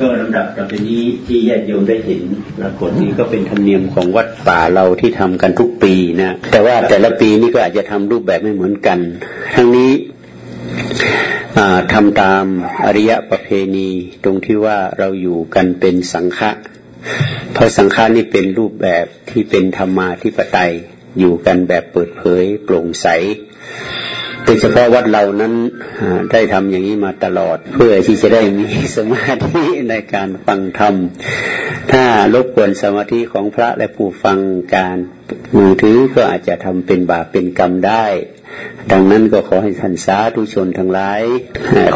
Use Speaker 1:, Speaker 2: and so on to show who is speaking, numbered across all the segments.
Speaker 1: ก็ลำดับต่อไปนี้ที่ญาติโยมได้เห็นปรากฏนี้ก็เป็นธรรมเนียมของวัดป่าเราที่ทำกันทุกปีนะแต่ว่าแต่ละปีนี้ก็อาจจะทำรูปแบบไม่เหมือนกัน ทั้งนี้ทำตามอริยประเพณีตรงที่ว่าเราอยู่กันเป็นสังฆะเพราะสังฆานี่เป็นรูปแบบที่เป็นธรรมาธิปไตยอยู่กันแบบเปิดเผย โปร่งใสโดยเฉพาะวัดเรานั้นได้ทำอย่างนี้มาตลอด เพื่อที่จะได้มีสมาธิในการฟังธรรม ถ้ารบกวนสมาธิของพระและผู้ฟังการมือถือก็อาจจะทำเป็นบาปเป็นกรรมได้ ดังนั้นก็ขอให้ท่านสาธุชนทั้งหลาย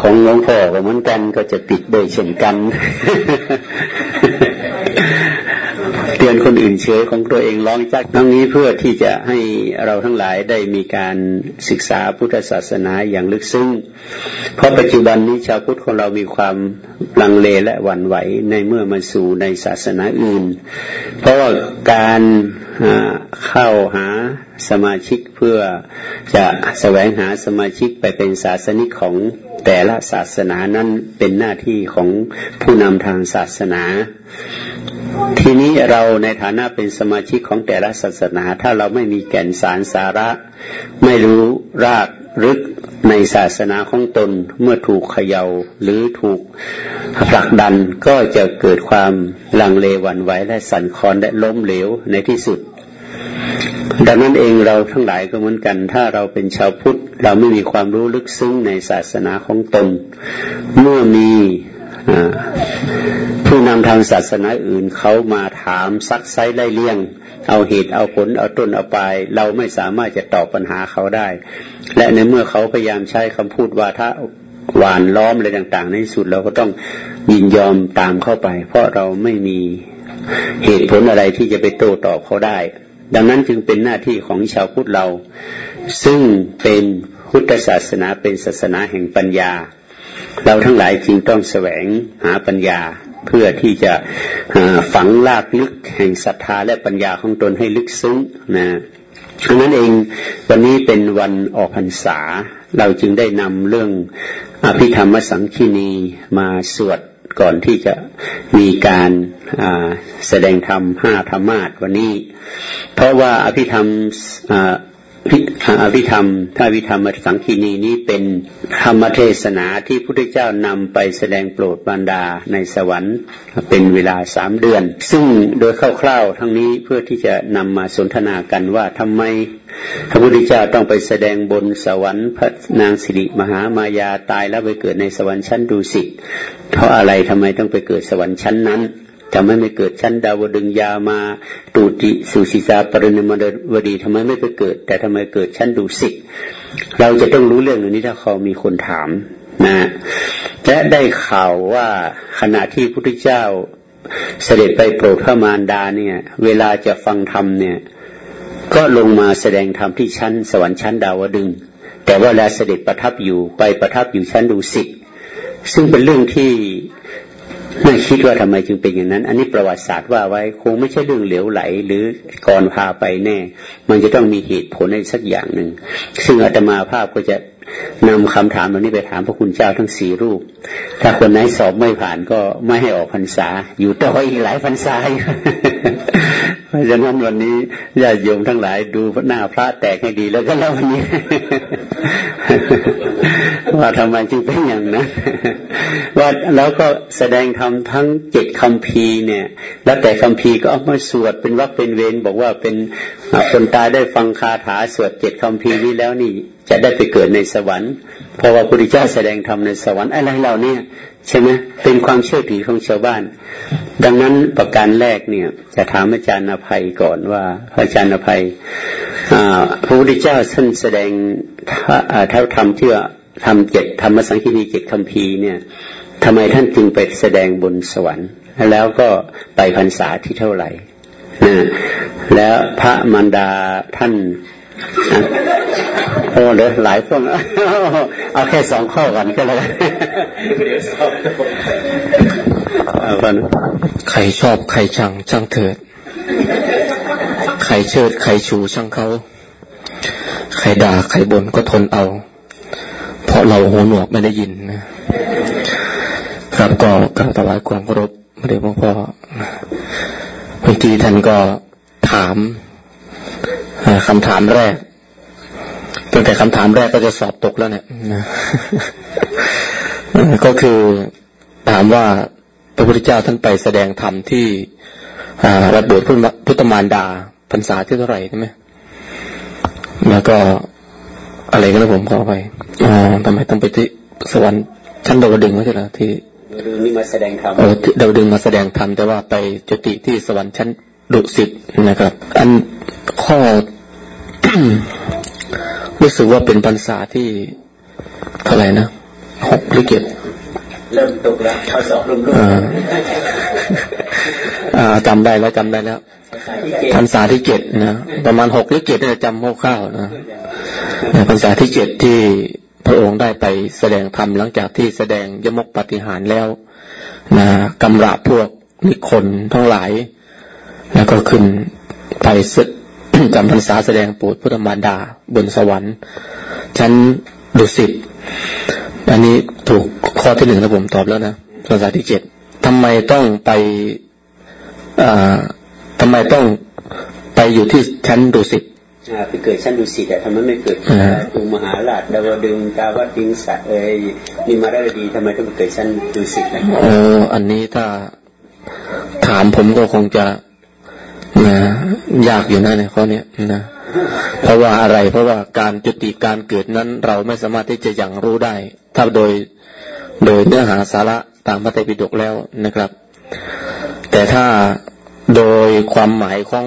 Speaker 1: ของหลวงพ่อก็เหมือนกันก็จะติดโดยเช่นกัน เตือนคนอื่นเฉยของตัวเองร้องจักทั้งนี้เพื่อที่จะให้เราทั้งหลายได้มีการศึกษาพุทธศาสนาอย่างลึกซึ้ง เพราะปัจจุบันนี้ชาวพุทธของเรามีความลังเลและหวั่นไหวในเมื่อมาสู่ในศาสนาอื่น เพราะว่าการเข้าหาสมาชิกเพื่อจะแสวงหาสมาชิกไปเป็นศาสนิกของแต่ละศาสนานั้นเป็นหน้าที่ของผู้นำทางศาสนา ทีนี้เราในฐานะเป็นสมาชิกของแต่ละศาสนา ถ้าเราไม่มีแก่นสารสาระ ไม่รู้รากลึกในศาสนาของตนเมื่อถูกเขยา่าหรือถูกผลักดันก็จะเกิดความลังเลหวั่นไหวและสั่นคลอนและล้มเหลวในที่สุด ดังนั้นเองเราทั้งหลายก็เหมือนกัน ถ้าเราเป็นชาวพุทธ เราไม่มีความรู้ลึกซึ้งในศาสนาของตน เมื่อมีผู้นำทางศาสนาอื่นเขามาถามซักไซไล่เลี่ยง เอาเหตุเอาผลเอาต้นเอาปลายเราไม่สามารถจะตอบปัญหาเขาได้ และในเมื่อเขาพยายามใช้คำพูดว่าถ้าหวานล้อมอะไรต่าง ๆ ในสุดเราก็ต้องยินยอมตามเข้าไป เพราะเราไม่มีเหตุผลอะไรที่จะไปโต้ตอบเขาได้ ดังนั้นจึงเป็นหน้าที่ของชาวพุทธเรา ซึ่งเป็นพุทธศาสนาเป็นศาสนาแห่งปัญญา เราทั้งหลายจึงต้องแสวงหาปัญญาเพื่อที่จะฝังลากลึกแห่งศรัทธาและปัญญาของตนให้ลึกซึ้งนะดังนั้นเองวันนี้เป็นวันออกพรรษา เราจึงได้นำเรื่องอภิธรรมสังคีนีมาสวด ก่อนที่จะมีการแสดงธรรมห้าธรรมาทวันนี้ เพราะว่าอภิธรรมอภิธรรมถ้าอภิธรรมสังคีนีนี้เป็นธรรมเทศนาที่พระพุทธเจ้านำไปแสดงโปรดบรรดาในสวรรค์เป็นเวลาสามเดือน ซึ่งโดยคร่าวๆทั้งนี้เพื่อที่จะนำมาสนทนากันว่าทำไม พระพุทธเจ้าต้องไปแสดงบนสวรรค์พระนางสิริมหามายาตายแล้วไปเกิดในสวรรค์ชั้นดุสิตเพราะอะไรทำไมต้องไปเกิดสวรรค์ชั้นนั้นทำไมไม่เกิดชั้นดาวดึงยามาตูติสุสิสาปรินมดวดีทำไมไม่ไปเกิด แต่ทำไมเกิดชั้นดุสิตเราจะต้องรู้เรื่องนี้ถ้าเขามีคนถามนะและได้ข่าวว่าขณะที่พระพุทธเจ้าเสด็จไปโปรดพระมารดาเนี่ย เวลาจะฟังธรรมเนี่ย ก็ลงมาแสดงธรรมที่ชั้น สวรรค์ชั้นดาวดึง แต่ว่าเวลาเสด็จประทับอยู่ไปประทับอยู่ชั้นดุสิตซึ่งเป็นเรื่องที่ไม่คิดว่าทำไมจึงเป็นอย่างนั้น อันนี้ประวัติศาสตร์ว่าไว้คงไม่ใช่เรื่องเหลวไหล หรือก่อนพาไปแน่ มันจะต้องมีเหตุผลในสักอย่างหนึ่ง ซึ่งอาตมาภาพก็จะนำคำถามเหล่านี้ไปถามพระคุณเจ้าทั้งสี่รูป ถ้าคนไหนสอบไม่ผ่านก็ไม่ให้ออกพรรษา อยู่ต่ออีกหลายพรรษา เพราะฉะนั้นวันนี้ญาติโยมทั้งหลายดูหน้าพระแตกให้ดีแล้วก็เล่าวันนี้ ว่าทำไมจึงเป็นอย่างนั้นว่าแล้วก็แสดงธรรมทั้งเจ็ดคำพีเนี่ย แล้วแต่คำพีก็เอามาสวดเป็นวักเป็นเวรบอกว่าเป็นคนตายได้ฟังคาถาสวดเจ็ดคำพีนี้แล้วนี่ จะได้ไปเกิดในสวรรค์เพราะว่าพระพุทธเจ้าแสดงธรรมในสวรรค์อะไรเหล่านี้ใช่ไหมเป็นความเชื่อถือของชาวบ้าน ดังนั้นประการแรกเนี่ย จะถามอาจารย์อภัยก่อนว่าพระอาจารย์อภัยพระพุทธเจ้าท่านแสดงเท่าธรรมที่ว่าทำเจ็ดธรรมสังคีนีเจ็ดคำพีเนี่ยทำไมท่านจึงไปแสดงบนสวรรค์ แล้วก็ไปพรรษาที่เท่าไหร่นะแล้วพระมารดาท่านโอ้เหลือหลายคนเอาแค่สองข้อก่อนก็แล้วกัน
Speaker 2: ใครชอบใครชังช่างเถิด ใครเชิดใครชูช่างเขา ใครด่าใครบ่นก็ทนเอา เพราะเราหูหนวกไม่ได้ยินนะครับก็กราบถวายความเคารพเดี๋ยวพ่อเมื่อกี้ท่านก็ถามคำถามแรกตั้งแต่คำถามแรกก็จะสอบตกแล้วเนี่ยก็คือถามว่า พระพุทธเจ้าท่านไปแสดงธรรมที่ระเบิดพุทธมารดาพรรษาที่เท่าไหร่ใช่ไหมแล้วก็อะไรกันนะผมขอไปอ่าทำไมต้องไปที่สวรรค์ชั้นดาวดึงไม่ใช่เหรอที่
Speaker 1: ดาวดึงมาแสดงธรรม
Speaker 2: เออดาวดึงมาแสดงธรรมแต่ว่าไปจุติที่สวรรค์ชั้นดุสิตนะครับ อันข้อรู้สึกว่าเป็นพรรษาที่เท่าไหร่นะหกหรือเจ็ด
Speaker 1: เริ่มตกแล้วข้อสอบรุ่มรุ่
Speaker 2: มจำได้แล้วจำได้แล้วพรรษาที่เจ็ดนะประมาณหกหรือเจ็ดเนี่ยจำคร่าวๆนะพรรษาที่เจ็ดที่พระองค์ได้ไปแสดงธรรมหลังจากที่แสดงยมกปฏิหารแล้วนะกำราบพวกนิคนทั้งหลาย แล้วก็ขึ้นไปจำพรรษาแสดงปูดพุทธมารดาบนสวรรค์ชั้นดุสิต อันนี้ถูกข้อที่หนึ่งแล้วผมตอบแล้วนะภาษาที่เจ็ดทำไมต้องไปอ่าทำไมต้องไปอยู่ที่ชั้นดุสิต
Speaker 1: ไปเกิดชั้นดุสิตแต่ทำไมไม่เกิดตูมหาราชดาวดึงกาวดิงสัตเอ้ยนิมาราดีทำไมต้องเกิดชั้นดุสิตนะ
Speaker 2: เอออันนี้ถ้าถามผมก็คงจะนะยากอยู่นะในข้อนี้นะ เพราะว่าอะไร เพราะว่าการจุติการเกิดนั้น เราไม่สามารถที่จะยังรู้ได้ ถ้าโดยโดยเนื้อหาสาระตามพระไตรปิฎกแล้วนะครับ แต่ถ้าโดยความหมายของ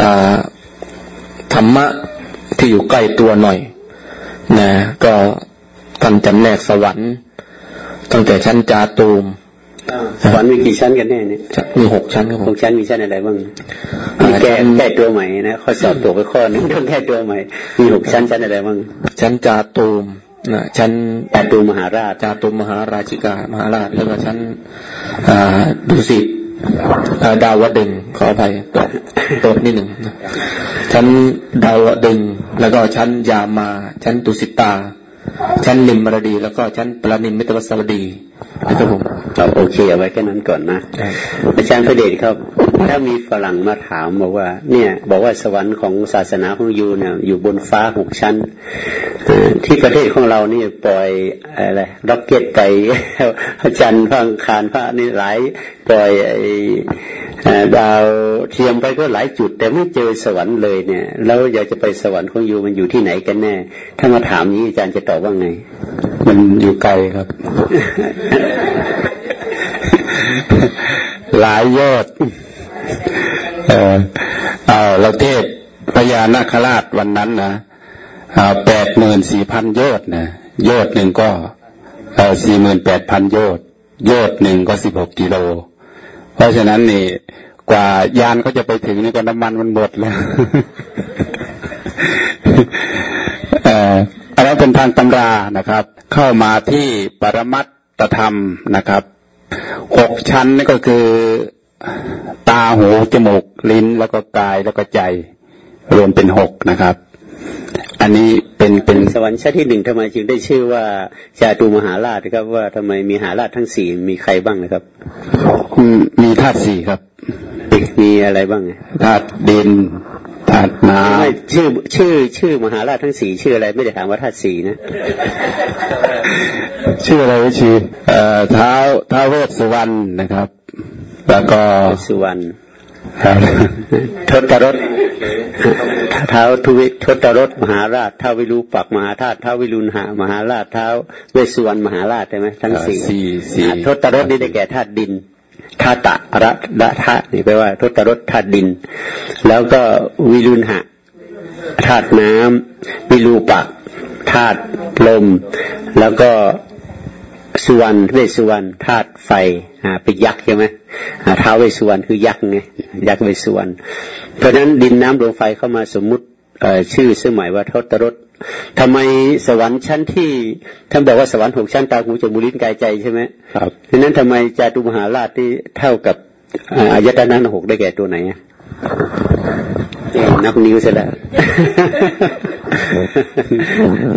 Speaker 2: อธรรมะที่อยู่ใกล้ตัวหน่อยนะก็ท่านจำแนกสวรรค์ตั้งแต่ชั้นจาตูม
Speaker 1: สวรรค์มีกี่ชั้นกันแน่เนี่ย
Speaker 2: มีหกชั้นครับ
Speaker 1: หกชั้นมีชั้นอะไรบ้างมีแก้แก้ตัวใหม่นะข้อสอบตกไปข้อนึงต้องแก้ตัวใหม่ มีหกชั้นชั้นอะไรบ้าง
Speaker 2: ชั้นจาตูมนะชั้น
Speaker 1: จาตูมมหาราช
Speaker 2: จาตูมมหาราชิกามหาราชแล้วก็ชั้นดุสิตดาวดึงขออภัยตกตกนิดหนึ่งชั้นดาวดึงแล้วก็ชั้นยามา ชั้นตุสิตา ชั้นนิมมรดี แล้วก็ชั้นปรานิมมิตรวสวดีนะครับผม
Speaker 1: เราโอเคเอาไว้แค่นั้นก่อนนะ อาจารย์พระเดชครับ ถ้ามีฝรั่งมาถามบอกว่า เนี่ย บอกว่าสวรรค์ของศาสนาของยูเนี่ย อยู่บนฟ้าหกชั้นที่ประเทศของเรานี่ปล่อยอะไรร็อกเก็ตไปพระจันทร์พระอังคารพระนี่หลายปล่อยไอดาวเทียมไปก็หลายจุด แต่ไม่เจอสวรรค์เลยเนี่ยแล้วอยากจะไปสวรรค์ของยูมันอยู่ที่ไหนกันแน่ ถ้ามาถามนี้อาจารย์จะตอบว่าไง
Speaker 2: มันอยู่ไกลครับหลายยอด เออเอาเราเทศพญานาคราชวันนั้นนะแปดหมื่นสี่พันโยอดนะโยอดหนึ่งก็สี่หมื่นแปดพันโยอดยอดหนึ่งก็สิบหกกิโล เพราะฉะนั้นนี่กว่ายานก็จะไปถึงนี่ก็น้ำมันมันหมดแล้วอันนั้นเป็นทางตำรานะครับ เข้ามาที่ปรมัตตธรรมนะครับหกชั้นนี่ก็คือ ตาหูจมูกลิ้นแล้วก็กายแล้วก็ใจ รวมเป็นหกนะครับ อันนี้เป็นเป็น
Speaker 1: สวรรค์ชั้นที่หนึ่งทำไมจึงได้ชื่อว่าจาตุมหาราชครับ ว่าทำไมมีหาราชทั้งสี่มีใครบ้างนะครับ
Speaker 2: มีธาตุสี่ครับ
Speaker 1: มีอะไรบ้าง
Speaker 2: ธาตุดินธาตุน้ำ
Speaker 1: ชื่อชื่อ ชื่อมหาราชทั้งสี่ชื่ออะไรไม่ได้ถามว่าธาตุสี่นะ
Speaker 2: ชื่ออะไรวิชีเอ่อเท้าเท้าเวสสุวรรณนะครับ แล้วก็
Speaker 1: สุวรรณทศรถเท้าทุวิทศรถมหาราชเท้าวิรูปักมหาธาตุเท้าวิรุณหามหาราชเท้าเวสสุวรรณมหาราชใช่ไหมทั้งสี่ทศรถนี่ได้แก่ธาตุดินธาตะระดะทะนี่แปลว่าทศรถธาตุดิน แล้วก็วิรุณหะธาตุน้ำวิรูปักธาตุลม แล้วก็ สุวรรณเวสสุวรรณธาตุไฟอ่าเป็นยักษ์ใช่ไหมท้าวเวสสุวรรณคือยักษ์ไงยักษ์เวสสุวรรณเพราะฉะนั้นดินน้ำลมไฟเข้ามาสมมุติชื่อซึ่งหมายว่าทศรถทำไมสวรรค์ชั้นที่ท่านบอกว่าสวรรค์หกชั้นตาหูจมูกลิ้นกายใจใช่ไหมครับดังนั้นทำไมจาตุมหาราชที่เท่ากับอายตนะหกได้แก่ตัวไหน นับนิ้วเสร็จแล้ว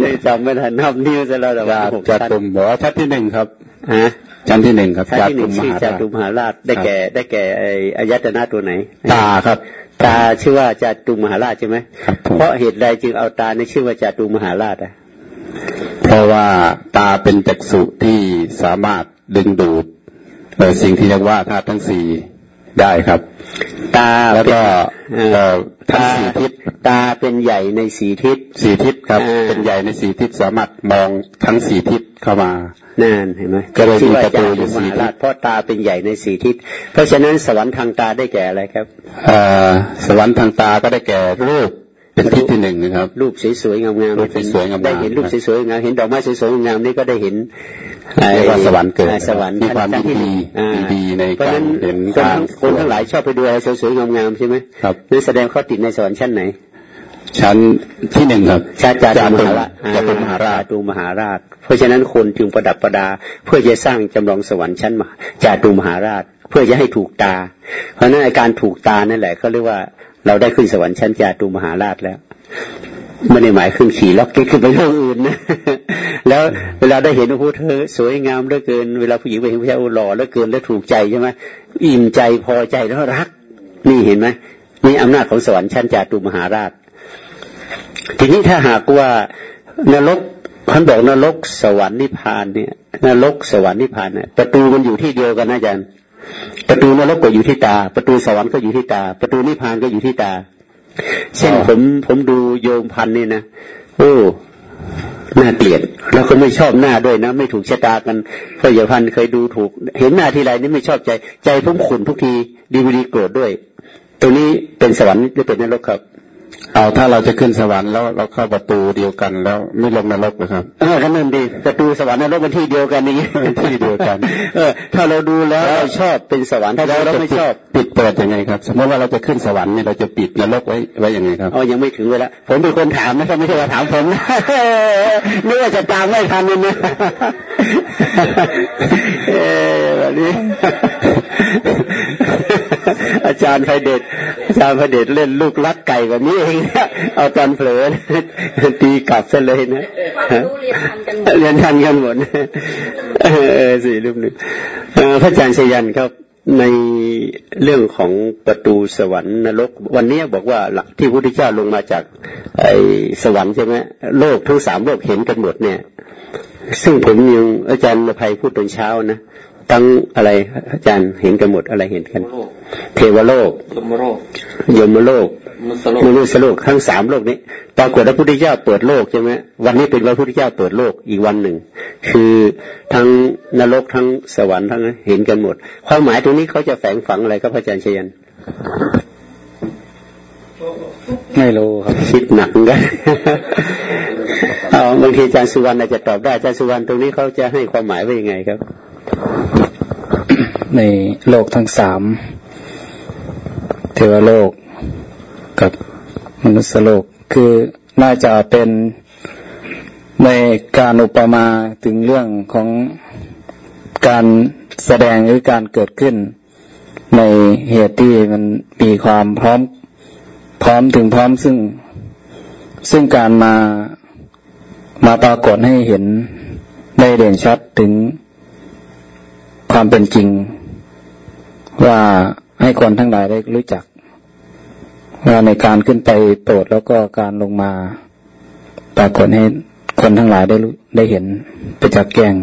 Speaker 1: ได้จำไม่ทันนับนิ้วเสร็จแล้วแต่ว่า
Speaker 2: จตุมบอกชั้นที่หนึ่งครับฮะ
Speaker 3: ชั้นที่หนึ่งครับ
Speaker 1: ชั้นที่หนึ่งชื่อจาตุมหาราชได้แก่ ได้แก่อายตนะตัวไหน
Speaker 3: ตาครับ
Speaker 1: ตาชื่อว่าจาตุมหาราชใช่ไหมเพราะเหตุใดจึงเอาตาในชื่อว่าจาตุมหาราชอะ
Speaker 3: เพราะว่าตาเป็นจักษุที่สามารถดึงดูดสิ่งที่เรียกว่าธาตุทั้งสี่ ได้ครับ
Speaker 1: ตา
Speaker 3: แล้วก็
Speaker 1: ทั้งสี่ทิศตาเป็นใหญ่ในสี่ทิศ
Speaker 3: สี่ทิศครับ เป็นใหญ่ในสี่ทิศสามารถมองทั้งสี่ทิศเข้ามา
Speaker 1: นานเห็นไหม
Speaker 3: ก็เลยมีประตูอยู่สี่ทิศ
Speaker 1: เพราะตาเป็นใหญ่ในสี่ทิศเพราะฉะนั้นสวรรค์ทางตาได้แก่อะไรครับ
Speaker 3: สวรรค์ทางตาก็ได้แก่รูป เป็นทิศที่หนึ่งนะครับ
Speaker 1: รูปสวยๆงามๆ
Speaker 3: รูปสวยๆงามๆ
Speaker 1: ได้เห็นรูปสวยๆงามเห็นดอกไม้สวยๆงามนี่ก็ได้เห็น
Speaker 3: เรียกว่าสวรรค์เกิด
Speaker 1: สวรรค์
Speaker 3: มีความดีดีในการเห็น
Speaker 1: การคนทั้งหลายชอบไปดูอะไรสวยๆงามๆใช่ไหม
Speaker 3: ครับ
Speaker 1: นี่แสดงข้อติดในสวรรค์ชั้นไหน
Speaker 3: ชั้นที่หนึ่งครับ
Speaker 1: ชาจาตุมหาราชจาตุมหาราชตุมหาราช เพราะฉะนั้นคนจึงประดับประดา เพื่อจะสร้างจำลองสวรรค์ชั้นมาจาตุมหาราช เพื่อจะให้ถูกตา เพราะนั้นการถูกตานั่นแหละเขาเรียกว่า เราได้ขึ้นสวรรค์ชั้นจาตุมหาราชแล้วไม่ได้หมายขึ้นขี่ล็อกเก็ตขึ้นไปเรื่องอื่นนะแล้วเวลาได้เห็นโอ้โหเธอสวยงามเหลือเกิน เวลาผู้หญิงไปเห็นผู้ชายอ้หล่อเหลือเกินแล้วถูกใจใช่ไหมอิ่มใจพอใจแล้วรัก นี่เห็นไหมนี่อำนาจของสวรรค์ชั้นจาตุมหาราช ทีนี้ถ้าหากว่านรกท่านบอกนรกสวรรค์นิพพานเนี่ยนรกสวรรค์นิพพานเนี่ยประตูมันอยู่ที่เดียวกันนะอาจารย์ ประตูนรกก็อยู่ที่ตา ประตูสวรรค์ก็อยู่ที่ตา ประตูนิพพานก็อยู่ที่ตา เช่นผมผมดูโยมพันนี่นะโอ้หน้าเกลียดแล้วก็ไม่ชอบหน้าด้วยนะ ไม่ถูกชะตากันเพราะโยมพันเคยดูถูก เห็นหน้าทีไรนี่ไม่ชอบใจ ใจผมขุนทุกทีดีวีดีโกรธด้วย ตรงนี้เป็นสวรรค์หรือเป็นนรกครับ
Speaker 3: เอาถ้าเราจะขึ้นสวรรค์แล้วเราเข้าประตูเดียวกันแล้วไม่ลงนรกเลยครับ
Speaker 1: เออก็นั่นดีประตูสวรรค์นรกเป็นที่เดียวกันนี่
Speaker 3: ที่เดียวกัน
Speaker 1: เออ ถ้าเราดูแล้วเราชอบเป็นสวรรค์ถ้าเราไม่ชอบ
Speaker 3: ปิดเปิดยังไงครับ สมมติว่าเราจะขึ้นสวรรค์เนี่ยเราจะปิดนรกไว้ไว้ยังไงครับ
Speaker 1: อ๋อยังไม่ถึงเวลาผมเป็นคนถามนะครับไม่ใช่ว่าถามผมนะนึกว่าจะตามไม่ทันเลยนะเออแบบนี้ อาจารย์ไฟเด็ดอาจารย์ไฟเด็ดเล่นลูกลักไก่แบบนี้เองเอาตอนเผลอตีกลับซะเลยนะเรียนทันกันหมดเออสี่รูปหนึ่งพระอาจารย์ชยันครับในเรื่องของประตูสวรรค์นรก วันนี้บอกว่าหลักที่พระพุทธเจ้าลงมาจากไอ้สวรรค์ใช่ไหมโลกทั้งสามโลกเห็นกันหมดเนี่ย ซึ่งผมยังอาจารย์มาภัยพูดตอนเช้านะ ตั้งอะไรอาจารย์เห็นกันหมดอะไรเห็นกัน เทวโลกยมโลกยมโลกมนุษย์โลกทั้งสามโลกนี้ปรากฏพระพุทธเจ้าเปิดโลกใช่ไหมวันนี้เป็นวันพระพุทธเจ้าเปิดโลกอีกวันหนึ่ง คือทั้งนรกทั้งสวรรค์ทั้งเห็นกันหมด ความหมายตรงนี้เขาจะแฝงฝังอะไรก็พระอาจารย์เชียน
Speaker 3: ไม่รู้ครับ
Speaker 1: คิดหนักกันเอาบางทีอาจารย์สุวรรณอาจจะตอบได้อาจารย์สุวรรณตรงนี้เขาจะให้ความหมายว่ายังไงครับ
Speaker 3: ในโลกทั้งสามเทวโลกกับมนุษยโลก คือน่าจะเป็นในการอุปมาถึงเรื่องของการแสดงหรือการเกิดขึ้น ในเหตุที่มันมีความพร้อมพร้อมถึงพร้อมซึ่ง ซึ่งการมามาปรากฏให้เห็นได้เด่นชัดถึง ความเป็นจริง ว่าให้คนทั้งหลายได้รู้จัก ว่าในการขึ้นไปโปรดแล้วก็การลงมาปรากฏให้คนทั้งหลายได้ได้เห็นไปจับแกง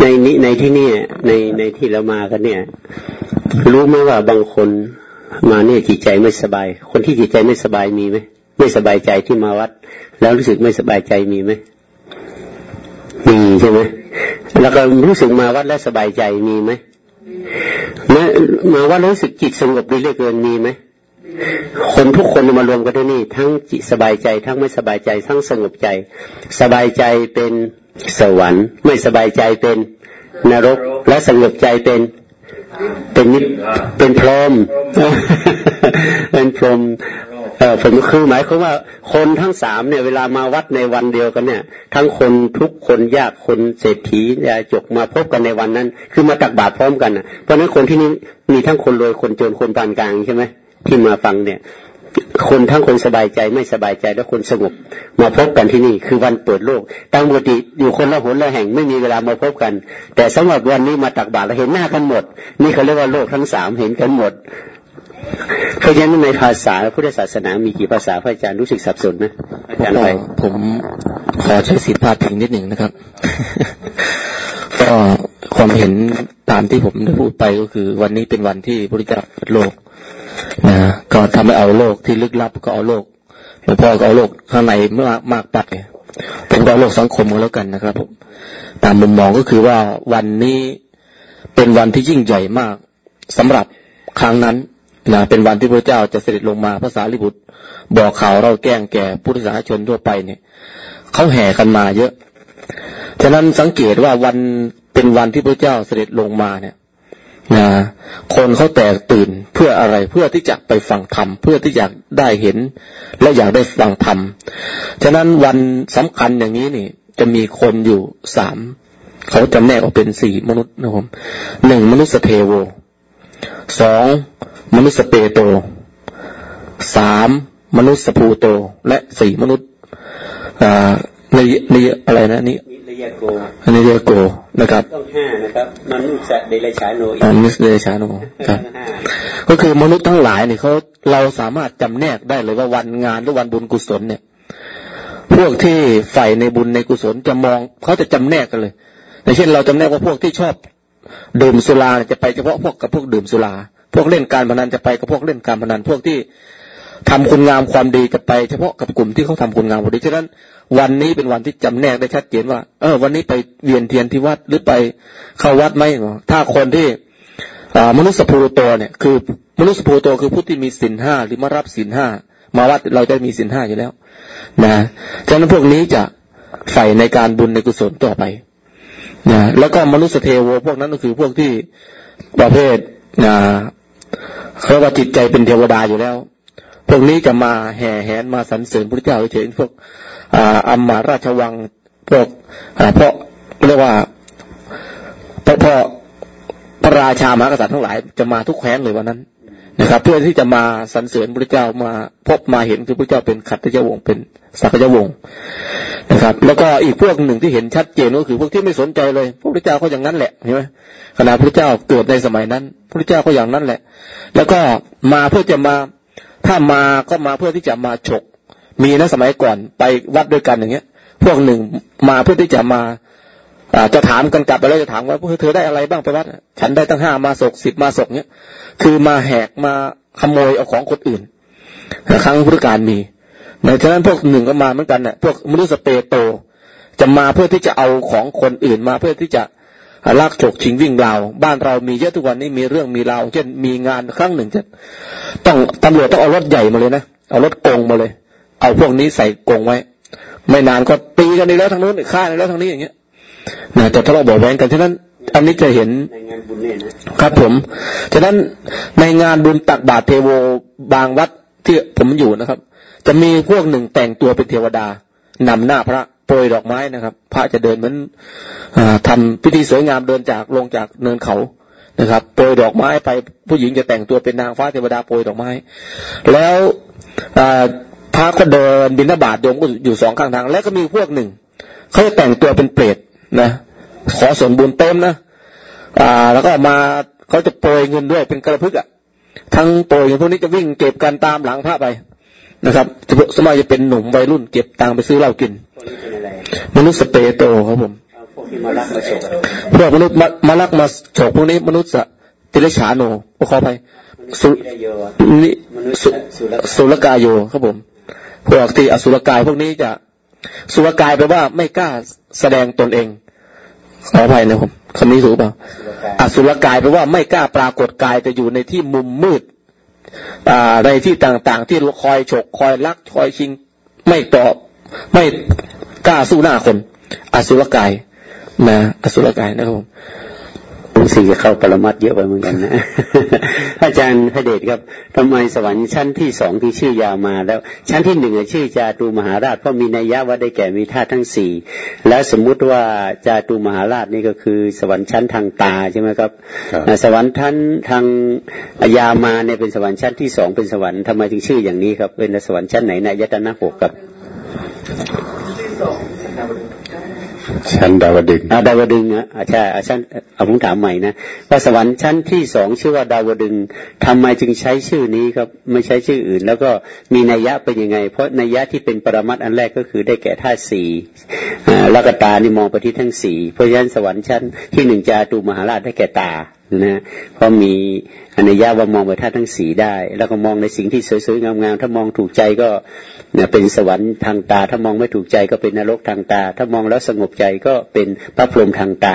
Speaker 1: ในนี้ในที่นี่ในในที่เรามากันเนี่ย รู้ไหมว่าบางคนมาเนี่ยจิตใจไม่สบาย คนที่จิตใจไม่สบายมีไหมไม่สบายใจที่มาวัด แล้วรู้สึกไม่สบายใจมีไหมมีใช่ไหม แล้วก็รู้สึกมาวัดแล้วสบายใจมีไหมมามาว่ารู้สึกจิตสงบดีเหลือเกินมีไหมคนทุกคนมารวมกันที่นี่ ทั้งจิตสบายใจ ทั้งไม่สบายใจ ทั้งสงบใจ สบายใจเป็นสวรรค์ ไม่สบายใจเป็นนรก และสงบใจเป็นเป็นนิเป็นพรหมเป็นพรหม เออผมคือหมายความว่าคนทั้งสามเนี่ย เวลามาวัดในวันเดียวกันเนี่ย ทั้งคนทุกคนยากคนเศรษฐียาจกมาพบกันในวันนั้น คือมาตักบาตรพร้อมกันนะเพราะนั้นคนที่นี้มีทั้งคนรวยคนจนคนปานกลางใช่ไหมที่มาฟังเนี่ย คนทั้งคนสบายใจไม่สบายใจและคนสงบมาพบกันที่นี่คือวันเปิดโลกตั้งปกติอยู่คนละหนละแห่งไม่มีเวลามาพบกัน แต่สำหรับวันนี้มาตักบาตรเราเห็นหน้ากันหมด นี่เขาเรียกว่าโลกทั้งสามเห็นกันหมด เพราะฉะนั้นในภาษาพุทธศาสนามีกี่ภาษาพระอาจารย์รู้สึกสับสนไหมอาจารย์ไป
Speaker 2: ผมขอใช้สิทธิพาดพิงนิดหนึ่งนะครับ ก็ความเห็นตามที่ผมได้พูดไปก็คือ วันนี้เป็นวันที่พระเจ้าโลกนะก็ทำให้เอาโลกที่ลึกลับก็เอาโลกหลวงพ่อก็เอาโลกข้างในเมื่อมากปัดผมก็เอาโลกสังคมกันแล้วกันนะครับผมตามมุมมองก็คือว่าวันนี้เป็นวันที่ยิ่งใหญ่มากสำหรับครั้งนั้น นะเป็นวันที่พระเจ้าจะเสด็จลงมาภาษาลิบุตร บอกข่าวเราแกล้งแก่พุทธศาสนชนทั่วไปเนี่ยเขาแห่กันมาเยอะ ฉะนั้นสังเกตว่าวันเป็นวันที่พระเจ้าเสด็จลงมาเนี่ยนะคนเขาแตกตื่นเพื่ออะไรเพื่อที่จะไปฟังธรรมเพื่อที่อยากได้เห็น และอยากได้ฟังธรรมฉะนั้นวันสำคัญอย่างนี้นี่ จะมีคนอยู่สามเขาจำแนกออกเป็นสี่มนุษย์นะครับหนึ่งมนุษย์เทโว สองมนุษย์เปโตสามมนุษย์สภูโต และสี่มนุษย์อ่าในในอะไรนะนี่
Speaker 1: นิยโก
Speaker 2: นิยโกนะครับ
Speaker 1: ต้องห้านะครับมนุษย์เดรัจฉานโน
Speaker 2: มนุษย์เดรัจฉานโนครับ ก็คือมนุษย์ทั้งหลายเนี่ยเขาเราสามารถจำแนกได้เลยว่าวันงานหรือวันบุญกุศลเนี่ย พวกที่ใฝ่ในบุญในกุศลจะมองเขาจะจำแนกกันเลยอย่างเช่นเราจำแนกว่าพวกที่ชอบ ดื่มสุราจะไปเฉพาะพวกกับพวกดื่มสุรา พวกเล่นการพนันจะไปกับพวกเล่นการพนันพวกที่ทำคุณงามความดีจะไปเฉพาะกับกลุ่มที่เขาทำคุณงามความดีฉะนั้น วันนี้เป็นวันที่จำแนกได้ชัดเจนว่า เออ วันนี้ไปเวียนเทียนที่วัดหรือไปเข้าวัดไหมถ้าคนที่มนุษย์สภูโตเนี่ยคือมนุษย์สภูโตคือผู้ที่มีสินห้าหรือมารับสินห้ามาวัดเราจะมีสินห้าอยู่แล้ว นะฉะนั้นพวกนี้จะใฝ่ในการบุญในกุศลต่อไป นะแล้วก็มนุษย์เทโวพวกนั้นก็คือพวกที่ประเภทนะเขาว่าจิตใจเป็นเทวดาอยู่แล้ว พวกนี้จะมาแห่แหนมาสรรเสริญพระเจ้าเฉยๆพวกอัมมาราชวังพวกเพราะเรียกว่าเพราะพอพระราชามหากษัตริย์ทั้งหลายจะมาทุกแคว้นเลยวันนั้น นะครับ เพื่อที่จะมาสรรเสริญพระเจ้ามาพบมาเห็นคือพระเจ้าเป็นขัตเจ้าวงศ์เป็นสักยวงศ์นะครับ แล้วก็อีกพวกหนึ่งที่เห็นชัดเจนก็คือพวกที่ไม่สนใจเลยพระเจ้าเขาอย่างนั้นแหละเห็นไหมขณะพระเจ้าเกิดในสมัยนั้นพระเจ้าก็อย่างนั้นแหละ แล้วก็มาเพื่อจะมาถ้ามาก็มาเพื่อที่จะมาฉกมีนะสมัยก่อนไปวัดด้วยกันอย่างเงี้ย พวกหนึ่งมาเพื่อที่จะมา จะถามกันกลับไปแล้วจะถามว่าพวกเธอได้อะไรบ้างไปวัดฉันได้ตั้งห้ามาศกสิบมาศกเนี้ยคือมาแหกมาขโมยเอาของคนอื่นครั้งพุทธการมีในฉะนั้นพวกหนึ่งก็มาเหมือนกันเนี่ยพวกมนุษย์สเปโต จะมาเพื่อที่จะเอาของคนอื่นมาเพื่อที่จะลักฉกชิงวิ่งราวบ้านเรามีเยอะทุกวันนี้มีเรื่องมีราวเช่นมีงานครั้งหนึ่งจะต้องตำรวจต้องเอารถใหญ่มาเลยนะเอารถกงมาเลย เอาพวกนี้ใส่กงไว้ ไม่นานก็ตีกันอีกแล้วทางโน้นฆ่าอีกแล้วทางนี้อย่างเงี้ย นะจะทะเลาะเบาแวงกันฉะนั้น อันนี้จะเห็นครับผมฉะนั้นในงานบุญตักบาตรเทโวบางวัดที่ผมอยู่นะครับ จะมีพวกหนึ่งแต่งตัวเป็นเทวดานำหน้าพระโปรยดอกไม้นะครับ พระจะเดินเหมือนทำพิธีสวยงามเดินจากลงจากเนินเขานะครับโปรยดอกไม้ไปผู้หญิงจะแต่งตัวเป็นนางฟ้าเทวดาโปรยดอกไม้ แล้วพระก็เดินบินบาตโยมก็อยู่สองข้างทาง แล้วก็มีพวกหนึ่งเขาจะแต่งตัวเป็นเปรต นะขอส่วนบุญเต็มนะอ่า แล้วก็มาเขาจะโปรยเงินด้วยเป็นกระพึกอะทั้งโปรยเงินพวกนี้จะวิ่งเก็บกันตามหลังพระไปนะครับสมัยจะเป็นหนุ่มวัยรุ่นเก็บตังค์ไปซื้อเหล้ากินมนุษย์สเปโตครับผมพวกมนุษย์มาลักมาโฉกพวกนี้มนุษย์ติเลชาโนขอไปสุนิสุรกายโยครับผมพวกที่อสุรกายพวกนี้จะสุรกายแปลว่าไม่กล้าแสดงตนเอง ขออภัยนะครับคำนี้ถูกเปล่าอสุรกายแปลว่าไม่กล้าปรากฏกายจะอยู่ในที่มุมมืดในที่ต่างๆ ที่คอยฉกคอยลักคอยชิง ไม่ตอบ ไม่กล้าสู้หน้าคน อสุรกายนะอสุรกายนะครับผม
Speaker 1: ซึ่งจะเข้าปรมัตเยอะไปเหมือนกันนะอาจารย์พระเดชครับทำไมสวรรค์ชั้นที่สองที่ชื่อยาวมา แล้วชั้นที่หนึ่งชื่อจาตูมหาราชเพราะมีนัยยะว่าได้แก่มีธาตุทั้งสี่แล้วสมมุติว่าจาตูมหาราชนี่ก็คือ สวรรค์ชั้นทางตาใช่ไหมครับ สวรรค์ท่านทางยามาเนี่ยเป็นสวรรค์ชั้นที่สองเป็นสวรรค์ทำไมถึงชื่ออย่างนี้ครับเป็นสวรรค์ชั้นไหนในยตนะหกครับ
Speaker 3: ชั้นดาวดึง
Speaker 1: ดาวดึงอะใช่ชั้นเอาผมถามใหม่นะว่าสวรรค์ชั้นที่สองชื่อว่าดาวดึงทำไมจึงใช้ชื่อนี้ครับไม่ใช้ชื่ออื่น แล้วก็มีนัยยะเป็นยังไง เพราะนัยยะที่เป็นปรมัตอันแรกก็คือได้แก่ธาตุสี่แล้วก็ตานี่มองไปที่ทั้งสี่เพราะฉะนั้นสวรรค์ชั้นที่หนึ่งจาตูมหาราชได้แก่ตา นะเพราะมีอนัยยะว่ามองไปท่าทั้งสีได้ แล้วก็มองในสิ่งที่สวยๆงามๆถ้ามองถูกใจก็เนี่ยเป็นสวรรค์ทางตา ถ้ามองไม่ถูกใจก็เป็นนรกทางตา ถ้ามองแล้วสงบใจก็เป็นพระพรหมทางตา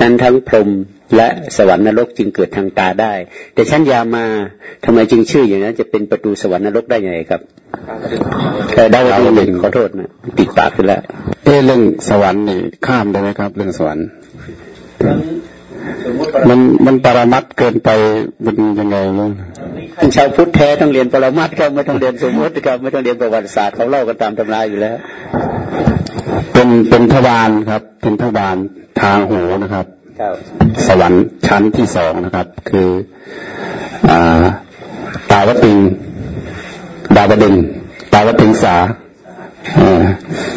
Speaker 1: นั้นทั้งพรหมและสวรรค์นรกจึงเกิดทางตาได้ แต่ชั้นยามาทำไมจึงชื่ออย่างนั้น จะเป็นประตูสวรรค์นรกได้ยังไงครับแต่ดาวดึงขอโทษนะปิดปากไปแล้ว
Speaker 3: เอเรื่องสวรรค์นี่ข้ามได้ไหมครับ เรื่องสวรรค์ มันมันปรมัดเกินไปมันยังไงเนี่ย
Speaker 1: ชาวพุทธแท้ต้องเรียนปรมัดครับไม่ต้องเรียนสมมติครับไม่ต้องเรียนประวัติศาสตร์เขาเล่ากันตามตำราอยู่แล้ว
Speaker 3: เป็นเป็นทวารครับ เป็นทวารทางหูนะครับสวรรค์ชั้นที่สองนะครับ คืออ่าตาวติงดาวดึงตาวติงสา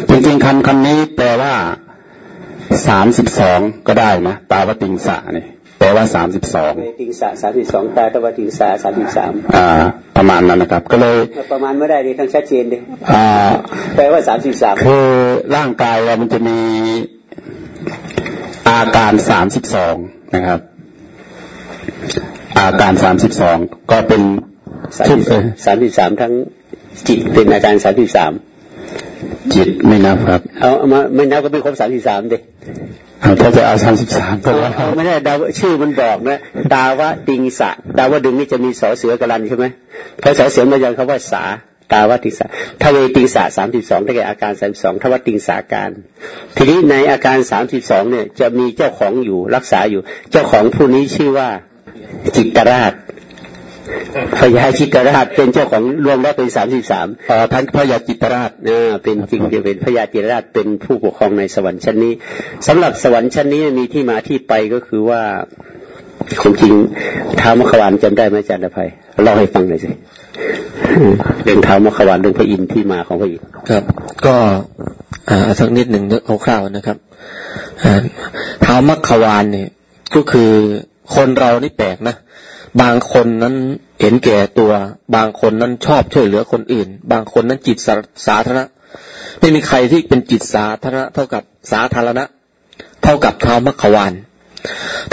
Speaker 3: จริงๆคำคำนี้แปลว่า สามสิบสองก็ได้นะตาวติงสะนี่แปลว่าสามสิบสอง
Speaker 1: ติงสะสามสิบสองตาตาวติงสะสามสิบสาม
Speaker 3: อ่า ประมาณนั้นนะครับ ก็เลย
Speaker 1: ประมาณไม่ได้ดิทั้งชัดเจนดิอ่าแปลว่าสามสิบสาม
Speaker 3: คือร่างกายเรามันจะมีอาการสามสิบสองนะครับ อาการสามสิบสองก็เป็น
Speaker 1: สามสิบสามทั้งจิตเป็นอาการสามสิบสาม
Speaker 3: จิตไม่นับครับ
Speaker 1: เอามาไม่นับก็ไม่ครบสามสิบสามดิ
Speaker 3: ถ้าจะเอาสามสิบสามก็
Speaker 1: ว่าไม่ได้ดาวชื่อมันบอกนะดาวะดิงสะดาวะดึงนี่จะมีสอเสือกรันใช่ไหมเพอสอเสือมายังคำว่าสาตาวติสาทเวติสาสามสิบสองได้แก่อาการสามสองทวติงสาการ ทีนี้ในอาการสามสิบสองเนี่ยจะมีเจ้าของอยู่รักษาอยู่ เจ้าของผู้นี้ชื่อว่าจิตราช พญาจิตราชเป็นเจ้าของรวมแล้วเป็นสามสิบสาม
Speaker 3: อ๋อท่านพญาจิตราช
Speaker 1: เออเป็นจริงจะเป็นพญาจิตราชเป็นผู้ปกครองในสวรรค์ชั้นนี้สำหรับสวรรค์ชั้นนี้มีที่มาที่ไปก็คือว่าคงจริงท้าวมขวานจำได้ไหมอาจารย์อภัยเล่าให้ฟังหน่อยสิเรื่องท้าวมขวานเรื่องพระอินทร์ที่มาของพระอินทร์
Speaker 2: ครับ ก็อ่าสักนิดหนึ่งเอาคร่าวนะครับท้าวมขวานเนี่ยก็คือคนเรานี่แปลกนะ บางคนนั้นเห็นแก่ตัว บางคนนั้นชอบช่วยเหลือคนอื่น บางคนนั้นจิตสาธารณะ ไม่มีใครที่เป็นจิตสาธารณะ เท่ากับสาธารณะ เท่ากับท้าวมัคควาน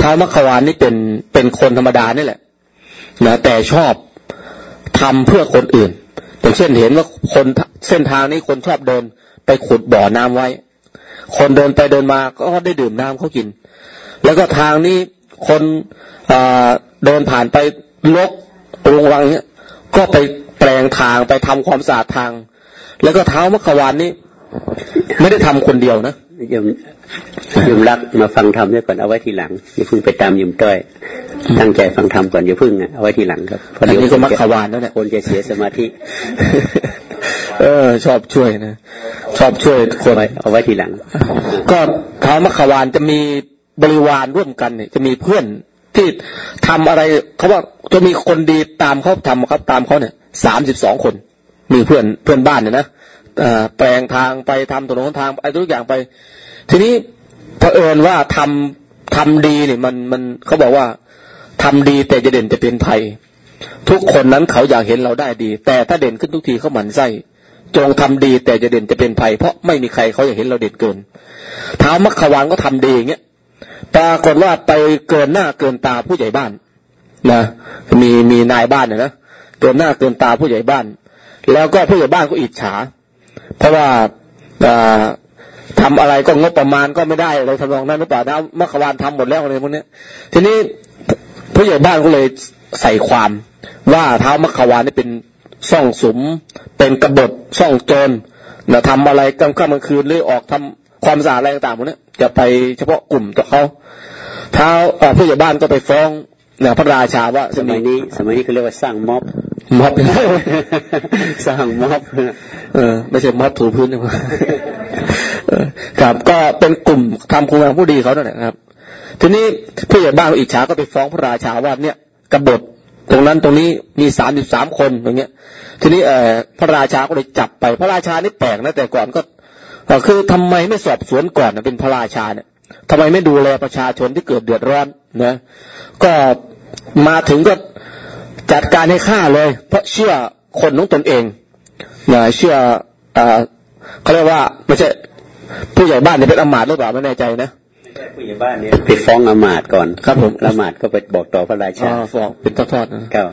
Speaker 2: ท้าวมัคควานนี่เป็นเป็นคนธรรมดานี่แหละนะแต่ชอบทำเพื่อคนอื่นอย่างเช่นเห็นว่าคนเส้นทางนี้คนชอบเดินไปขุดบ่อน้ำไว้ คนเดินไปเดินมาก็ได้ดื่มน้ำเขากิน แล้วก็ทางนี้ คนเดินผ่านไปลกรุงวังเนี้ยก็ไปแปลงทางไปทำความสะอาดทาง แล้วก็เท้ามัขวานนี้ ไม่ได้ทำคนเดียวนะ
Speaker 1: ยมยมรักมาฟังธรรมด้วยก่อนเอาไว้ทีหลังอย่าเพิ่งไปตามยมต้อยตั้งใจฟังธรรมก่อนอย่าเพิ่งเอาไว้ทีหลังครับ
Speaker 2: เพราะเดี๋ยวก็มัขวานแล้วเนี่ย
Speaker 1: คนจะเสียสมาธิ
Speaker 2: เออ ชอบช่วยนะชอบช่วยคน
Speaker 1: เอาไว้ทีหลัง
Speaker 2: ก็เท้ามัขวานจะมี บริวารร่วมกันเนี่ยจะมีเพื่อนที่ทำอะไรเขาว่าจะมีคนดีตามเขาทำครับ ตามเขาเนี่ยสามสิบสองคน มีเพื่อนเพื่อนบ้านเนี่ยนะแปลงทางไปทำถนนทางอะไรทุกอย่างไป ทีนี้เผอิญว่าทำทำดีเนี่ยมันมันเขาบอกว่าทำดีแต่จะเด่นจะเป็นภัย ทุกคนนั้นเขาอยากเห็นเราได้ดี แต่ถ้าเด่นขึ้นทุกทีเขาหมั่นไส้จงทำดีแต่จะเด่นจะเป็นภัย เพราะไม่มีใครเขาอยากเห็นเราเด่นเกินเท้ามัคควานก็ทำดีอย่างเงี้ย ปรากฏว่าไปเกินหน้าเกินตาผู้ใหญ่บ้านนะมีมีนายบ้านเนี่ยนะเกินหน้าเกินตาผู้ใหญ่บ้าน แล้วก็ผู้ใหญ่บ้านก็อิจฉา เพราะว่าทำอะไรก็งบประมาณก็ไม่ได้เลยทำนองนั้นหรือเปล่านะมัขวานทำหมดแล้วอะไรพวกนี้ทีนี้ผู้ใหญ่บ้านก็เลยใส่ความว่าเท้ามัขวานนี่เป็นซ่องสมเป็นกบฏซ่องโจรนะทำอะไรกลางค่ำกลางคืนหรือออกทำ ความสะอาดอะไรต่างๆพวกนี้จะไปเฉพาะกลุ่มตัวเขาเท้าผู้ใหญ่บ้านก็ไปฟ้องเนี่ยพระราชาว่า
Speaker 1: สมัยนี้ สมัยนี้เขาเรียกว่าสร้างม็อบ
Speaker 2: ม็อบ
Speaker 1: สร้างม็อบ
Speaker 2: เออไม่ใช่ม็อบถูพื้นนะครับ ก็เป็นกลุ่มทำโครงการผู้ดีเขานั่นแหละครับ ทีนี้ผู้ใหญ่บ้านอิจฉาก็ไปฟ้องพระราชาว่าเนี่ยกบฏตรงนั้นตรงนี้มีสามสิบสามคนอย่างเงี้ย ทีนี้เออพระราชาก็เลยจับไป พระราชานี่แปลกนะแต่ก่อนก็ คือทำไมไม่สอบสวนก่อนเป็นพระราชาเนี่ยทำไมไม่ดูแลประชาชนที่เกิดเดือดร้อนนะก็มาถึงก็จัดการให้ฆ่าเลย เพราะเชื่อคนของตนเองนะเชื่อเขาเรียกว่าไม่ใช่ผู้ใหญ่บ้านเนี่ยเป็นอมาตหรือเปล่าไม่แน่ใจนะ
Speaker 1: ผู้ใหญ่บ้านเนี่ยไปฟ้องอมาตก่อน
Speaker 2: ครับผม
Speaker 1: อมาตก็ไปบอกต่อพระราชา
Speaker 2: ฟ้องเป็นทอดๆนะครับ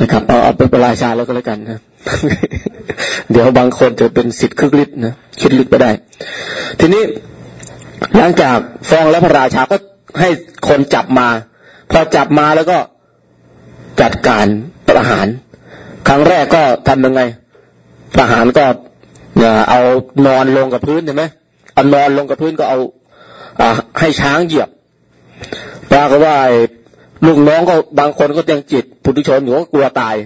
Speaker 2: นะครับเอาเอาเป็นพระราชาแล้วก็แล้วกันนะ เดี๋ยวบางคนจะเป็นสิทธิ์คึกฤทธิ์นะคิดลึกไปได้ ทีนี้หลังจากฟ้องแล้วพระราชาก็ให้คนจับมา พอจับมาแล้วก็จัดการประหาร ครั้งแรกก็ทำยังไง ประหารก็เอานอนลงกับพื้นใช่ไหมเอานอนลงกับพื้นก็เอาอให้ช้างเหยียบปรากฏว่าลูกน้องก็บางคนก็ยังจิตปุถุชนอยู่ก็กลัวตาย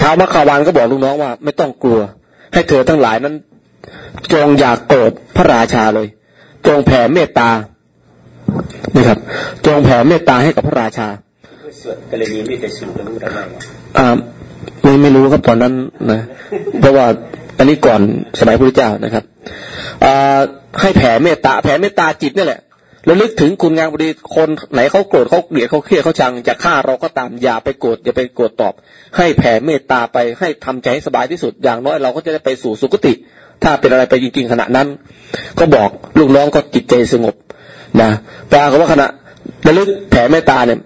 Speaker 2: ท้าวมัคคาวานก็บอกลูกน้องว่า ไม่ต้องกลัว ให้เธอทั้งหลายนั้น จงอยากโกรธพระราชาเลย จงแผ่เมตตานะครับ จงแผ่เมตตาให้กับพระราชา
Speaker 1: สวดกรณีไม่แต่สูตรรู้ทำไม
Speaker 2: อ่าไม่ไม่รู้ครับตอนนั้นนะเพราะว่าอันนี้ก่อนสมัยพระเจ้านะครับอ่าให้แผ่เมตตาแผ่เมตตาจิตนี่แหละ แล้วลึกถึงคุณงามบดีคนไหนเขาโกรธเขาเกลียดเขาเครียดเขาชังจะฆ่าเราก็ตามอย่าไปโกรธอย่าไปโกรธตอบ ให้แผ่เมตตาไปให้ทำใจให้สบายที่สุดอย่างน้อยเราก็จะได้ไปสู่สุคติ ถ้าเป็นอะไรไปจริงๆขณะนั้น ก็บอกลูกน้องก็จิตใจสงบนะปลากว่าขณะระลึกแผ่เมตตาเนี่ย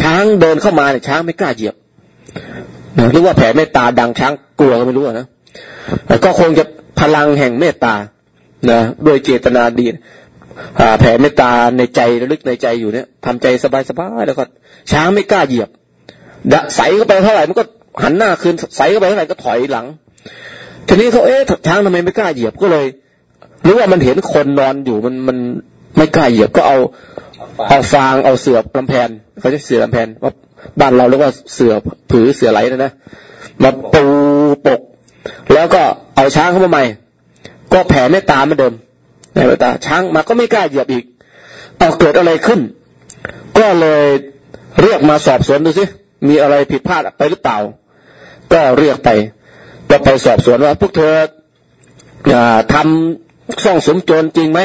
Speaker 2: ช้างเดินเข้ามาเนี่ยช้างไม่กล้าเหยียบนะหรือว่าแผ่เมตตาดังช้างกลัวก็ไม่รู้นะแต่ก็คงจะพลังแห่งเมตตานะด้วยเจตนาดี แผ่เมตตาในใจระลึกในใจอยู่เนี่ยทำใจสบายๆแล้วก็ ช้างไม่กล้าเหยียบดะใสเข้าไปเท่าไหร่มันก็หันหน้าคืนใสเข้าไปเท่าไหร่ก็ถอยหลัง ทีนี้เขาเอ๊ะช้างทำไมไม่กล้าเหยียบก็เลยหรือว่ามันเห็นคนนอนอยู่มันมันไม่กล้าเหยียบก็เอาเอาฟางเอาเสือลำแพนเขาจะเสือลำแพนว่าบ้านเราเรียกว่าเสือผือเสือไหลนะนะมาปูปก แล้วก็เอาช้างเข้ามาใหม่ ก็แผ่เมตตาเหมือนเดิม แผ่เมตาช้างมาก็ไม่กล้าเหยียบอีกเอาเกิดอะไรขึ้น ก็เลยเรียกมาสอบสวนดูสิมีอะไรผิดพลาดไปหรือเปล่า ก็เรียกไปก็ไปสอบสวนว่า พวกเธอทำซ่องสมโจรจริงไหม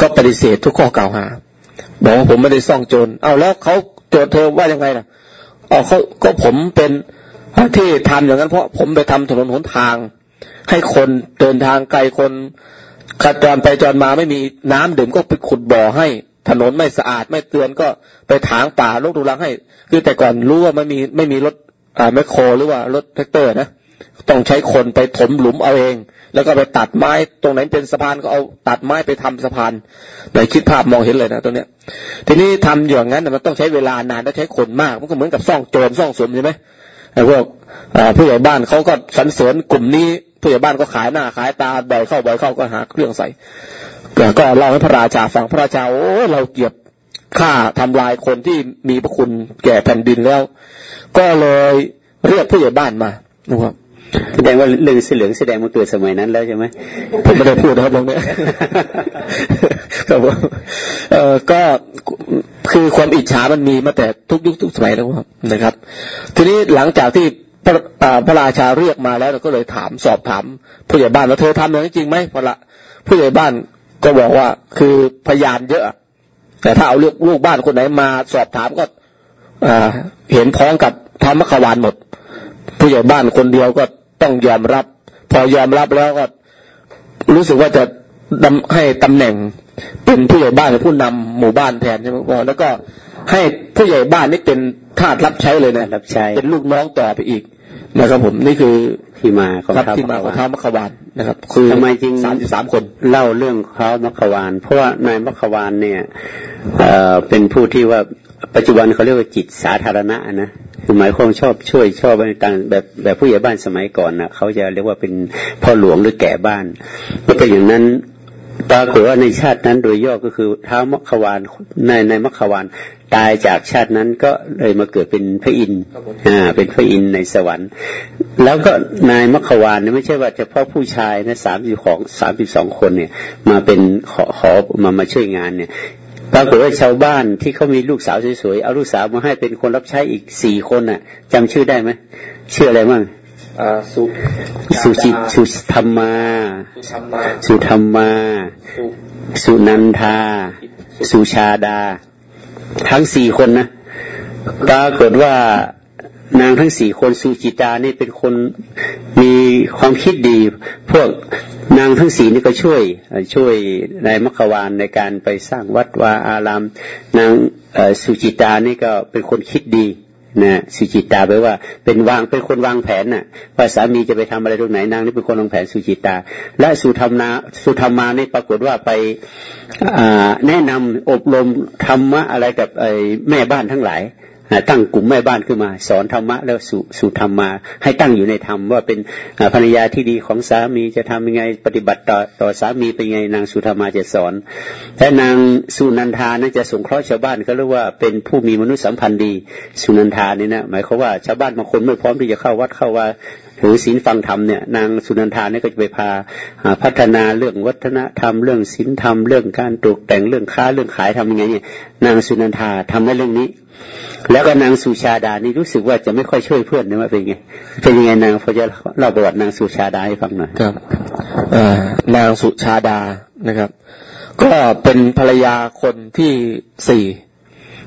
Speaker 2: ก็ปฏิเสธทุกข้อกล่าวหาบอกว่าผมไม่ได้ซ่องโจรเอาแล้วเขาโจทย์เธอว่ายังไงล่ะอ๋อเขาก็ผมเป็นที่ทำอย่างนั้นเพราะผมไปทำถนนหนทาง ให้คนเดินทางไกลคน ขัดจรไปจรมาไม่มีน้ำดื่มก็ไปขุดบ่อให้ ถนนไม่สะอาดไม่เตียนก็ไปถางป่ารกรุงรังให้ คือแต่ก่อนรู้ว่าไม่มีไม่มีรถอ่าแบคโฮหรือว่ารถแทรกเตอร์นะต้องใช้คนไปถมหลุมเอาเอง แล้วก็ไปตัดไม้ตรงไหนเป็นสะพานก็เอาตัดไม้ไปทำสะพานไหนคิดภาพมองเห็นเลยนะตรงเนี้ย ทีนี้ทำอย่างนั้นมันต้องใช้เวลานานและใช้คนมาก มันก็เหมือนกับซ่องโจรซ่องสมใช่ไหมไอ้พวกผู้ใหญ่บ้านเขาก็สรรเสริญกลุ่มนี้ ผู้ใหญ่บ้านก็ขายหน้าขายตาบ่อยเข้าบ่อยเข้าก็หาเครื่องใส่ก็เล่าให้พระราชาฟังพระราชาโอ้เราเกียบฆ่าทำลายคนที่มีพระคุณแก่แผ่นดินแล้ว ก็เลยเรียกผู้ใหญ่บ้านมานะครับ
Speaker 1: แสดงว่าเรื่องเสือเหลืองแสดงมาเกิดสมัยนั้นแล้วใช่ไหม
Speaker 2: ผมไม่ได้พูดนะครับตรงนี้ครับผมเอ่อก็คือความอิจฉามันมีมาแต่ทุกยุคทุกสมัยแล้วครับนะครับ ทีนี้หลังจากที่ พระพระราชาเรียกมาแล้วเราก็เลยถามสอบถามผู้ใหญ่บ้านว่าเธอทำอย่างนี้จริงไหมพอละผู้ใหญ่บ้านก็บอกว่าคือพยานเยอะ แต่ถ้าเอาลือกลูกบ้านคนไหนมาสอบถามก็เห็นพ้องกับธรรมขวานหมด ผู้ใหญ่บ้านคนเดียวก็ต้องยอมรับ พอยอมรับแล้วก็รู้สึกว่าจะให้ตำแหน่งเป็นผู้ใหญ่บ้านหรือผู้นำหมู่บ้านแทนใช่ไหมพ่อแล้วก็ ให้ผู้ใหญ่บ้านนี่เป็นทาสรับใช้เลยนะ
Speaker 1: รับใช้
Speaker 2: เป็นลูกน้องต่อไปอีกนะครับผมนี่คือ
Speaker 1: ที่มาของ
Speaker 2: ท้าที่มาของท้ามัควานนะครับ
Speaker 1: คือทำไมจริง
Speaker 2: สามสิบสามคน
Speaker 1: เล่าเรื่องท้ามัควาน เพราะว่านายมัควานเนี่ยเอ่อเป็นผู้ที่ว่าปัจจุบันเขาเรียกว่าจิตสาธารณะนะคือหมายความชอบช่วยชอบอะไรต่างแบบแบบผู้ใหญ่บ้านสมัยก่อนนะเขาจะเรียกว่าเป็นพ่อหลวงหรือแก่บ้านก็เป็นอย่างนั้น ปรากฏว่าในชาตินั้นโดยย่อก็คือท้าวมัคควานในในมัคควานตายจากชาตินั้นก็เลยมาเกิดเป็นพระอินทร์อ่า เป็นพระอินทร์ในสวรรค์ แล้วก็นายมัคควานเนี่ยไม่ใช่ว่าเฉพาะผู้ชายนะสามสิบของสามสิบสองคนเนี่ย มาเป็นขอขอมามาช่วยงานเนี่ยปรากฏว่าชาวบ้านที่เขามีลูกสาวสวยๆเอาลูกสาวมาให้เป็นคนรับใช้อีกสี่คนน่ะจำชื่อได้ไหมชื่ออะไรบ้าง
Speaker 2: สุ
Speaker 1: สุจิตสุธรรมา สุธรรมา สุนันทา สุชาดา ทั้งสี่คนนะปรากฏว่านางทั้งสี่คนสุจิตานี่เป็นคนมีความคิดดี พวกนางทั้งสี่นี่ก็ช่วย ช่วยในมัคควานในการไปสร้างวัดวาอาราม นางสุจิตานี่ก็เป็นคนคิดดี นะสุจิตาแปลว่าเป็นวางเป็นคนวางแผนน่ะว่าสามีจะไปทำอะไรตรงไหนนางนี่เป็นคนวางแผนสุจิตา และสุธรรมนาสุธรรมานี่ปรากฏว่าไปแนะนำอบรมธรรมะอะไรกับไอ้แม่บ้านทั้งหลาย ตั้งกลุ่มแม่บ้านขึ้นมา สอนธรรมะแล้วสู่สู่ธรรมมา ให้ตั้งอยู่ในธรรมว่าเป็นภรรยาที่ดีของสามีจะทำยังไงปฏิบัติต่อต่อสามีเป็นไงนางสุธรรมาจะสอนแต่นางสุนันทานั้นจะสงเคราะห์ชาวบ้านเขาเรียกว่าเป็นผู้มีมนุษยสัมพันธ์ดีสุนันทานี่นะหมายความว่าชาวบ้านบางคนไม่พร้อมที่จะเข้าวัดเข้าว่าถือศีลฟังธรรมเนี่ยนางสุนันทาเนี่ยก็จะไปพาพัฒนาเรื่องวัฒนธรรม เรื่องศีลธรรมเรื่องการตกแต่งเรื่องค้าเรื่องขายทำยังไงเนี่ยนางสุนันทาทำในเรื่องนี้ แล้วก็นางสุชาดานี่รู้สึกว่าจะไม่ค่อยช่วยเพื่อนนะว่าเป็นไงเป็นยังไงนางพอจะเล่าประวัตินางสุชาดาให้ฟังหน่อย
Speaker 2: ครับนางสุชาดานะครับ ก็เป็นภรรยาคนที่สี่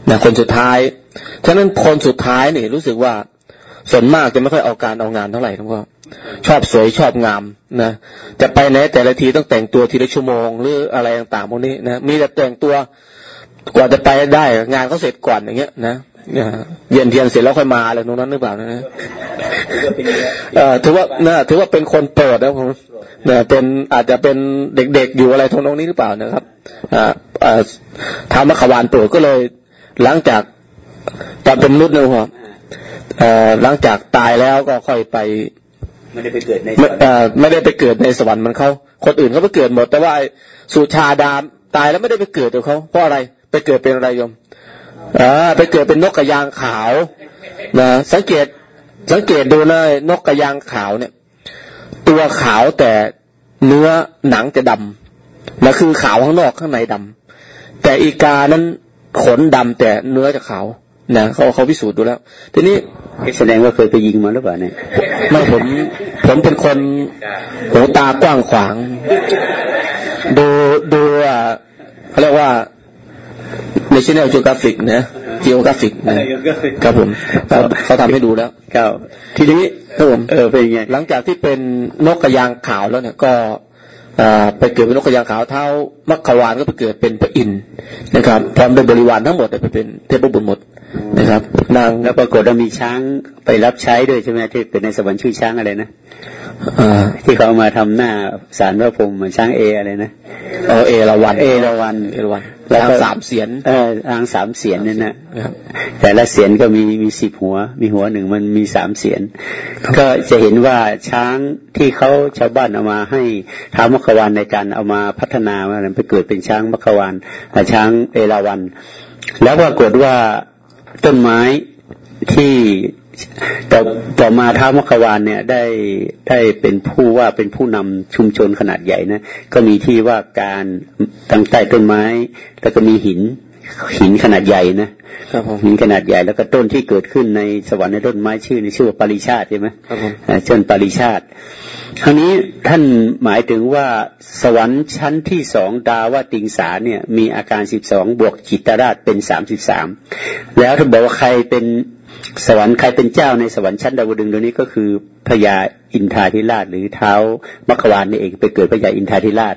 Speaker 2: นะคนสุดท้าย ฉะนั้นคนสุดท้ายนี่รู้สึกว่าส่วนมากจะไม่ค่อยเอาการเอางานเท่าไหร่ทั้งก็ชอบสวยชอบงามนะจะไปไหนแต่ละทีต้องแต่งตัวทีละชั่วโมง หรืออะไรต่างๆพวกนี้นะมีแต่แต่งตัว กว่าจะไปได้ งานเขาเสร็จก่อนอย่างเงี้ยนะเย็นเทียนเสร็จแล้วค่อยมาอะไรตรงนั้นหรือเปล่านะเออถือว่านะถือว่าเป็นคนโปรดนะผมเนี่ยเป็นอาจจะเป็นเด็กๆอยู่อะไรตรงนี้หรือเปล่านะครับอ่าอ่าทำมขวานโปรดก็เลย หลังจากตอนเป็นนุษย์นะหัวเอ่อหลังจากตายแล้วก็ค่อยไป
Speaker 1: ไม่ได้ไปเกิดใน
Speaker 2: ไม่ได้ไปเกิดในสวรรค์มันเขาคนอื่นเขาไปเกิดหมด แต่ว่าสุชาดามตายแล้วไม่ได้ไปเกิดกับเขาเพราะอะไร ไปเกิดเป็นอะไรโยมอ่าไปเกิดเป็นนกกระยางขาวนะสังเกตสังเกตดูเลยนกกระยางขาวเนี่ย ตัวขาวแต่เนื้อหนังจะดำนะคือขาวข้างนอกข้างในดำแต่อีกานั้นขนดำแต่เนื้อจะขาวนะเขาเขาพิสูจน์ดูแล้ว ทีนี้
Speaker 1: แสดงว่าเคยไปยิงมาหรือเปล่าเนี่ย
Speaker 2: ไม่ผมผมเป็นคนหูตากว้างขวาง ดูดูอ่าเขาเรียกว่า National Geographic นะ Geographic นะครับผมเขาทำให้ดูแล้ว
Speaker 1: ครับ
Speaker 2: ทีนี้ครับผม
Speaker 1: เออเป็นไง
Speaker 2: หลังจากที่เป็นนกกระยางขาวแล้วเนี่ยก็ไปเกิดเป็นนกกระยางขาวเท่ามัคควานก็ไปเกิดเป็นพระอินทร์นะครับพร้อมด้วยบริวารทั้งหมดไปเป็นเทพบุตรหมดนะครับ
Speaker 1: นางแล้วปรากฏว่ามีช้างไปรับใช้ด้วยใช่ไหมที่เป็นในสวรรค์ชื่อช้างอะไรนะ ที่เขามาทำหน้าสารพระพรหมช้างเออะไรนะ
Speaker 2: เออเอราวัน
Speaker 1: เอราวัน
Speaker 2: เอราวันแล้วสามเสียน
Speaker 1: เออทางสามเสียนเนี่ยนะแต่ละเสียนก็มีมีสิบหัว มีหัวหนึ่งมันมีสามเสียน ก็จะเห็นว่าช้างที่เขาชาวบ้านเอามาให้ท้าวมัควานในการเอามาพัฒนามาไปเกิดเป็นช้างมัควานช้างเอราวัน แล้วปรากฏว่าต้นไม้ที่ ต่อต่อมาท้าวมคควานเนี่ยได้ได้เป็นผู้ว่าเป็นผู้นำชุมชนขนาดใหญ่นะก็มีที่ว่าการตั้งใต้ต้นไม้ แล้วก็มีหินหินขนาดใหญ่นะหินขนาดใหญ่แล้วก็ต้นที่เกิดขึ้นในสวรรค์ในต้นไม้ชื่อในชื่อว่าปริชาติใช่ไหมเชิญปริชาติคราวนี้ท่านหมายถึงว่าสวรรค์ชั้นที่สองดาวติงสาเนี่ยมีอาการสิบสองบวกจิตราชเป็นสามสิบสามแล้วท่านบอกว่าใครเป็น สวรรค์ใครเป็นเจ้าในสวรรค์ชั้นดาวดึงตัวนี้ก็คือพญาอินทาธิราช หรือเท้ามัควานนี่เองไปเกิดพญาอินทาธิราช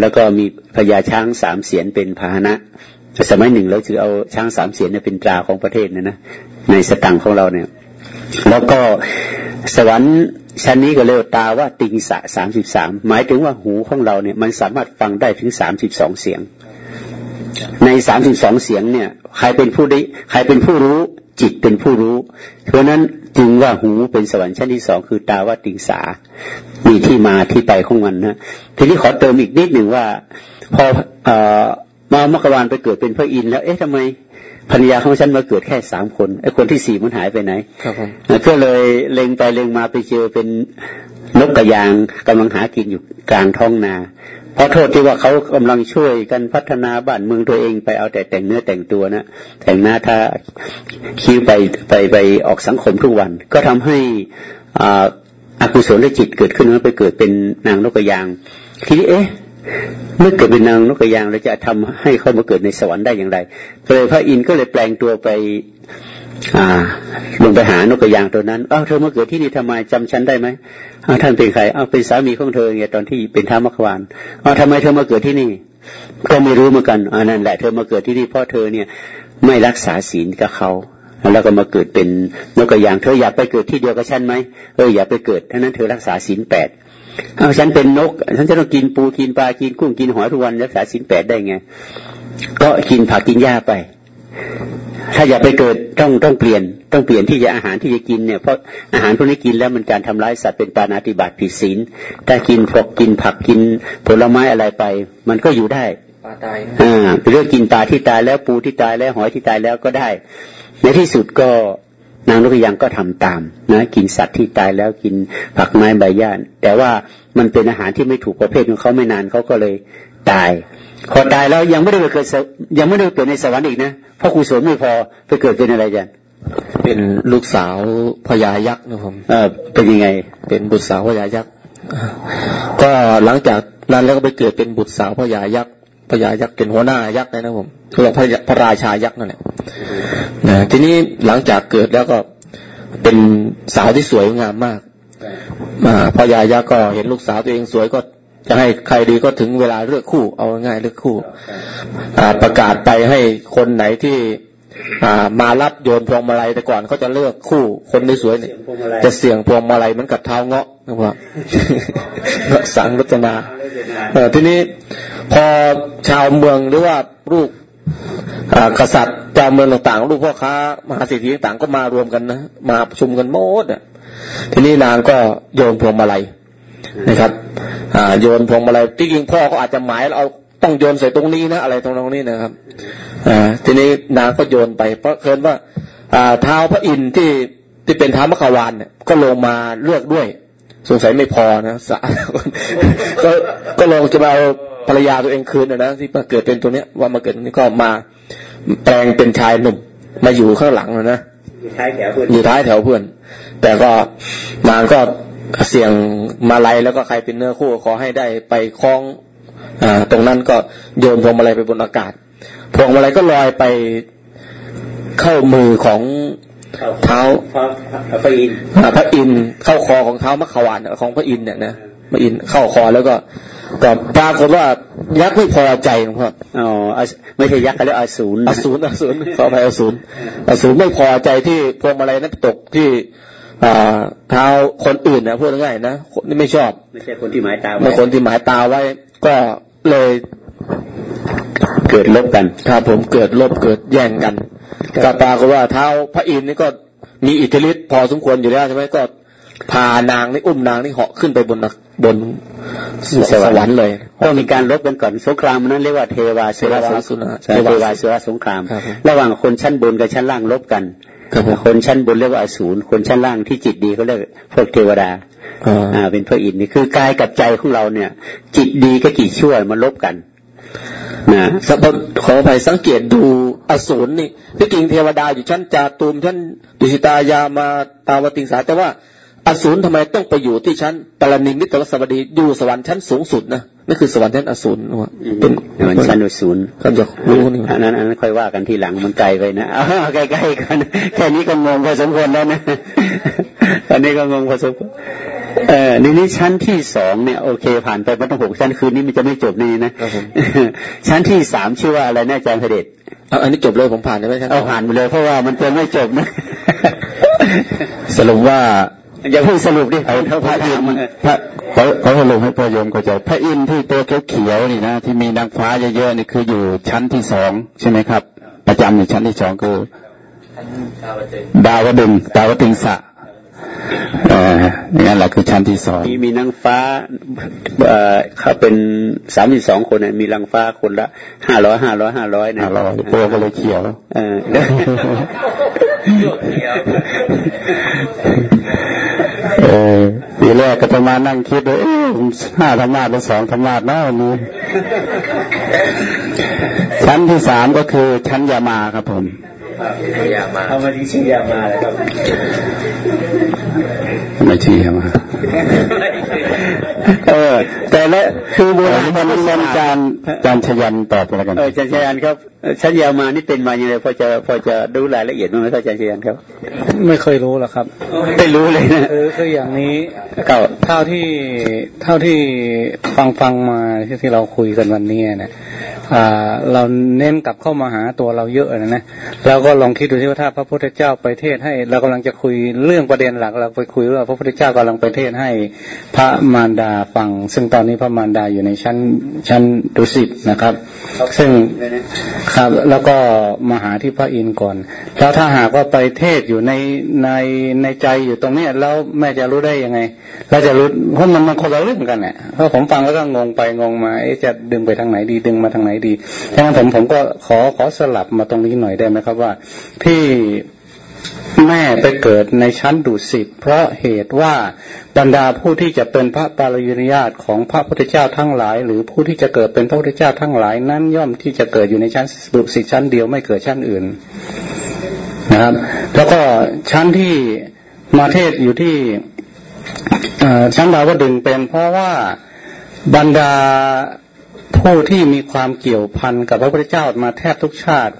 Speaker 1: แล้วก็มีพญาช้างสามเสียนเป็นพาหนะสมัยหนึ่งเราถือเอาช้างสามเสียนเนี่ยเป็นตราของประเทศนะนะในสตังของเราเนี่ย แล้วก็สวรรค์ชั้นนี้ก็เรียกตาว่าติงสะสามสิบสามหมายถึงว่าหูของเราเนี่ย มันสามารถฟังได้ถึงสามสิบสองเสียง ในสามสิบสองเสียงเนี่ย ใครเป็นผู้ได้ใครเป็นผู้รู้ จิตเป็นผู้รู้ เพราะนั้นจึงว่าหูเป็นสวรรค์ชั้นที่สองคือตาวติงสา มีที่มาที่ไปของมันนะทีนี้ขอเติมอีกนิดหนึ่งว่า พอเอ่อมามกวานไปเกิดเป็นพระอินทร์แล้ว เอ๊ะทำไมภรรยาของฉันมาเกิดแค่สามคนไอ้คนที่สี่มันหายไปไหน
Speaker 2: ครับผม
Speaker 1: ก็เลยเล็งไปเล็งมาไปเจอเป็นนกกระยางกำลังหากินอยู่กลางท้องนา เพราะโทษที่ว่าเขากำลังช่วยกันพัฒนาบ้านเมืองตัวเองไปเอาแต่แต่งเนื้อแต่งตัวนะแต่งหน้าถ้าคิ้วไปไปไปออกสังคมทุกวัน ก็ทำให้อากุศลแลจิตเกิดขึ้นแล้วไปเกิดเป็นนางนกกระยางทีนี้เอ๊ะเมื่อเกิดเป็นนางนกกระยางเราจะทำให้เขามาเกิดในสวรรค์ได้อย่างไรเลยพระอินทร์ก็เลยแปลงตัวไป อ่าลงไปหานกกระยางตัวนั้นอ้าวเธอมาเกิดที่นี่ทำไมจำฉันได้ไหมอ้าวท่านเป็นใครอ้าวเป็นสามีของเธอไงตอนที่เป็นท้ามควานอ้าวทำไมเธอมาเกิดที่นี่ ก็ไม่รู้เหมือนกันอ่านั่นแหละเธอมาเกิดที่นี่เพราะเธอเนี่ยไม่รักษาศีลกับเขาแล้วก็มาเกิดเป็นนกกระยางเธออยากไปเกิดที่เดียวกับฉันไหมเอออยากไปเกิดท่านั้นเธอรักษาศีลแปดเอาฉันเป็นนก ฉันจะต้องกินปูกินปลากินกุ้งกินหอยทุกวันรักษาสินแปดได้ไง ก็กินผักกินหญ้าไป ถ้าอยากไปเกิดต้องต้องเปลี่ยนต้องเปลี่ยนที่จะอาหารที่จะกินเนี่ยเพราะอาหารพวกนี้กินแล้วมันการทำร้ายสัตว์เป็นปานาติบาตผิดศีลถ้ากินพวกกินผักกินผลไม้อะไรไป มันก็อยู่ได้
Speaker 2: ปลาตาย
Speaker 1: อ่าเรื่องกินปลาที่ตายแล้วปูที่ตายแล้วหอยที่ตายแล้วก็ได้ ในที่สุดก็นางนกยังก็ทำตามนะกินสัตว์ที่ตายแล้วกินผักไม้ใบหญ้าแต่ว่ามันเป็นอาหารที่ไม่ถูกประเภทของเขาไม่นานเขาก็เลยตาย พอตายแล้วยังไม่ได้ไปเกิดยังไม่ได้เกิดในสวรรค์อีกนะเพราะกุศลไม่พอไปเกิดเป็นอะไรจัน
Speaker 2: เป็นลูกสาวพญายักษ์นะผม
Speaker 1: เออเป็นยังไง
Speaker 2: เป็นบุตรสาวพญายักษ์ก็หลังจากนั้นแล้วก็ไปเกิดเป็นบุตรสาวพญายักษ์พญายักษ์เป็นหัวหน้ายักษ์เลยนะผมเรียกพระราชายักษ์นั่นแหละนะทีนี้หลังจากเกิดแล้วก็เป็นสาวที่สวยงามมากมาพอยายาก็เห็นลูกสาวตัวเองสวยก็ จะให้ใครดีก็ถึงเวลาเลือกคู่ เอาง่ายเลือกคู่ประกาศไปให้คนไหนที่มารับโยนพวงมาลัยแต่ก่อนเขาจะเลือกคู่ คนที่สวยเนี่ยจะเสี่ยงพวงมาลัยเหมือนกับเท้าเงาะนะครับสังรัตนาทีนี้พอชาวเมืองหรือว่าลูกกษัตริย์เจ้าเมืองต่างๆลูกพ่อค้ามหาเศรษฐีต่างก็มารวมกันนะมาประชุมกันหมดอะทีนี้นางก็โยนพวงมาลัย นะครับอ่าโยนพวงมาลัยที่จริงพ่อเขาอาจจะหมายเอาต้องโยนใส่ตรงนี้นะอะไรตรงนี้นะครับอ่าทีนี้นางก็โยนไป เพราะเคินว่าอ่าเท้าพระอินทร์ที่ที่เป็นเท้ามขวานเนี่ยก็ลงมาเลือกด้วย สงสัยไม่พอนะสะก็ก็ลงจะมาเอาภรรยาตัวเองคืนนะที่มาเกิดเป็นตัวเนี้ยว่ามาเกิดนี้ก็มาแปลงเป็นชายหนุ่มมาอยู่ข้างหลังนะอยู่ท้ายแถวเพื่อนอยู่ท้ายแถวเพื่อน แต่ก็นางก็ เสี่ยงมาลัยแล้วก็ใครเป็นเนื้อคู่ขอให้ได้ไปคล้องอ่าตรงนั้นก็โยนพวงมาลัยไปบนอากาศ พวงมาลัยก็ลอยไปเข้ามือของเท้าพระอินทร์พระอินทร์เข้าคอของเท้ามัคควานของพระอินทร์เนี่ยนะพระอินทร์เข้าคอแล้วก็ก็ปรากฏว่ายักษ์ไม่พอใจหลวงพ่อ
Speaker 1: อ๋อไม่ใช่ยักษ์เขาเรียกอสูร
Speaker 2: อสูรอสูรขอไปอสูรอสูรไม่พอใจที่พวงมาลัยนั้นตกที่ เท้าคนอื่นนะพูดง่ายนะนี่ไม่ชอบ
Speaker 1: ไม่ใช่คนที่หมายตาไว้
Speaker 2: ไม่คนที่หมายตาไว้ ก็เลย
Speaker 1: เกิดลบกัน
Speaker 2: ครับผมเกิดลบเกิดแย่งกันก็ปรากฏว่าเท้าพระอินทร์นี่ก็มีอิทธิฤทธิ์พอสมควรอยู่แล้วใช่ไหมก็พานางนี่อุ้มนางนี่เหาะขึ้นไปบนบนสวรรค์เลย
Speaker 1: ก็มีการลบกันก่อนสงครามนั้นเรียกว่าเทวาเสวาสุนเทวาเสวาสงคราม ระหว่างคนชั้นบนกับชั้นล่างลบกัน คนชั้นบนเรียกว่าอสูรคนชั้นล่างที่จิตดีเขาเรียกพวกเทวดาอ่า เป็นพระอินทร์นี่คือกายกับใจของเราเนี่ย จิตดีกับจิตชั่วมันลบกัน
Speaker 2: นะสับขอไปสังเกตดูอสูรนี่ที่จริงเทวดาอยู่ชั้นจาตุมชั้นดุสิตายามาตาวติงสาแต่ว่า อสูรทำไมต้องไปอยู่ที่ชั้นปรนิมิตรสวัสดีอยู่สวรรค์ชั้นสูงสุดนะนี่คือสวรรค์ชั้นอสูร
Speaker 1: เป็นชั้นอสูร
Speaker 2: ก็จะรู้นี่
Speaker 1: อันนั้นอันนั้นค่อยว่ากันทีหลังมันไกลไปนะใกล้ๆกันแค่นี้ก็งงพอสมควรแล้วนะอันนี้ก็งงพอสมควรเออในนี้ชั้นที่สองเนี่ยโอเคผ่านไปมันต้องหกชั้นคืนนี้มันจะไม่จบนี่นะชั้นที่สามชื่อว่าอะไรแน่อาจารย์เดช
Speaker 2: อันนี้จบเลยผมผ่านได้ไหมครับ
Speaker 1: เอาผ่านไปเลยเพราะว่ามันจะไม่จบนะ
Speaker 2: สรุปว่า
Speaker 1: อย่าเพิ่งสรุปดิ
Speaker 3: พระพระอินทร์พระเขาเขาสรุปให้พระโยมเข้าใจ พระอินทร์ที่ตัวเขียวๆนี่นะที่มีนางฟ้าเยอะๆนี่คืออยู่ชั้นที่สองใช่ไหมครับ ประจำอยู่ชั้นที่สองคือดาวดึงดาวดึงสะเออนั่นแหละคือชั้นที่สอง
Speaker 1: มีมีนางฟ้าเอ่อเขาเป็นสามสิบสองคนเนี่ยมีนางฟ้าคนละห้าร้อยห้าร้อยห้าร้อยนะห้าร้อย
Speaker 3: ตัวก็เลยเขียว เออ เออทีแรกก็จะมานั่งคิดเลยห้าธรรมะหรือสองธรรมะนะวันนี้ชั้นที่สามก็คือชั้นยามาครับผม
Speaker 1: ยามาเอามาที่ชื่อยามาเลยครับ
Speaker 3: ไม่ชื่อยามาเออ แต่ละคือโบราณมันเป็นการการชยันตอบอะไรกัน
Speaker 1: เออชยันครับชั้นยามานี่เป็นมาอย่างไรพอจะพอจะดูรายละเอียดมั้ยครับอาจารย์ชยันครับ
Speaker 3: ไม่เคยรู้หรอกครับ
Speaker 1: ไม่รู้เลยนะ
Speaker 3: คือคืออย่างนี้เท่าที่เท่าที่ฟังฟังมาที่ที่เราคุยกันวันนี้เนี่ย เราเน้นกลับเข้ามาหาตัวเราเยอะนะนะเราก็ลองคิดดูที่ว่าถ้าพระพุทธเจ้าไปเทศให้ เรากำลังจะคุยเรื่องประเด็นหลัก เราไปคุยว่าพระพุทธเจ้ากำลังไปเทศให้พระมารดาฟัง ซึ่งตอนนี้พระมารดาอยู่ในชั้นชั้นดุสิตนะครับ ซึ่งครับแล้วก็มาหาที่พระอินทร์ก่อน แล้วถ้าหากว่าไปเทศอยู่ในในในใจอยู่ตรงนี้แล้วแม่จะรู้ได้ยังไงเราจะรู้เพราะมันมันคนละเรื่องกันเนี่ยเพราะผมฟังแล้วก็งงไปงงมาจะดึงไปทางไหนดีดึงมาทางไหนดีดังนั้นผมผมก็ขอขอสลับมาตรงนี้หน่อยได้ไหมครับว่า ที่แม่ไปเกิดในชั้นดุสิตเพราะเหตุว่าบรรดาผู้ที่จะเป็นพระปารยุญาตของพระพุทธเจ้าทั้งหลาย หรือผู้ที่จะเกิดเป็นพระพุทธเจ้าทั้งหลาย นั้นย่อมที่จะเกิดอยู่ในชั้นดุสิตชั้นเดียวไม่เกิดชั้นอื่นนะครับ แล้วก็ชั้นที่มาเทศอยู่ที่ชั้นดาวดึงเป็นเพราะว่าบรรดา ผู้ที่มีความเกี่ยวพันกับพระพุทธเจ้ามาแทบทุกชาติ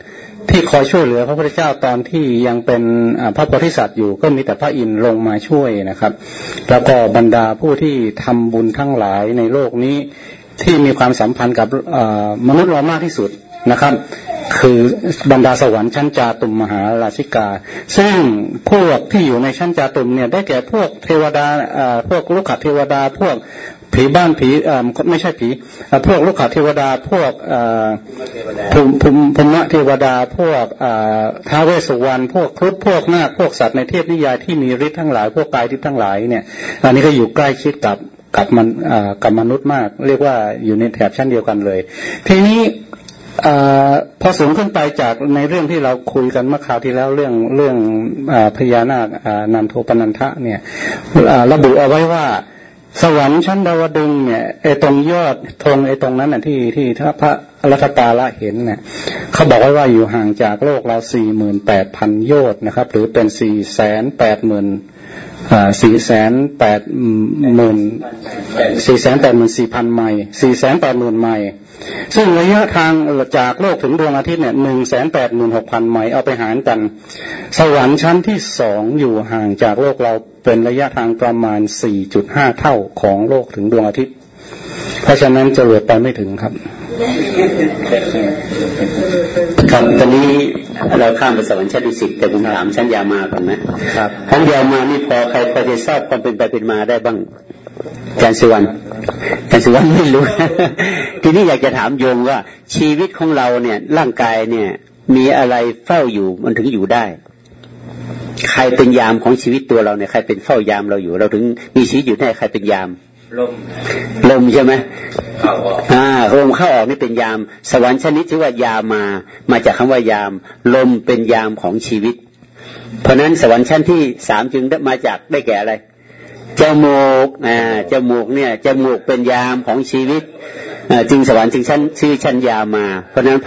Speaker 3: ที่คอยช่วยเหลือพระพุทธเจ้าตอนที่ยังเป็นพระโพธิสัตว์อยู่ก็มีแต่พระอินทร์ลงมาช่วยนะครับ แล้วก็บรรดาผู้ที่ทำบุญทั้งหลายในโลกนี้ที่มีความสัมพันธ์กับมนุษย์เรามากที่สุดนะครับ คือบรรดาสวรรค์ชั้นจาตุมมหาราชิกา ซึ่งพวกที่อยู่ในชั้นจาตุมเนี่ยได้แก่พวกเทวดาพวกลูกขเทวดาพวก ผีบ้านผีไม่ใช่ผีพวกลูกขาเทวดาพวกภูมิภูมิภูมิเทวดาพวกท้าเวสวรรณพวกครุฑพวกนาคพวกสัตว์ในเทพนิยายที่มีฤทธิ์ทั้งหลายพวกกายทิพย์ทั้งหลายเนี่ยอันนี้ก็อยู่ใกล้ชิดกับกับมันกับมนุษย์มาก เรียกว่าอยู่ในแถบชั้นเดียวกันเลย ทีนี้อพอสูงขึ้นไปจากในเรื่องที่เราคุยกันเมื่อคราวที่แล้วเรื่องเรื่องอพญานาคนันโทปนันทะเนี่ยระบุเอาไว้ว่า สวรรค์ชั้นดาวดึงเนี่ยไอ้ตรงยอดธงไอ้ตรงนั้นน่ะที่ที่ถ้าพระรัตตาละเห็นเนี่ยเขาบอกไว้ว่าอยู่ห่างจากโลกเราสี่หมื่นแปดพันโยชน์นะครับ หรือเป็นสี่แสนแปดหมื่น สี่แสนแปดหมื่นสี่แสนแปดหมื่นสี่พันไมล์สี่แสนแปดหมื่นไมล์ซึ่งระยะทางจากโลกถึงดวงอาทิตย์เนี่ยหนึ่งแสนแปดหมื่นหกพันไมล์เอาไปหารกัน สวรรค์ชั้นที่สองอยู่ห่างจากโลกเราเป็นระยะทางประมาณสี่จุดห้าเท่าของโลกถึงดวงอาทิตย์ เพราะฉะนั้นจะเหลือไปไม่ถึงครับ
Speaker 1: ครับตอนนี้ เราข้ามไปสวรรค์ชั้นที่สิบแต่ผมถามชั้นยามาก่อนนะครับชั้นยามานี่พอใครพอจะทราบความเป็นไปเป็นมาได้บ้างการสุวรรณการสุวรรณไม่รู้ ทีนี้อยากจะถามโยมว่า ชีวิตของเราเนี่ยร่างกายเนี่ย มีอะไรเฝ้าอยู่มันถึงอยู่ได้ ใครเป็นยามของชีวิตตัวเราเนี่ยใครเป็นเฝ้ายามเราอยู่ เราถึงมีชีวิตอยู่ได้ใครเป็นยาม ลมลมใช่ไหมเข้าออกอ่าลมเข้าออกนี่เป็นยาม สวรรค์ชนิดที่ว่ายามมามาจากคำว่ายาม ลมเป็นยามของชีวิต เพราะนั้นสวรรค์ชั้นที่สามจึงได้มาจากได้แก่อะไรจมูกอ่าจมูกเนี่ยจมูกเป็นยามของชีวิตจึงสวรรค์จึงชั้นชื่อชั้นยามา เพราะนั้น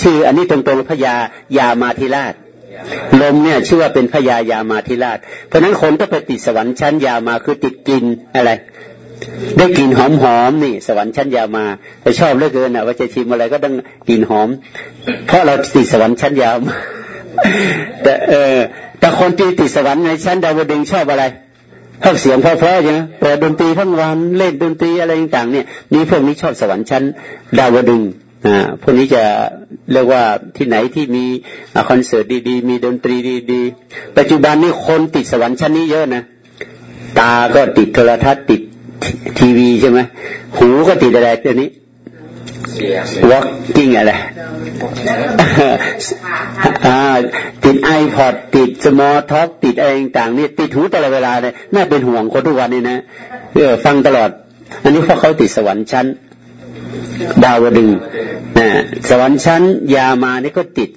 Speaker 1: ชื่ออันนี้ตรงๆพญายามาธิราชลมเนี่ยชื่อว่าเป็นพญายามาธิราช เพราะนั้นคนต้องไปติดสวรรค์ชั้นยามาคือติดกินอะไร ได้กลิ่นหอมหอมนี่ สวรรค์ชั้นยามาแต่ชอบเหลือเกินอะว่าจะชิมอะไรก็ต้องกลิ่นหอม เพราะเราติดสวรรค์ชั้นยาวมาแต่เออแต่คนที่ติดสวรรค์ในชั้นดาวดึงชอบอะไรชอบเสียงเพราะๆใช่ไหมเปิดดนตรีทั้งวันเล่นดนตรีอะไรต่างๆเนี่ยนี่พวกนี้ชอบสวรรค์ชั้นดาวดึงอ่าพวกนี้จะเรียกว่าที่ไหนที่มีคอนเสิร์ตดีๆ มีดนตรีดีๆ ปัจจุบันนี้คนติดสวรรค์ชั้นนี้เยอะนะตาก็ติดโทรทัศน์ติด ทีวีใช่ไหมหูก็ติดอะไรตัวนี้ walking อะไรติดไอพอดติดสมอท็อกติดอะไรต่างนี่ติดหูตลอดเวลาเลยน่าเป็นห่วงคนทุกวันนี่นะเออฟังตลอด อันนี้เพราะเขาติดสวรรค์ชั้น ดาวดึงนะสวรรค์ชั้น ยามานี่ก็ติด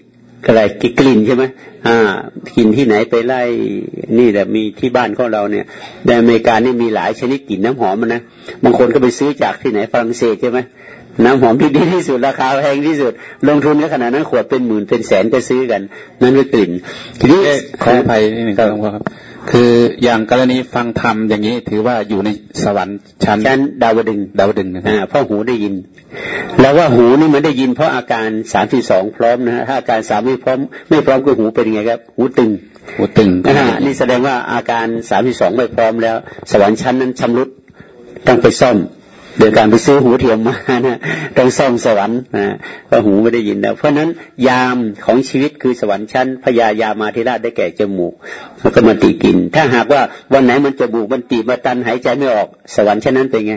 Speaker 1: อะไรกลิ่นใช่ไหมอ่ากลิ่นที่ไหนไปไล่ นี่แหละมีที่บ้านของเราเนี่ย ในอเมริกานี่มีหลายชนิดกลิ่นน้ำหอมมันนะ บางคนก็ไปซื้อจากที่ไหนฝรั่งเศสใช่ไหมน้ำหอมที่ดีที่สุดราคาแพงที่สุด ลงทุนก็ขนาดนั้นขวดเป็นหมื่นเป็นแสนก็ซื้อกัน นั่นคือกลิ่น ทีนี้
Speaker 3: ขออภัยนิดนึงครับหลวงพ่อครับ คืออย่างกรณีฟังธรรมอย่างนี้ถือว่าอยู่ในสวรรค์ชั้น
Speaker 1: ชั้นดาวดึง
Speaker 3: ดาวดึงนะ
Speaker 1: อ่าเพราะหูได้ยิน แล้วว่าหูนี่มันได้ยินเพราะอาการสามที่สองพร้อมนะฮะถ้าอาการสามไม่พร้อม ไม่พร้อมก็หูเป็นยังไงครับ หูตึง
Speaker 3: หูตึง
Speaker 1: นะฮะนี่แสดงว่าอาการสามที่สองไม่พร้อมแล้ว สวรรค์ชั้นนั้นชำรุดต้องไปซ่อม โดยการไปซื้อหูเทียมมานะต้องซ่อมสวรรค์นะเพราะหูไม่ได้ยินแล้วเพราะนั้นยามของชีวิตคือสวรรค์ชั้นพญายามาธิราชได้แก่จมูกแล้วก็มาตีกิน ถ้าหากว่าวันไหนมันจมูกมันตีมาตันหายใจไม่ออกสวรรค์ชั้นนั้นเป็นไง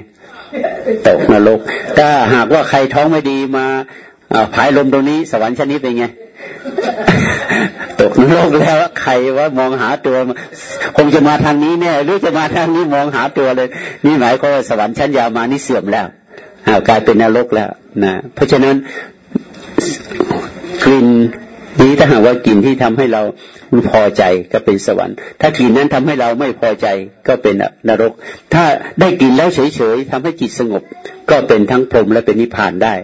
Speaker 1: ตกนรกถ้าหากว่าใครท้องไม่ดีมาผายลมตรงนี้ สวรรค์ชั้นนี้เป็นไง ตกนรกแล้วใครว่ามองหาตัวคงจะมาทางนี้แน่หรือจะมาทางนี้มองหาตัวเลย นี่หมายความว่าสวรรค์ชั้นยาวมานี่เสื่อมแล้วกลายเป็นนรกแล้วนะเพราะฉะนั้นกลิ่นนี้ถ้าหากว่ากลิ่นที่ทำให้เราพอใจก็เป็นสวรรค์ ถ้ากลิ่นนั้นทำให้เราไม่พอใจก็เป็นนรก ถ้าได้กลิ่นแล้วเฉยๆทำให้จิตสงบ ก็เป็นทั้งพรหมและเป็นนิพพานได้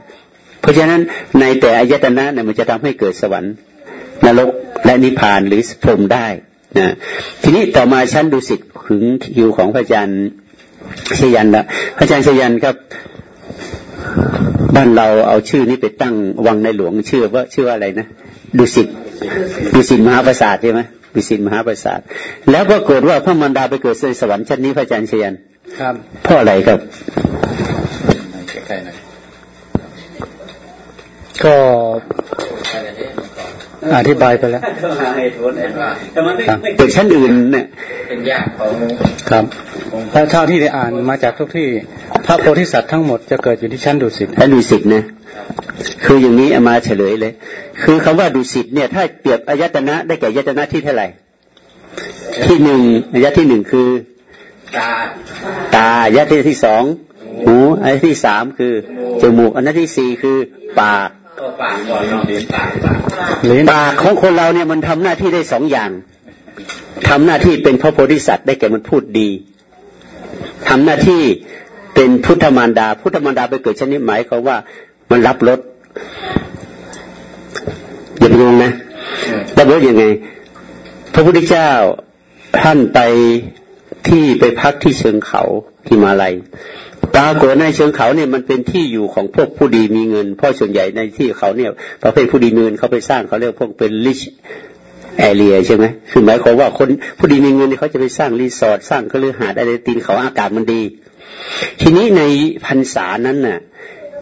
Speaker 1: เพราะฉะนั้นในแต่อายตนะเนี่ยมันจะทำให้เกิดสวรรค์ นรกและนิพพานหรือพรหมได้นะทีนี้ต่อมาชั้นดุสิตถึงคิวของพระอาจารย์ชยันละพระอาจารย์ชยันครับบ้านเราเอาชื่อนี้ไปตั้งวังในหลวงชื่อว่าชื่อว่าอะไรนะดุสิตดุสิตมหาปราสาทใช่ไหมดุสิตมหาปราสาท แล้วปรากฏว่าพระมารดาไปเกิดในสวรรค์ชั้นนี้พระอาจารย์ชยันครับเพราะอะไรครับ
Speaker 3: ก็ อธิบายไปแล้ว
Speaker 1: แต่ชั้นอื่นเนี่ย
Speaker 3: เป็นยากของครับถ้าเท่าที่ได้อ่านมาจากทุกที่ พระโพธิสัตว์ทั้งหมดจะเกิดอยู่ที่ชั้นดุสิต
Speaker 1: ชั้นดุสิตนะคืออย่างนี้เอามาเฉลยเลย คือคำว่าดุสิตเนี่ย ถ้าเปรียบอายตนะได้แก่อายตนะที่เท่าไหร่ที่หนึ่งอายตที่หนึ่งคือ ตาตาอายตที่สองหูอายตที่สามคือจมูกอันที่สี่คือปาก ปากก่อนเนาะปากของคนเราเนี่ยมันทำหน้าที่ได้สองอย่างทำหน้าที่เป็นพระโพธิสัตว์ได้แก่มันพูดดีทำหน้าที่เป็นพุทธมารดา พุทธมารดาไปเกิดชนิดหมายเขาว่ามันรับรสอย่างงงนะรับรสยังไง พระพุทธเจ้าท่านไปที่ไปพักที่เชิงเขาที่มาลัย ปรากฏในเชิงเขาเนี่ยมันเป็นที่อยู่ของพวกผู้ดีมีเงิน เพราะส่วนใหญ่ในที่เขาเนี่ยประเภทผู้ดีมีเงินเขาไปสร้างเขาเรียกพวกเป็นลิชแอเรียใช่ไหมคือหมายความว่าคนผู้ดีมีเงินเขาจะไปสร้างรีสอร์ทสร้างก็เรือหาดอะไรตีนเขาอากาศมันดี ทีนี้ในพรรษานั้นน่ะ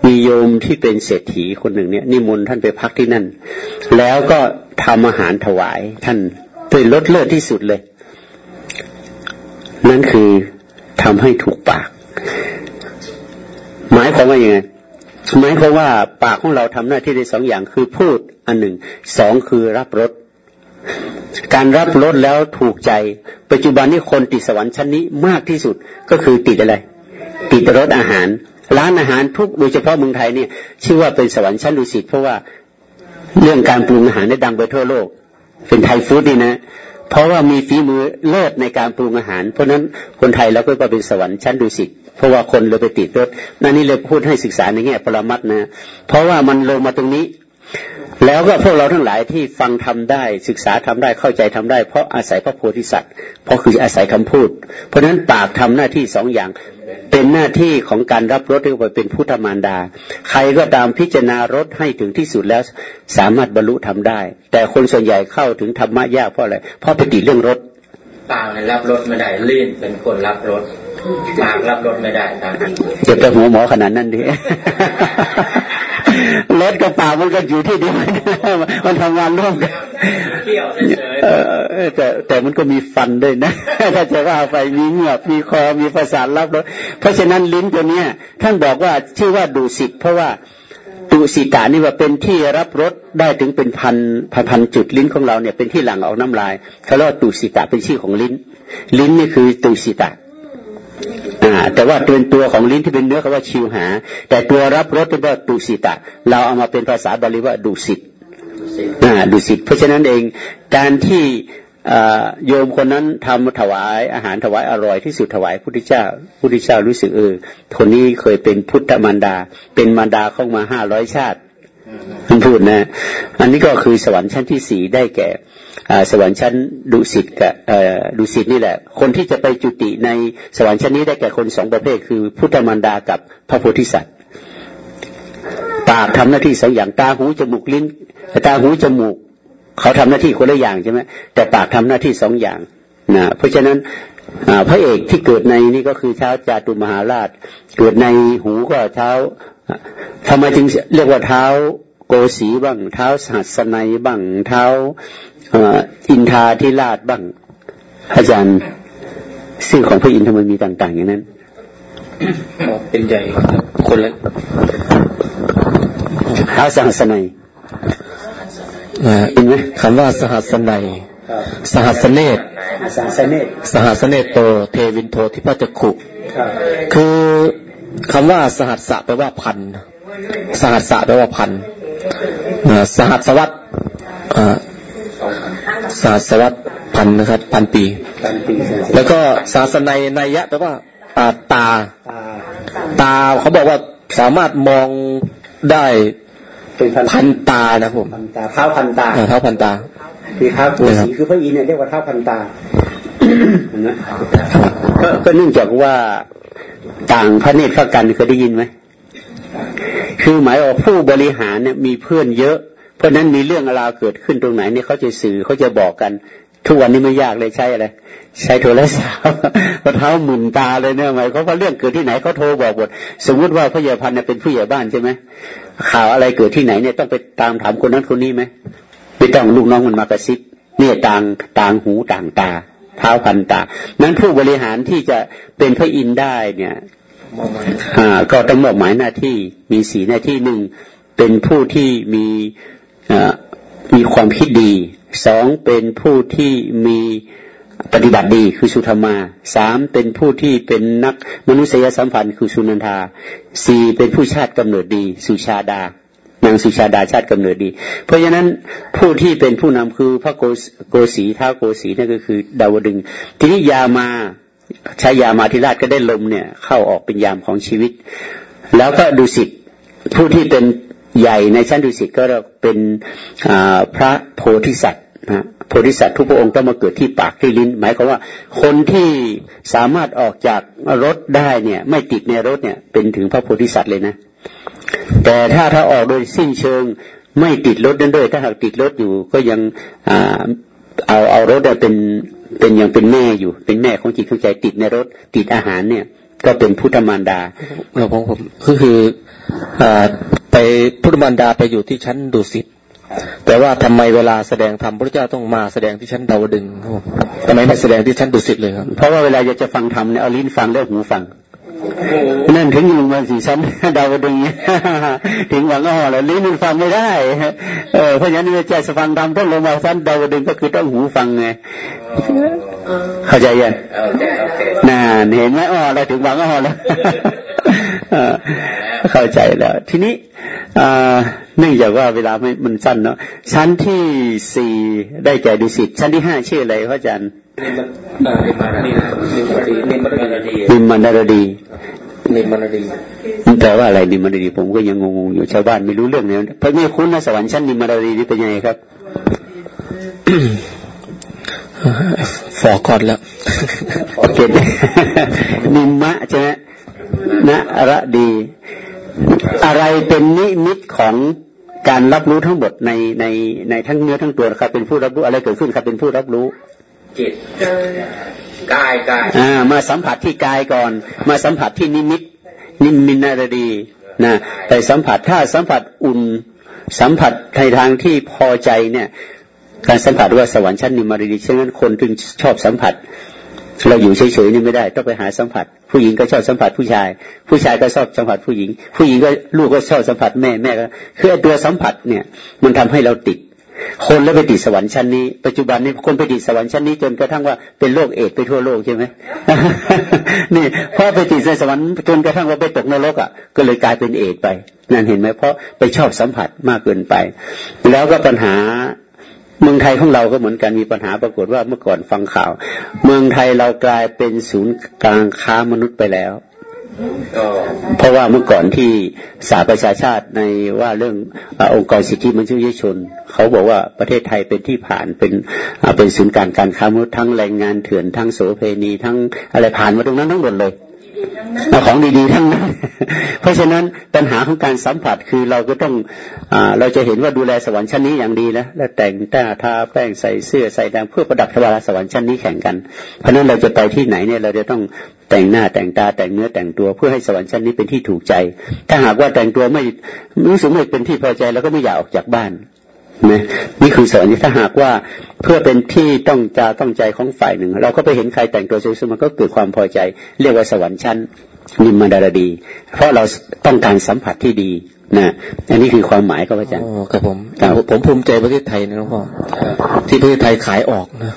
Speaker 1: มีโยมที่เป็นเศรษฐีคนหนึ่งเนี่ยนิมนต์ท่านไปพักที่นั่น แล้วก็ทำอาหารถวายท่านด้วยรสเลิศที่สุดเลย นั่นคือทำให้ถูกปาก หมายความว่ายังไงหมายความว่าปากของเราทำหน้าที่ได้สองอย่างคือพูดอันหนึ่งสองคือรับรสการรับรสแล้วถูกใจ ปัจจุบันนี้คนติดสวรรค์ชั้นนี้มากที่สุดก็คือติดอะไร ติดรสอาหาร ร้านอาหารทุกโดยเฉพาะเมืองไทยเนี่ย ชื่อว่าเป็นสวรรค์ชั้นดุสิตเพราะว่าเรื่องการปรุงอาหารได้ดังไปทั่วโลก เป็นไทยฟู้ดนี่นะ เพราะว่ามีฝีมือเลิศในการปรุงอาหาร เพราะนั้นคนไทยเราก็เป็นสวรรค์ชั้นดุสิตเพราะว่าคนเลยไปติดรถนั่นนี่เลยพูดให้ศึกษาในแง่ปรมัตนะ เพราะว่ามันลงมาตรงนี้ แล้วก็พวกเราทั้งหลายที่ฟังทำได้ ศึกษาทำได้เข้าใจทำได้ เพราะอาศัยพระโพธิสัตว์ เพราะคืออาศัยคำพูด เพราะฉะนั้นปากทำหน้าที่สองอย่าง เป็นหน้าที่ของการรับรสเรียกว่าเป็นพุทธมารดา ใครก็ตามพิจารณารสให้ถึงที่สุดแล้วสามารถบรรลุทำได้ แต่คนส่วนใหญ่เข้าถึงธรรมะยากเพราะอะไรเพราะไปติดเรื่องรส
Speaker 4: ปากรับรสไม่ได้ลื่นเป็นคนรับรสปากรับรสไม่ได้ตาม
Speaker 1: เจ็บแต่หัวหมอขนาดนั้นดิ รถกับปากมันก็อยู่ที่เดียวมันทำงานร่วมกันเที่ยวเฉยแต่แต่มันก็มีฟันด้วยนะถ้าจะว่าไปมีเหงือกมีคอมีประสาทรับรสเพราะฉะนั้นลิ้นตัวเนี้ยท่านบอกว่าชื่อว่าดูสิทธ์เพราะว่าตุสีตานี่ว่าเป็นที่รับรสได้ถึงเป็นพันพันจุดลิ้นของเราเนี่ยเป็นที่หลั่งออกน้ำลายเขาเรียกว่าตุสีตาเป็นชื่อของลิ้น ลิ้นนี่คือตุสีตา อ่าแต่ว่าเป็นตัวของลิ้นที่เป็นเนื้อเขาว่าชิวหา แต่ตัวรับรสเรียกว่าตุสิตะเราเอามาเป็นภาษาบาลีว่าดุสิตอ่าดุสิตเพราะฉะนั้นเองการที่โยมคนนั้นทำถวายอาหารถวายอร่อยที่สุดถวายพุทธเจ้าพุทธเจ้ารู้สึกเออคนนี้เคยเป็นพุทธมารดา เป็นมารดาเข้ามาห้าร้อยชาติท่านพูดนะ อันนี้ก็คือสวรรค์ชั้นที่สี่ได้แก่ สวรรค์ชั้นดุสิตกับดุสิตนี่แหละ คนที่จะไปจุติในสวรรค์ชั้นนี้ได้แก่คนสองประเภท คือพุทธมารดากับพระโพธิสัตว์ปากทำหน้าที่สองอย่างตาหูจมูกลิ้นตาหูจมูก เขาทำหน้าที่คนละอย่างใช่ไหมแต่ปากทำหน้าที่สองอย่างนะเพราะฉะนั้นพระเอกที่เกิดในนี่ก็คือเท้าจาตุมหาราช เกิดในหูก็เท้าทำไมจึงเรียกว่าเท้าโกสีบ้าง เท้าสัสนัยบ้าง เท้า อินทาธิราชบ้าง อาจารย์ชื่อของพระอินทร์ทำไมมีต่าง ๆ อย่างนั้น
Speaker 2: เป็นใหญ่คนละ
Speaker 1: เท้าสัสนัย
Speaker 2: อินไหมคำว่าสหัสนัยสหัสเนต
Speaker 1: สหัสเนต
Speaker 2: สหัสเนตโต เทวินโททิพจักขุคือคำว่าสหัสะแปลว่าพันสหัสะแปลว่าพันสหัสวัต สหัสวัตพันนะครับ พันปี แล้วก็ศาสนัยนัยยะแปลว่าตา ตาเขาบอกว่าสามารถมองได้เป็นพันตานะผมพัน
Speaker 1: ตาเท้าพันตา
Speaker 2: เท้าพันตา
Speaker 1: คือเท้าปูสีคือพระอินเนี่ยเรียกว่าเท้าพันตานะก็เนื่องจากว่าต่างพระเนตรพระกันเคยได้ยินไหมคือหมายว่าผู้บริหารเนี่ยมีเพื่อนเยอะเพ ราะนั้นมีเรื่องราวเกิดขึ้นตรงไหนเนี่ยเขาจะสื่อเขาจะบอกกัน ทุกวันนี้ไม่ยากเลยใช่อะไรใช้โทรศัพท์พอเท้าหมุนตาเลยเนี่ยหมายเขาว่าเรื่องเกิดที่ไหนเขาโทรบอกหมดสมมุติว่าพระยาพันธ์เป็นผู้ใหญ่บ้านใช่ไหมข่าวอะไรเกิดที่ไหนเนี่ยต้องไปตามถามคนนั้นคนนี้ไหมไม่ต้องลูกน้องมันมากระซิบเนี่ยต่างต่างหูต่างตาเท้าพันตา นั้นผู้บริหารที่จะเป็นพระอินทร์ได้เนี่ยก็ต้องมอบหมายหน้าที่มีสีหน้าที่หนึ่งเป็นผู้ที่มี มีความคิดดีสองเป็นผู้ที่มีปฏิบัติดีคือสุธรรมาสามเป็นผู้ที่เป็นนักมนุษยสัมพันธ์คือสุนันทาสี่เป็นผู้ชาติกำเนิดดี สุชาดานางสุชาดาชาติกำเนิดดี เพราะฉะนั้นผู้ที่เป็นผู้นำคือพระโกโกสีท้าโกสีนั่นก็คือ ดาวดึง ทีนี้ยามาใช้ยามาธิราชก็ได้ลมเนี่ย เข้าออกเป็นยามของชีวิต แล้วก็ดุสิตผู้ที่เป็น ใหญ่ในชั้นดุสิตก็เป็นพระโพธิสัตว์นะโพธิสัตว์ทุกพระองค์ต้องมาเกิดที่ปากที่ลิ้น หมายความว่าคนที่สามารถออกจากรถได้เนี่ย ไม่ติดในรถเนี่ย เป็นถึงพระโพธิสัตว์เลยนะ แต่ถ้าถ้าออกโดยสิ้นเชิงไม่ติดรถนั้นด้วย ถ้าหากติดรถอยู่ก็ยังอเอาเอารถเป็นเป็นยังเป็นแม่อยู่ เป็นแม่ของจิตของใจติดในรถติดอาหารเนี่ย ก็เป็นพุทธมารดา
Speaker 2: เราของผมก็คืออ ไปพุทธมารดาไปอยู่ที่ชั้นดุสิตแต่ว่าทำไมเวลาแสดงธรรมพระเจ้าต้องมาแสดงที่ชั้นดาวดึงทำไมไม่แสดงที่ชั้นดุสิตเลยครับ
Speaker 1: เพราะว่าเวลาอยากจะฟังธรรมเนี่ยเอาลิ้นฟังแล้วหูฟังนั่นถึงอยู่มาสี่ชั้นดาวดึงถึงหวังอ้อแล้วลิ้นมันฟังไม่ได้เออเพราะฉะนั้นเวลาจะฟังธรรมต้องลงมาชั้นดาวดึงก็คือต้องหูฟังไงเข้าใจยังน่าเห็นไหมอ้อแล้วถึงหวังอ้อแล้ว เข้าใจแล้ว ทีนี้เนื่องจากว่าเวลาไม่มันสั้นเนาะชั้นที่สี่ได้แก่ดุสิตชั้นที่ห้าชื่ออะไรพระอาจารย์นิมมันดารดี
Speaker 2: นิมมันดารดี
Speaker 1: มันแปลว่าอะไรนิมมันดารดี ผมก็ยังงงๆอยู่ชาวบ้านไม่รู้เรื่องเนี่ยเพระไม่คุ้นนะสวรรค์ชั้นนิมมันดารดีนี่เป็นยังไงครับ
Speaker 2: ฟอก่อนแล้ว
Speaker 1: โอเคนิมมะใช่ไหม นะระดี อะไรเป็นนิมิตของการรับรู้ทั้งหมดในในในทั้งเนื้อทั้งตัวครับเป็นผู้รับรู้อะไรเกิดขึ้นครับเป็นผู้รับรู้
Speaker 4: จิตกายกาย
Speaker 1: อ่ามาสัมผัสที่กายก่อน มาสัมผัสที่นิมิต นิมินารดีนะไปสัมผัสถ้าสัมผัสอุ่น สัมผัสในทางที่พอใจเนี่ย การสัมผัสว่าสวรรค์ชั้นนิมารดีฉะนั้นคนถึงชอบสัมผัส เราอยู่เฉยๆนี่ไม่ได้ต้องไปหาสัมผัส ผู้หญิงก็ชอบสัมผัสผู้ชาย ผู้ชายก็ชอบสัมผัสผู้หญิง ผู้หญิงก็ลูกก็ชอบสัมผัสแม่แม่ก็คือตัวสัมผัสเนี่ย มันทำให้เราติด คนแล้วไปติดสวรรค์ชั้นนี้ปัจจุบันนี้คนไปติดสวรรค์ชั้นนี้จนกระทั่งว่าเป็นโรคเอดไปทั่วโลกใช่ไหมนี่พราะไปติดในสวรรค์จนกระทั่งว่าไปตกนรกอะก็เลยกลายเป็นเอดไปนั่นเห็นไหมเพราะไปชอบสัมผัสมากเกินไป แล้วก็ปัญหา เมืองไทยของเราก็เหมือนกันมีปัญหาปรากฏว่าเมื่อก่อนฟังข่าว เมืองไทยเรากลายเป็นศูนย์กลางค้ามนุษย์ไปแล้วเพราะว่าเมื่อก่อนที่สาประชาชาติในว่าเรื่ององค์กรสิทธิมนุษยชน เขาบอกว่าประเทศไทยเป็นที่ผ่านเป็นเป็นศูนย์การการค้ามนุษย์ทั้งแรงงานเถื่อนทั้งโสเพณีทั้งอะไรผ่านมาตรงนั้นทั้งหมดเลย ของดีๆทั้งนั้น เพราะฉะนั้นปัญหาของการสัมผัสคือเราก็ต้องอเราจะเห็นว่าดูแลสวรรค์ชั้นนี้อย่างดีนะและแต่งตาทาแป้งใส่เสื้อใส่แดงเพื่อประดับทวารสวรรค์ชั้นนี้แข่งกัน เพราะนั้นเราจะไปที่ไหนเนี่ยเราจะต้องแต่งหน้าแต่งตาแต่งเนื้อแต่งตัวเพื่อให้สวรรค์ชั้นนี้เป็นที่ถูกใจ ถ้าหากว่าแต่งตัวไม่รู้สึกไม่เป็นที่พอใจเราก็ไม่อยากออกจากบ้าน นะนี่คือสวรรค์ถ้าหากว่าเพื่อเป็นที่ต้องจาต้องใจของฝ่ายหนึ่ง เราก็ไปเห็นใครแต่งตัวสวยๆมันก็เกิดความพอใจ เรียกว่าสวรรค์ชั้นนิมมาดารดี เพราะเราต้องการสัมผัสที่ดีนะอันนี้คือความหมายครับอาจารย์
Speaker 2: ครับผมผมภูมิใจประเทศไทยนะหลวงพ่อที่ประเทศไทยขายออกนะ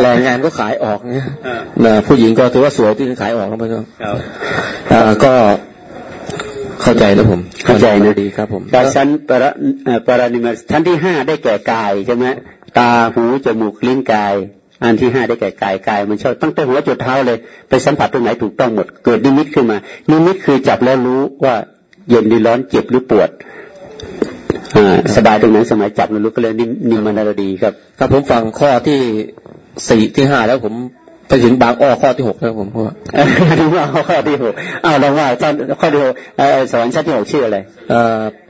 Speaker 2: แรงงานก็ขายออกเนี่ยนะผู้หญิงก็ถือว่าสวยที่ขายออกแล้วมันก็ก็ เข้าใจแล้วผม
Speaker 1: เข้าใจนะ
Speaker 2: ดีครับผม
Speaker 1: การชั้นปรปรานิมัสชั้นที่ห้าได้แก่กายใช่ไหมตาหูจมูกลิ้นกาย อันที่ห้าได้แก่กายกาย มันชอบตั้งแต่หัวจดเท้าเลย ไปสัมผัสตรงไหนถูกต้องหมด เกิดนิมิตขึ้นมา นิมิตคือจับแล้วรู้ว่าเย็นหรือร้อนเจ็บหรือปวดสบายตรงไหนสมัยจับแล้วรู้ก็เลยนิมมันารดีครับ
Speaker 2: ถ้าผมฟังข้อที่สี่ที่ห้าแล้วผม ไปถึงบางอ้อข้อที่หกแล้วผมว่า
Speaker 1: ถึงบางข้อที่หกอ้าวเราว่าตอนข้อที่หกสอนชั้นที่หกชื่ออะไร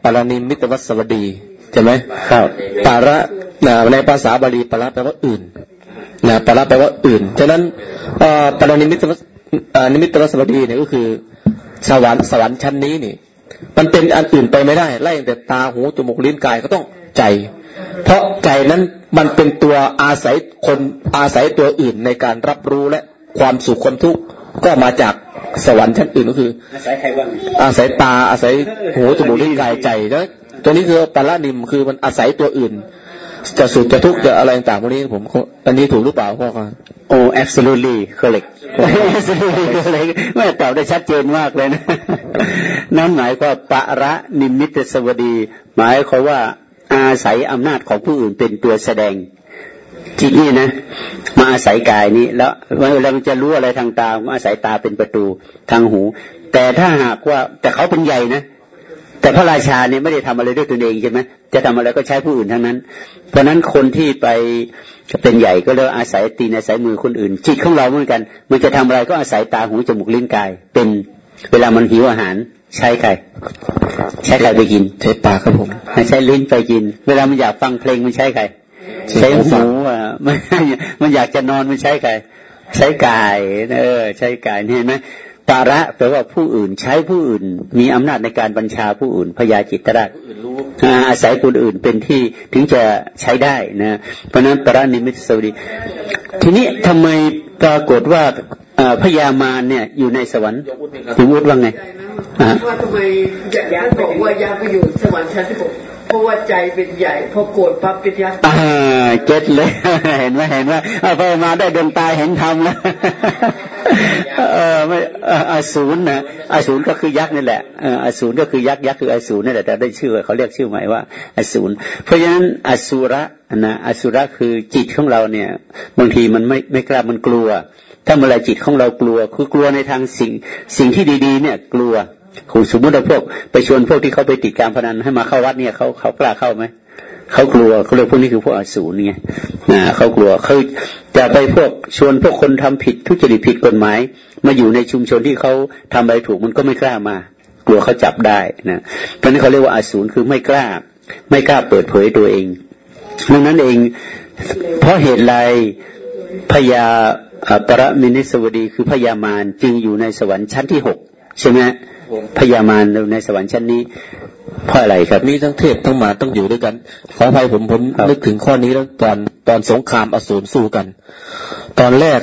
Speaker 2: ปารานิมิตวัสวดีใช่ไหม
Speaker 1: ครับ
Speaker 2: ปาระในภาษาบาลีปาระแปลว่าอื่นนะปาระแปลว่าอื่นฉะนั้นปารานิมิตวัสนิมิตวัสวดีเนี่ยก็คือสวรรค์สวรรค์ชั้นนี้นี่ มันเป็นอันอื่นไปไม่ได้ไล่แต่ตาหูจมูกลิ้นกายก็ต้องใจ เพราะใจนั้นมันเป็นตัวอาศัยคนอาศัยตัวอื่นในการรับรู้และความสุขความทุกข์ก็มาจากสวรรค์ชั้นอื่นก็คือ
Speaker 1: อาศัยใครบ้าง
Speaker 2: อาศัยตาอาศัยหูจมูกลิ้นกายใจแล้วตัวนี้คือปารานิมคือมันอาศัยตัวอื่น จะสุขจะทุกข์จะอะไรต่างพวกนี้ผมอันนี้ถูกหรือเปล่าพ่อครับ
Speaker 1: โอ้ absolutely correct absolutely correct ไม่ตอบได้ชัดเจนมากเลยนะ นั่นหมายก็ปะระนิมิตสวดี หมายความว่า อาศัยอำนาจของผู้อื่นเป็นตัวแสดง จิตนี่นะ มาอาศัยกายนี้ แล้วเวลามันจะรู้อะไรทางตาอาศัยตาเป็นประตูทางหู แต่ถ้าหากว่าแต่เขาเป็นใหญ่นะแต่พระราชาเนี่ยไม่ได้ทำอะไรด้วยตัวเองใช่ไหมจะทำอะไรก็ใช้ผู้อื่นทั้งนั้น เพราะนั้นคนที่ไปเป็นใหญ่ก็เลยอาศัยตีนอาศัยมือคนอื่น จิตของเราเหมือนกัน มันจะทำอะไรก็อาศัยตาหูจมูกลิ้นกาย เป็นเวลามันหิวอาหาร ใช้ใครใช้ใครไปกิน
Speaker 2: ใช้ปากครับผม
Speaker 1: ใช้ลิ้นไปกิน เวลามันอยากฟังเพลงมันใช้ใครใช้หูอะมันมันอยากจะนอนมันใช้ใครใช้กายเออ ใช้กายเห็นไหมตาระแปลว่าผู้อื่นใช้ผู้อื่น มีอำนาจในการบัญชาผู้อื่นพยาจิตราชอาศัยคนอื่นเป็นที่ถึงจะใช้ได้นะ เพราะนั้นปรานิมิตสวดี ทีนี้ทำไมปรากฏว่า พญามารเนี่ยอยู่ในสวรรค์ถึงวุฒิว่าไง
Speaker 5: ว่าทำไมยักษ์บอกว่ายักษ์ไปอยู่สวรรค์ชั้นที่หกเพราะว่าใจเป็นใหญ่พอโกรธปั๊บเป็นยักษ์อ่า
Speaker 1: เก็ตเลย เห็นไหมเห็นไหมพอมาได้ดวงตาเห็นธรรมแล้วเออไม่อสูรนะอสูรก็คือยักษ์นี่แหละอสูรก็คือยักษ์ยักษ์คืออสูรนี่แหละแต่ได้ชื่อเขาเรียกชื่อใหม่ว่าอสูรเพราะฉะนั้นอสูระนะอสูระคือจิตของเราเนี่ย บางทีมันไม่ไม่กล้ามันกลัว ถ้าเมื่อไรจิตของเรากลัว คือกลัวในทางสิ่ง สิ่งที่ดี ๆ เนี่ยกลัวคุณสมมติว่าพวกไปชวนพวกที่เขาไปติดการพนันให้มาเข้าวัดเนี่ยเขาเขากล้าเข้าไหมเขากลัวเขาเรียกพวกนี้คือพวกอสูรไงนะเขากลัวเขาจะไปพวกชวนพวกคนทำผิดทุจริตผิดกฎหมาย มาอยู่ในชุมชนที่เขาทำอะไรถูกมันก็ไม่กล้ามา กลัวเขาจับได้นะเพราะนั้นเขาเรียกว่าอาสูรคือไม่กล้า ไม่กล้าเปิดเผยตัวเองดังนั้นเองเพราะเหตุไรพญา ปรมินิสวดีคือพญามารจึงอยู่ในสวรรค์ชั้นที่หกใช่ไหมพญามารในสวรรค์ชั้นนี้เพราะอะไรครับ
Speaker 2: นี่ทั้งเทพทั้งมาต้องอยู่ด้วยกัน ขออภัยผมผมนึกถึงข้อนี้แล้วตอนตอนสงครามอสูรสู้กัน ตอนแรก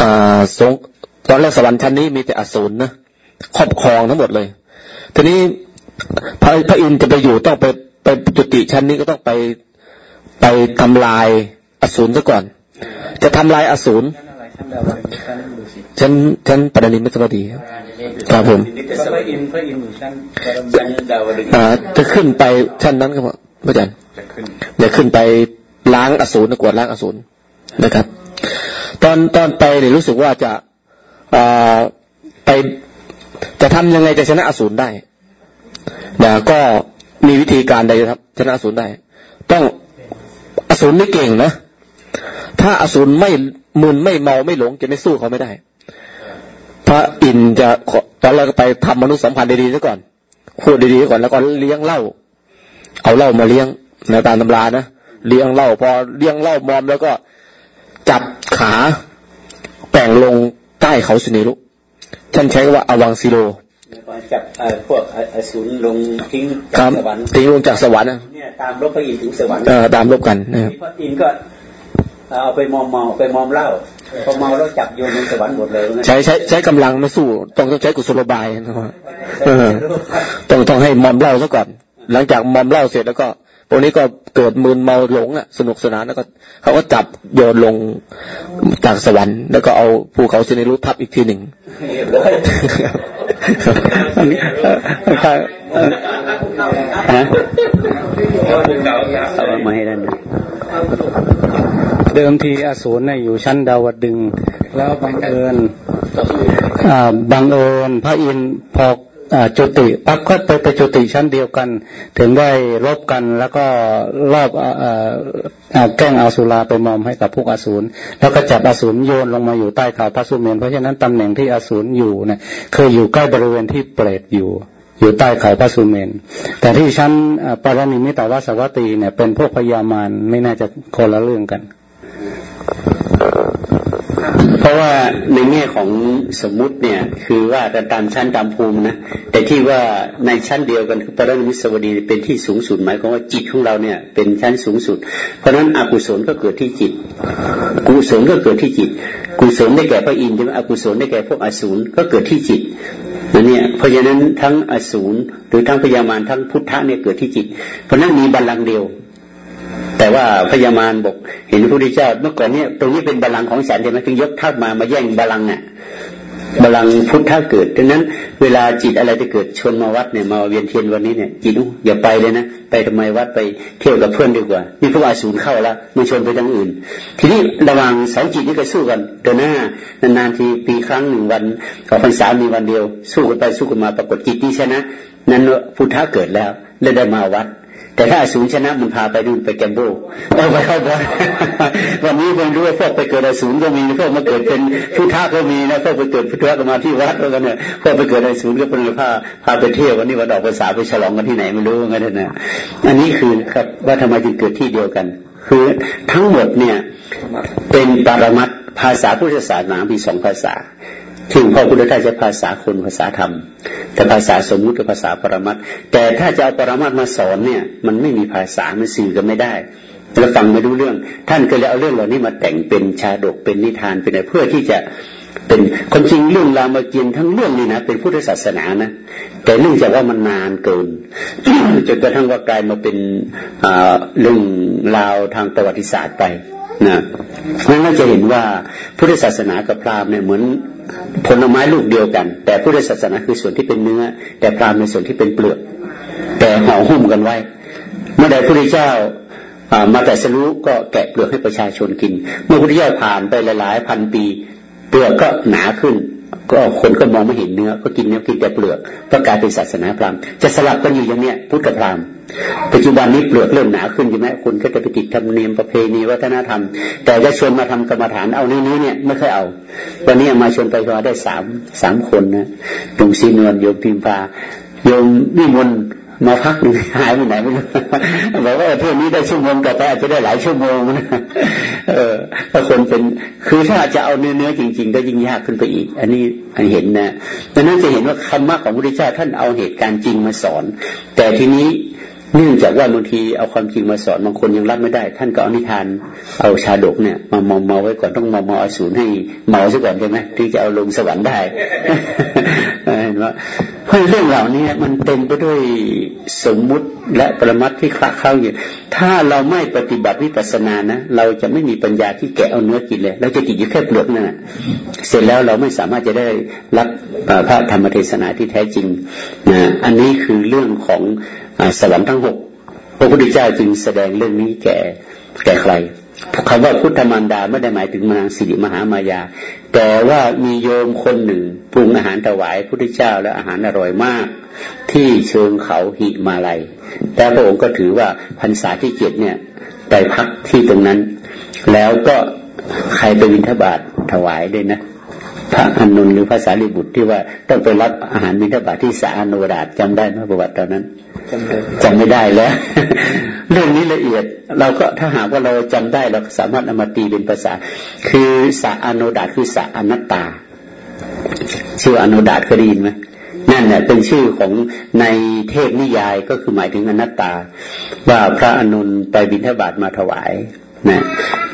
Speaker 2: อ่าสงตอนแรกสวรรค์ชั้นนี้มีแต่อสูรนะครอบครองทั้งหมดเลย ทีนี้พระพระอินทร์จะไปอยู่ต้องไปไปจุติชั้นนี้ก็ต้องไปไปทำลายอสูรซะก่อน จะทำลายอสูรชั้นชั้นปรนิมิตรดีครับผมพระอินทร์พระอินทร์อยู่ชั้นอ่าจะขึ้นไปชั้นนั้นครับพระอาจารย์จะขึ้นไปล้างอสูรกวดล้างอสูรนะครับ ตอนตอนไปเนี่ยรู้สึกว่าจะอ่าไปจะทำยังไงจะชนะอสูรได้นะก็มีวิธีการใดครับชนะอสูรได้ ต้องอสูรไม่เก่งนะ ถ้าอสูรไม่มึนไม่เมาไม่หลงจะไม่สู้เขาไม่ได้ พระอินจะตอนแรกก็ไปทำมนุษยสัมพันธ์ดีๆซะก่อนพูดดีๆก่อนแล้วก็เลี้ยงเหล้าเอาเหล้ามาเลี้ยงในตามตำรานะเลี้ยงเหล้าพอเลี้ยงเหล้ามอมแล้วก็จับขาแป่งลงใต้เขาสินิรุท่านใช้ว่าอวังซิโล
Speaker 1: จับพวกอสูรลงทิ้ง
Speaker 2: จากสวรรค์ทิ้งลงจากสวรรค์
Speaker 1: เนี่ยตามรบพระอินทร์ถึงสวรรค์
Speaker 2: เออตามรบกัน
Speaker 1: พระอินทร์ก็ เอาไปมอมเมาไปมอมเหล้าพอเมาแล้วจับโยนลงสวรรค์หมดเลย
Speaker 2: ใช้ใช้ใช้กำลังไม่สู้ต้องต้องใช้กุศโลบายนะครับต้องต้องให้มอมเหล้าซะก่อน หลังจากมอมเหล้าเสร็จแล้วก็พวกนี้ก็เกิดมึนเมาหลงอะ สนุกสนานแล้วก็เขาก็จับโยนลงจากสวรรค์ แล้วก็เอาภูเขาสินิรุทับอีกทีหนึ่ง
Speaker 3: เอามาให้ด้าน เดิมทีอสูรเนี่ยอยู่ชั้นดาวดึง แล้วบังเอิญบังเอิญพระอินทร์พอจุติปั๊บก็ไปไปจุติชั้นเดียวกัน ถึงได้รบกันแล้วก็รอบแกล้งอาสุราไปมอมให้กับพวกอสูรแล้วก็จับอสูรโยนลงมาอยู่ใต้ขาพระสุเมนเพราะฉะนั้นตำแหน่งที่อสูรอยู่เนี่ยคืออยู่ใกล้บริเวณที่เปรตอยู่อยู่ใต้เขาพระสุเมน แต่ที่ชั้นปารณิมิตาวาสวัตีเนี่ยเป็นพวกพญามารไม่น่าจะคนละเรื่องกัน
Speaker 1: เพราะว่าในแง่ของสมมุติเนี่ย คือว่าตามชั้นตามภูมินะแต่ที่ว่าในชั้นเดียวกันคือปรมิสวดีเป็นที่สูงสุดหมายความว่าจิตของเราเนี่ย เป็นชั้นสูงสุด เพราะฉะนั้นอกุศลก็เกิดที่จิต กุศลก็เกิดที่จิต กุศลได้แก่พระอินทร์ใช่ไหมอกุศลได้แก่พวกอสูรก็เกิดที่จิตนั่นเนี่ยเพราะฉะนั้นทั้งอสูรหรือทั้งพยามารทั้งพุทธะเนี่ยเกิดที่จิต เพราะนั้นมีบัลลังก์เดียว แต่ว่าพญามารบอกเห็นพระพุทธเจ้าเมื่อก่อนเนี่ยตรงนี้เป็นบาลังของฉันใช่ไหมถึงยกทัพมามาแย่งบาลังอะบาลังพุทธะเกิดดังนั้น เวลาจิตอะไรจะเกิดชนมาวัดเนี่ยมาเวียนเทียนวันนี้เนี่ยจิตอย่าไปเลยนะไปทำไมวัดไปเที่ยวกับเพื่อนดีกว่า นี่พวกอาสูรเข้าแล้วมันชนไปทางอื่น ทีนี้ระวังสองจิตนี่ก็สู้กันเดินหน้านานๆทีปีครั้งหนึ่งวันขอพรรษามีวันเดียว สู้กันไปสู้กันมาปรากฏจิตที่ชนะ นั้นพุทธะเกิดแล้วเลยได้มาวัด แต่ถ้าสูงชนะมันพาไปดูไปแกมโบเอาไปเข้าบอลวันนี้คนรู้ว่าพวกไปเกิดอสูรก็มีพวกมาเกิดเป็นพุทธะก็มีนะพวกไปเกิดพุทธะก็มาที่วัดแล้วกันเนี่ยพวกไปเกิดอสูรก็เป็นพาพาไปเที่ยววันนี้วันออกภาษาไปฉลองกันที่ไหนไม่รู้งั้นนะอันนี้คือครับว่าทำไมจึงเกิดที่เดียวกัน คือทั้งหมดเนี่ยเป็นปรมัตภาษาพุทธศาสนามีสองภาษา ซึ่งพ่อพุทธทาสจะภาษาคนภาษาธรรม แต่ภาษาสมมุติกับภาษาปรมัตแต่ถ้าจะเอาปรมัตมาสอนเนี่ย มันไม่มีภาษามันสื่อกันไม่ได้เราฟังไม่รู้เรื่อง ท่านก็เลยเอาเรื่องเหล่านี้มาแต่งเป็นชาดกเป็นนิทานเป็นอะไรเพื่อที่จะเป็นคนจริงเรื่องรามเกียรติทั้งเรื่องนี้นะเป็นพุทธศาสนานะแต่เนื่องจากว่ามันนานเกินจนกระทั่งว่ากลายมาเป็นเรื่องราวทางประวัติศาสตร์ไป นะนั่นก็จะเห็นว่าพุทธศาสนากับพราหมณ์เนี่ยเหมือนผลไม้ลูกเดียวกัน แต่พุทธศาสนาคือส่วนที่เป็นเนื้อ แต่พราหมณ์ในส่วนที่เป็นเปลือก แต่ห่อหุ้มกันไว้ เมื่อใดพระพุทธเจ้ามาแต่สรู้ก็แกะเปลือกให้ประชาชนกิน เมื่อพระพุทธเจ้าผ่านไปหลายๆพันปี เปลือกก็หนาขึ้น ก็คนก็มองไม่เห็นเนื้อ ก็กินเนื้อกินแต่เปลือกก็กลายเป็นศาสนาพราหมณ์จะสลับกันอยู่อย่างเนี้ยพุทธพราหมณ์ปัจจุบันนี้เปลือกเริ่มหนาขึ้นใช่ไหมคุณก็จะไปติดธรรมเนียมประเพณีวัฒนธรรม แต่จะชวนมาทำกรรมฐานเอาเนื้อเนี่ยไม่เคยเอา วันนี้มาชวนไปก็ได้สามสามคนนะตรงซีนวลโยมพิมพาโยมวิมล มาพักหนึ่งหายไปไหนไม่รู้บอกว่าเพื่อนนี้ได้ชั่วโมงแต่ไปอาจจะได้หลายชั่วโมงนะเออถ้าคนเป็นคือถ้าจะเอาเนื้อเนื้อจริง ๆ ก็ยิ่งยากขึ้นไปอีก อันนี้อันเห็นนะดังนั้นจะเห็นว่าคำมากของพระพุทธเจ้าท่านเอาเหตุการณ์จริงมาสอน แต่ทีนี้เนื่องจากว่าบางทีเอาความจริงมาสอนบางคนยังรับไม่ได้ ท่านก็เอานิทาน เอาชาดกเนี่ยมามอมเมาไว้ก่อนต้องมอมเมาอสูรให้เมาซะก่อนใช่ไหมถึงจะเอาลงสวรรค์ได้เห็นว่า เพราะเรื่องเหล่านี้มันเต็มไปด้วยสมมุติและประมัดที่คละเข้าอยู่ถ้าเราไม่ปฏิบัติวิปัสสนานะ เราจะไม่มีปัญญาที่แกะเอาเนื้อกินเลยเราจะกินอยู่แค่เปลือกนั่นแหละเสร็จแล้วเราไม่สามารถจะได้รับพระธรรมเทศนาที่แท้จริงนะอันนี้คือเรื่องของสวรรค์ทั้งหกพระพุทธเจ้าจึงแสดงเรื่องนี้แก่แก่ใคร คำว่าพุทธมารดาไม่ได้หมายถึงมานางสิริมหามายา แต่ว่ามีโยมคนหนึ่งปรุงอาหารถวายพุทธเจ้าและอาหารอร่อยมาก ที่เชิงเขาหิมาลัยแต่พระองค์ก็ถือว่าพรรษาที่เจ็ดเนี่ยไปพักที่ตรงนั้น แล้วก็ใครไปวินทบาทถวายด้วยนะ พระอนุนหรือภาษาลิบุตรที่ว่าต้องไปรับอาหารมินทบาทที่สาโนดาตจำได้ไหมประวัติตอนนั้นจำไม่ได้แล้ว เรื่องนี้ละเอียด เราก็ถ้าหากว่าเราจำได้เราสามารถเอามาตีเป็นภาษา คือสาโนดาตคือสาอนัตตา ชื่ออนุดาตเคยได้ยินไหมนั่นแหละเป็นชื่อของในเทพนิยายก็คือหมายถึงอนัตตา ว่าพระอนุนไปบิณฑบาตมาถวาย นะ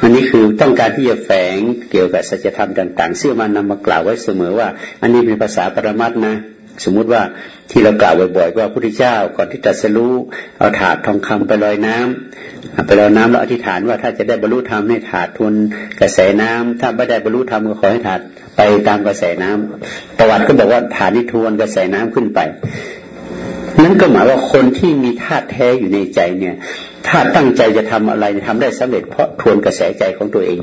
Speaker 1: อันนี้คือต้องการที่จะแฝงเกี่ยวกับสัจธรรมต่าง ๆ ซึ่งมันนำมากล่าวไว้เสมอว่า อันนี้เป็นภาษาปรมัตนะ สมมุติว่าที่เรากล่าวบ่อยๆว่าพระพุทธเจ้าก่อนที่ตรัสรู้เอาถาดทองคำไปลอยน้ำไปลอยน้ำแล้วอธิษฐานว่าถ้าจะได้บรรลุธรรมให้ถาดทวนกระแสน้ำถ้าไม่ได้บรรลุธรรมก็ขอให้ถาดไปตามกระแสน้ำประวัติก็บอกว่าถาดนี้ทวนกระแสน้ำขึ้นไป นั่นก็หมายว่าคนที่มีธาตุแท้อยู่ในใจเนี่ย ถ้าตั้งใจจะทำอะไรทำได้สำเร็จเพราะทวนกระแสใจของตัวเอง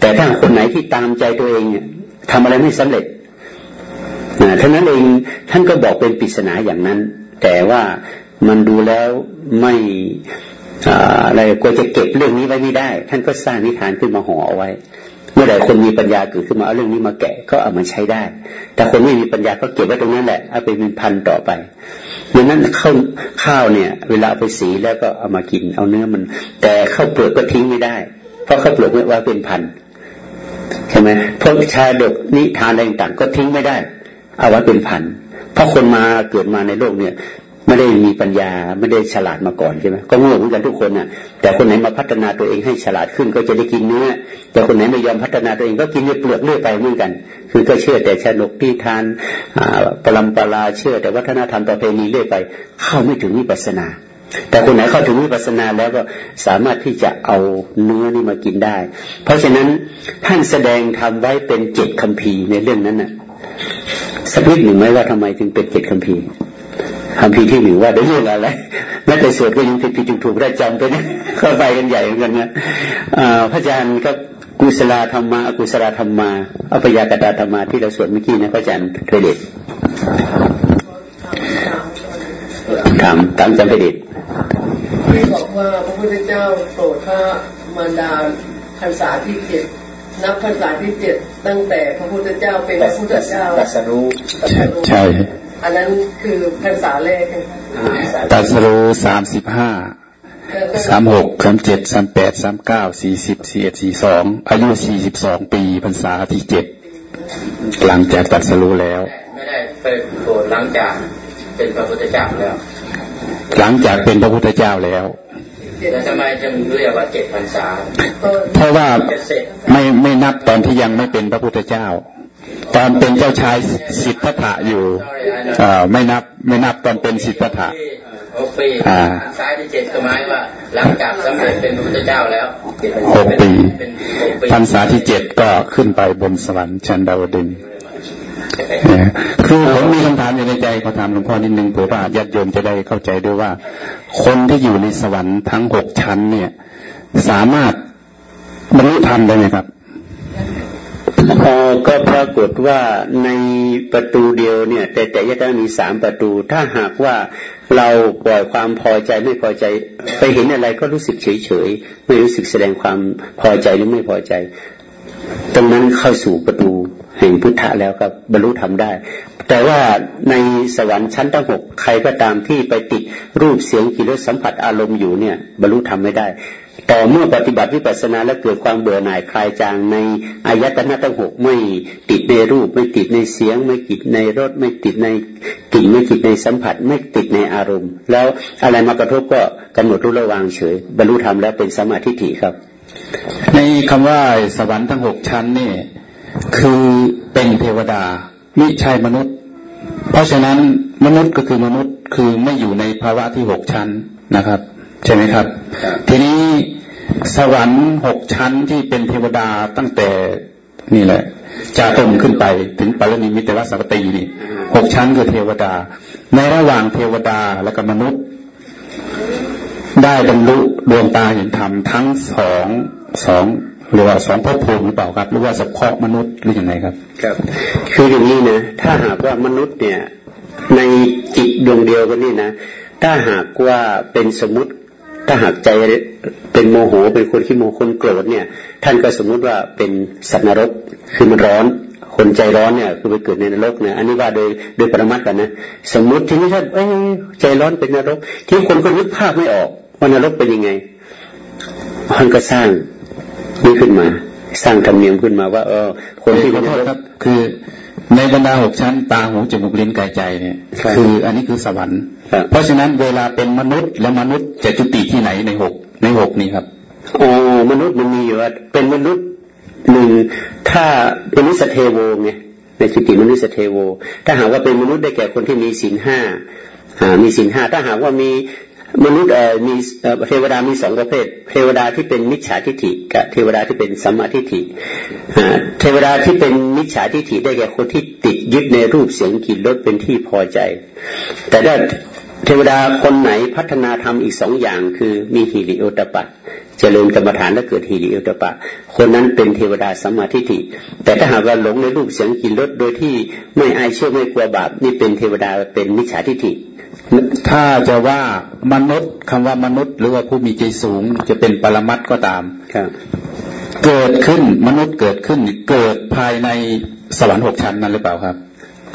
Speaker 1: แต่ถ้าคนไหนที่ตามใจตัวเองเนี่ยทำอะไรไม่สำเร็จนะท่านั้นเองท่านก็บอกเป็นปริศนาอย่างนั้น แต่ว่ามันดูแล้วไม่อะไรกลัวจะเก็บเรื่องนี้ไว้ไม่ได้ ท่านก็สร้างนิทานขึ้นมาห่อเอาไว้ เมื่อใดคนมีปัญญาเกิดขึ้นมาเอาเรื่องนี้มาแกะก็เอามาใช้ได้ แต่คนไม่มีปัญญาก็เก็บไว้ตรงนั้นแหละเอาไปเป็นพันต่อไป ดังนั้นข้าวข้าวเนี่ย เวลาไปสีแล้วก็เอามากิน เอาเนื้อมัน แต่ข้าวเปลือกก็ทิ้งไม่ได้ เพราะข้าวเปลือกไว่าเป็นพันใช่ไหมพวกชาดกนิทานอะไรต่างก็ทิ้งไม่ได้ เอาไว้เป็นพันเพราะคนมาเกิดมาในโลกเนี่ย ไม่ได้มีปัญญาไม่ได้ฉลาดมาก่อนใช่ไหมก็โง่เหมือนกันทุกคนน่ะ แต่คนไหนมาพัฒนาตัวเองให้ฉลาดขึ้นก็จะได้กินเนื้อ แต่คนไหนไม่ยอมพัฒนาตัวเองก็กินเนื้อเปลือกเรื่อยไปเหมือนกัน คือก็เชื่อแต่ชนกที่ทานปรำปลาเชื่อแต่วัฒนธรรมประเพณีเรื่อยไป เข้าไม่ถึงวิปัสนา แต่คนไหนเข้าถึงวิปัสนาแล้วก็สามารถที่จะเอาเนื้อนี่มากินได้ เพราะฉะนั้นท่านแสดงทำไว้เป็นเจ็ดคำพีในเรื่องนั้นน่ะสักนิดหนึ่งไหมว่าทำไมถึงเป็นเจ็ดคำพี คำพีที่หนึ่งว่าเรื่องอะไรแม้แต่สวดก็ยังผิดผิดถูกถูกได้จำไปนะเข้าไปกันใหญ่เหมือนกันนะพระอาจารย์ก็กุศลธรรมะอกุศลธรรมะอภยากตาธรรมะที่เราสวดเมื่อกี้นะพระอาจารย์เทเดชถามถามจำเทเดช
Speaker 5: ที่บอกว่าพระพุทธเจ้าโปรดพระมารดาพรรษาที่เจ็ดนับพรรษาที่เจ็ดตั้งแต่พระพุทธเจ้าเป็นพระพุทธเจ้า
Speaker 1: ตัสรู้
Speaker 3: ใช่
Speaker 5: อันนั้นคือพรรษาแรก
Speaker 3: ตัสรู้สามสิบห้าสามหกสามเจ็ดสามแปดสามเก้าสี่สิบสี่เอ็ดสี่สองอายุสี่สิบสองปีพรรษาที่เจ็ดหลังจากตัดสรู้แล้ว
Speaker 4: ไม่ได้ไปโปรดหลังจากเป็นพระพุทธเจ้าแล้ว
Speaker 3: หลังจากเป็นพระพุทธเจ้าแล้ว
Speaker 4: แล้วทำไมจึงเรียกว่าเจ็ดพรรษา
Speaker 3: เพราะว่าไม่ไม่นับตอนที่ยังไม่เป็นพระพุทธเจ้า ตอนเป็นเจ้าชายสิทธัตถะอยู่อ่าไม่นับไม่นับตอนเป็นสิทธัตถะ
Speaker 4: หกปีอ่าสายที่เจ็ดก็หมายว่าหลังจากสำเร็จเป็นพระพุทธเจ้าแล้ว
Speaker 3: หกปีพรรษาที่เจ็ดก็ขึ้นไปบนสวรรค์ชั้นดาวดึงคือผมมีคำถามอยู่ในใจขอถามหลวงพ่อนิดนึงเผื่อว่าญาติโยมจะได้เข้าใจด้วยว่า คนที่อยู่ในสวรรค์ทั้งหกชั้นเนี่ย สามารถบรรลุธรรมได้ไหมครับ
Speaker 1: ก็ปรากฏว่าในประตูเดียวเนี่ย แต่แต่ยะมีสามประตู ถ้าหากว่าเราปล่อยความพอใจไม่พอใจไปเห็นอะไรก็รู้สึกเฉยเฉยไม่รู้สึกแสดงความพอใจหรือไม่พอใจ ตรงนั้นเข้าสู่ประตูแห่งพุทธะแล้วครับบรรลุธรรมได้ แต่ว่าในสวรรค์ชั้นทั้งหกใครก็ตามที่ไปติดรูปเสียงกลิ่นรสสัมผัสอารมณ์อยู่เนี่ยบรรลุธรรมไม่ได้ต่อเมื่อปฏิบัติวิปัสสนาแล้วเกิดความเบื่อหน่ายคลายจางในอายตนะทั้งหกไม่ติดในรูป ไม่ติดในเสียง ไม่ติดในรสไม่ติดในกลิ่นไม่ติดในสัมผัส ไม่ติดในอารมณ์ แล้วอะไรมากระทบก็กำหนดรู้ระวางเฉย บรรลุธรรมแล้วเป็นสมาธิถิครับ
Speaker 6: ในคำว่าสวรรค์ทั้งหกชั้นนี่คือเป็นเทวดาไม่ใช่มนุษย์ เพราะฉะนั้นมนุษย์ก็คือมนุษย์คือไม่อยู่ในภาวะที่หกชั้นนะครับ ใช่ไหมครับ ทีนี้สวรรค์หกชั้นที่เป็นเทวดาตั้งแต่นี่แหละจาตมขึ้นไปถึงปรนิมิตวสัพตีนี่หกชั้นคือเทวดา ในระหว่างเทวดาและกับมนุษย์ ได้บรรลุ ดวงตาเห็นธรรมทั้งสองสองหรือว่าสองภพภูมิหรือเปล่าครับ หรือว่าเฉพาะมนุษย์หรือยังไงครับ
Speaker 1: ครับ คืออย่างนี้นะถ้าหากว่ามนุษย์เนี่ย ในจิตดวงเดียวกันนี่นะถ้าหากว่าเป็นสมมติ ถ้าหากใจเป็นโมโหเป็นคนขี้โมโหคนโกรธเนี่ย ท่านก็สมมุติว่าเป็นสัตว์นรกคือมันร้อนคนใจร้อนเนี่ยคือไปเกิดในนรกเนี่ยอันนี้ว่าโดยโดยประมาทกันนะ สมมุติที่นี่ท่านเอ้ใจร้อนเป็นนรก ที่คนก็นึกภาพไม่ออก ว่านรกเป็นยังไงมันก็สร้างนี่ขึ้นมา สร้างธรรมเนียมขึ้นมาว่า เออ คนที่
Speaker 6: ขอโทษครับ คือในบรรดาหกชั้น ตาหูจมูกลิ้นกายใจเนี่ย คืออันนี้คือสวรรค์ เพราะฉะนั้นเวลาเป็นมนุษย์และมนุษย์จะจุติที่ไหนในหกในหกนี้ครับ
Speaker 1: โอ้มนุษย์มันมีอยู่ว่าเป็นมนุษย์หนึ่งถ้ามนุษย์เทโวไงในจุติมนุษย์เทโว ถ้าหากว่าเป็นมนุษย์ได้แก่คนที่มีศีลห้ามีศีลห้าถ้าหากว่ามี มนุษย์มีเทวดามีสองประเภท เทวดาที่เป็นมิจฉาทิฏฐิกับเทวดาที่เป็นสัมมาทิฏฐิเทวดาที่เป็นมิจฉาทิฏฐิได้แก่คนที่ติดยึดในรูปเสียงกลิ่นรสเป็นที่พอใจ แต่ถ้าเทวดาคนไหนพัฒนาธรรมอีกสองอย่าง คือมีฮิริโอตปะเจริญกรรมฐานแล้วเกิดฮิริโอตปะ คนนั้นเป็นเทวดาสัมมาทิฏฐิ แต่ถ้าหากว่าหลงในรูปเสียงกลิ่นรสโดยที่ไม่อายเชื่อไม่กลัวบาปนี่เป็นเทวดาเป็นมิจฉาทิฏฐิ
Speaker 6: ถ้าจะว่ามนุษย์คำว่ามนุษย์ หรือว่าผู้มีใจสูงจะเป็นปรมัตก็ตาม
Speaker 1: ครับ
Speaker 6: เกิดขึ้นมนุษย์เกิดขึ้นเกิดภายในสวรรค์หกชั้นนั้นหรือเปล่าครับ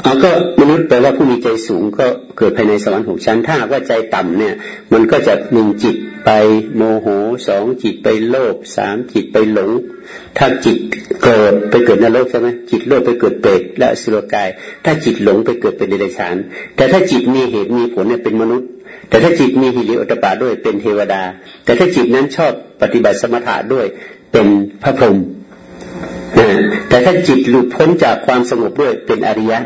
Speaker 1: เอาก็มนุษย์แปลว่าผู้มีใจสูงก็เกิดภายในสวรรค์หกชั้น ถ้าว่าใจต่ำเนี่ย มันก็จะหนึ่งจิตไปโมโหสองจิตไปโลภสามจิตไปหลง ถ้าจิตเกิดไปเกิดนรกใช่ไหมจิตโลภไปเกิดเปรตและสุรกาย ถ้าจิตหลงไปเกิดเป็นเดรัจฉาน แต่ถ้าจิตมีเหตุมีผลเนี่ยเป็นมนุษย์ แต่ถ้าจิตมีหิริโอตปาด้วยเป็นเทวดา แต่ถ้าจิตนั้นชอบปฏิบัติสมถะด้วยเป็นพระพรหมแต่ถ้าจิตหลุดพ้นจากความสงบด้วยเป็นอริยะ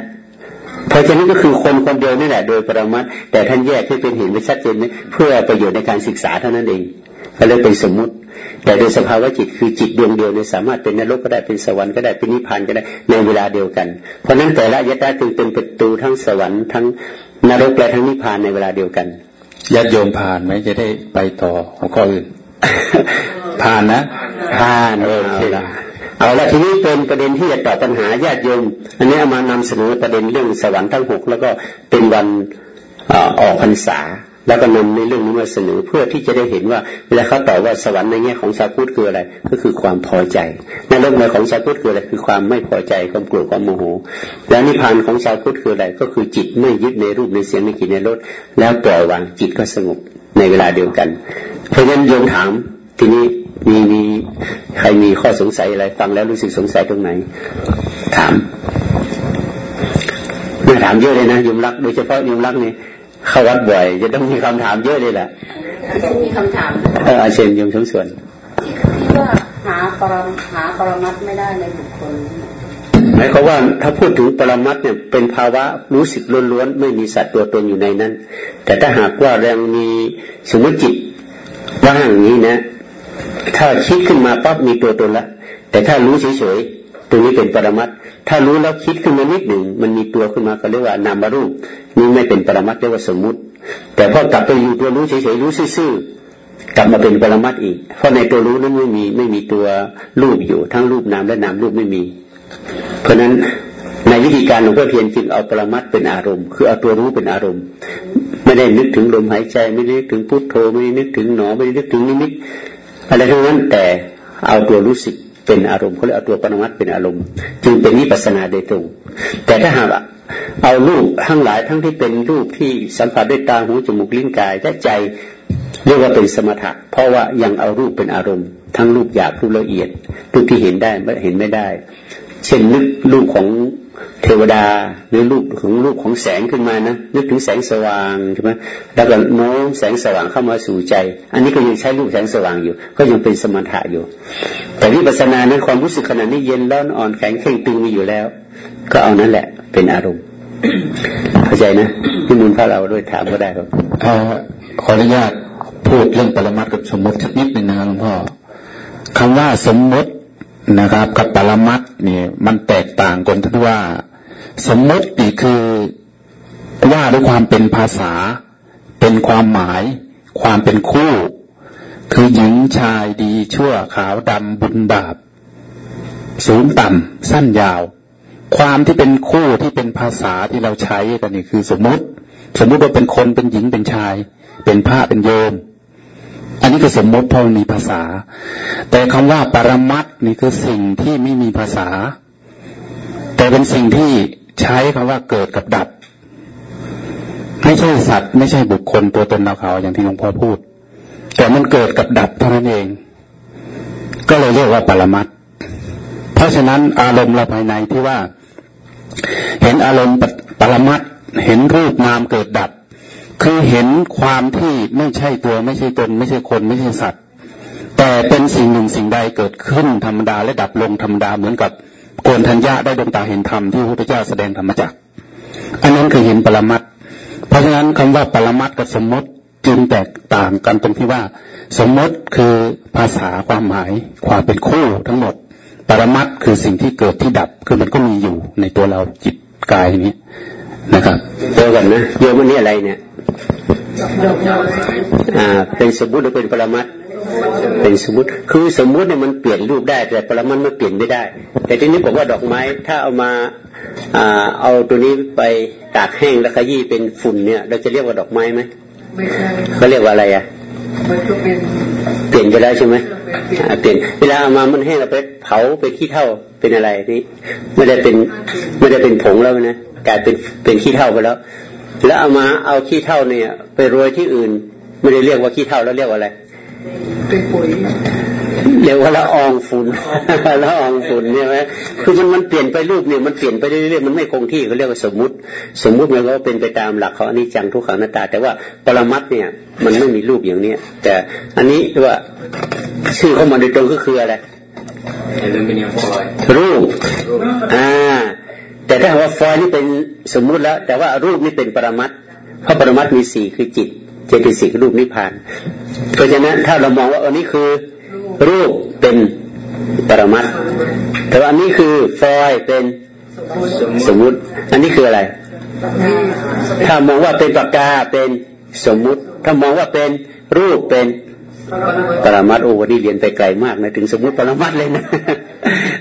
Speaker 1: เพราะฉะนั้นก็คือคนคนเดียวนี่แหละโดยปรมัตแต่ท่านแยกให้เป็นเห็นไว้ชัดเจนเพื่อประโยชน์ในการศึกษาเท่านั้นเองก็เลยเป็นสมมุติ แต่โดยสภาวะจิตคือจิตดวงเดียวเนี่ยสามารถเป็นนรกก็ได้เป็นสวรรค์ก็ได้เป็นนิพพานก็ได้ในเวลาเดียวกัน เพราะนั้นแต่ละยตาจึงเป็นประตูทั้งสวรรค์ทั้งนรกและทั้งนิพพานในเวลาเดียวกัน
Speaker 6: ญาติโยมผ่านไหมจะได้ไปต่อของข้ออื่นผ่านนะ
Speaker 1: ผ่านโอเค เอาละทีนี้เป็นประเด็นที่จะตอบปัญหาญาติโยม อันนี้เอามานำเสนอประเด็นเรื่องสวรรค์ทั้งหกแล้วก็เป็นวันออกพรรษา แล้วก็นำในเรื่องนี้มาเสนอเพื่อที่จะได้เห็นว่าเวลาเขาตอบว่าสวรรค์ในแง่ของชาวพุทธคืออะไร ก็คือความพอใจในเรื่องในของชาวพุทธคืออะไรคือความไม่พอใจความโกรธความโมโห แล้วนิพพานของชาวพุทธคืออะไรก็คือจิตไม่ยึดในรูปในเสียงในกลิ่นในรสแล้วปล่อยวางจิตก็สงบในเวลาเดียวกันเพราะฉะนั้นโยมถามทีนี้ มีมีใครมีข้อสงสัยอะไร ฟังแล้วรู้สึกสงสัยตรงไหน ถามไม่ถามเยอะเลยนะยมรักโดยเฉพาะยมรักนี่เข้าวัดบ่อยจะต้องมีคำถามเยอะเลยแหละ
Speaker 7: มีคำถาม
Speaker 1: เอออาเชนยมชงส่วน
Speaker 7: ที่ว่าหาปรหาปรมัตไม่ได้ในบุคคล
Speaker 1: หมายความว่าถ้าพูดถึงปรมัตเนี่ยเป็นภาวะรู้สึกล้วนๆไม่มีสัตว์ตัวตนอยู่ในนั้น แต่ถ้าหากว่าแรงมีสมมติจิตว่างอย่างนี้นะ ถ้าคิดขึ้นมาปั๊บมีตัวตนละแต่ถ้ารู้เฉยๆตรงนี้เป็นปรมัตถ้ารู้แล้วคิดขึ้นมานิดหนึ่งมันมีตัวขึ้นมาก็เรียกว่านามรูปนี่ไม่เป็นปรมัตเรียกว่าสมมุติ แต่พอกลับไปอยู่ตัวรู้เฉยๆรู้ซื่อๆกลับมาเป็นปรมัตอีก เพราะในตัวรู้นั้นไม่มีไม่มีตัวรูปอยู่ ทั้งรูปนามและนามรูปไม่มี เพราะฉะนั้นในวิธีการหลวงพ่อเพียรจึงเอาปรมัตเป็นอารมณ์ คือเอาตัวรู้เป็นอารมณ์ ไม่ได้นึกถึงลมหายใจ ไม่ได้นึกถึงพุทโธไม่ได้นึกถึงหนอไม่ได้นึกถึงนิมิต อะไรทั้งนั้นแต่เอาตัวรู้สึกเป็นอารมณ์เขาเรียกเอาตัวปรมัตเป็นอารมณ์ จึงเป็นวิปัสนาโดยตรง แต่ถ้าหากเอารูปทั้งหลายทั้งที่เป็นรูปที่สัมผัสด้วยตาหูจมูกลิ้นกายและใจเรียกว่าเป็นสมถะ เพราะว่ายังเอารูปเป็นอารมณ์ ทั้งรูปหยาบรูปละเอียดรูปที่เห็นได้ไม่เห็นไม่ได้ เช่นนึกรูปของเทวดาหรือรูปของรูปของแสงขึ้นมานะนึกถึงแสงสว่างใช่ไหมแล้วก็โน้มแสงสว่างเข้ามาสู่ใจ อันนี้ก็ยังใช้รูปแสงสว่างอยู่ ก็ยังเป็นสมถะอยู่ แต่วิปัสสนานั้นความรู้สึกขณะนี้เย็นร้อนอ่อนแข็งเข่งตึงมีอยู่แล้ว ก็เอานั้นแหละเป็นอารมณ์เข้าใจนะที่มุนพระเราด้วยถามก็ได้ครับ
Speaker 6: ขออนุญาตพูดเรื่องปรมัตกับสมมติสักนิดหนึ่งนะครับหลวงพ่อคำว่าสมมติ นะครับ กับปรมัตเนี่ย มันแตกต่างกันที่ว่า สมมตินี่คือว่าด้วยความเป็นภาษา เป็นความหมาย ความเป็นคู่ คือหญิงชายดีชั่วขาวดำบุญบาป สูงต่ำสั้นยาว ความที่เป็นคู่ที่เป็นภาษาที่เราใช้กันนี่คือสมมติ สมมติว่าเป็นคนเป็นหญิงเป็นชาย เป็นพระเป็นโยม อันนี้คือสมมติพอมีภาษา แต่คำว่าปรมัตนี่คือสิ่งที่ไม่มีภาษา แต่เป็นสิ่งที่ใช้คำว่าเกิดกับดับ ไม่ใช่สัตว์ ไม่ใช่บุคคลตัวตนเราเขาอย่างที่หลวงพ่อพูด แต่มันเกิดกับดับเท่านั้นเอง ก็เลยเรียกว่าปรมัตเพราะฉะนั้นอารมณ์เราภายในที่ว่า เห็นอารมณ์ปรมัตเห็นรูปนามเกิดดับ คือเห็นความที่ไม่ใช่ตัวไม่ใช่ตน ไม่ใช่คนไม่ใช่สัตว์ แต่เป็นสิ่งหนึ่งสิ่งใดเกิดขึ้นธรรมดาและดับลงธรรมดาเหมือนกับโกนทัญญาได้ดวงตาเห็นธรรมที่พระพุทธเจ้าแสดงธรรมจักอันนั้นคือเห็นปรมัตเพราะฉะนั้นคำว่าปรมัตกับสมมติจึงแตกต่างกันตรงที่ว่า สมมติคือภาษาความหมายความเป็นคู่ทั้งหมด ปรมัตคือสิ่งที่เกิดที่ดับคือมันก็มีอยู่ในตัวเราจิตกายนี้นะครับ
Speaker 1: เดียวกันนะโยมวันนี้อะไรเนี่ย อ่า เป็นสมมติหรือเป็นปรมัตเป็นสมมติ คือสมมติเนี่ยมันเปลี่ยนรูปได้ แต่ปรมัตมันเปลี่ยนไม่ได้ แต่ทีนี้ผมว่าดอกไม้ถ้าเอามาอ่าเอาตัวนี้ไปตากแห้งแล้วขยี้เป็นฝุ่นเนี่ย เราจะเรียกว่าดอกไม้ไหมไม่ใช่เขาเรียกว่าอะไรอะมันก็เป็นเปลี่ยนไปแล้วใช่ไหมเปลี่ยน เวลาเอามามันแห้งเราไปเผาไปขี้เท่าเป็นอะไรนี่ไม่ได้เป็นไม่ได้เป็นผงแล้วนะกลายเป็นเป็นขี้เท่าไปแล้ว แล้วเอามาเอาขี้เท่าเนี่ย ไปโรยที่อื่น ไม่ได้เรียกว่าขี้เท่าแล้วเรียกว่าอะไรเป็นปุ๋ยเรียกว่าละอองฝุ่นละอองฝุ่นเนี่ยไหมคือมันมันเปลี่ยนไปรูปเนี่ยมันเปลี่ยนไปเรื่อยๆมันไม่คงที่เขาเรียกว่าสมมุติ สมมุติมันก็เป็นไปตามหลักเขาอันนี้จังทุกขังนาตา แต่ว่าปรมัตเนี่ย มันไม่มีรูปอย่างเนี้ยแต่อันนี้ว่าชื่อเขามาโดยตรงก็คืออะไรรูปอ่า แต่ถ้าว่าฟอยนี่เป็นสมมุติแล้ว แต่ว่ารูปนี่เป็นปรมัตเพราะปรมัตมีสี่คือจิต เจตสิกรูปนิพพาน เพราะฉะนั้นถ้าเรามองว่าอันนี้คือรูปเป็นปรมัตแต่ว่าอันนี้คือฟอยเป็นสมมุติ อันนี้คืออะไร ถ้ามองว่าเป็นปากกาเป็นสมมุติ ถ้ามองว่าเป็นรูปเป็น ปรามัตโอ้วันนี้เรียนไปไกลมากนะถึงสมมติปรามัตเลยนะ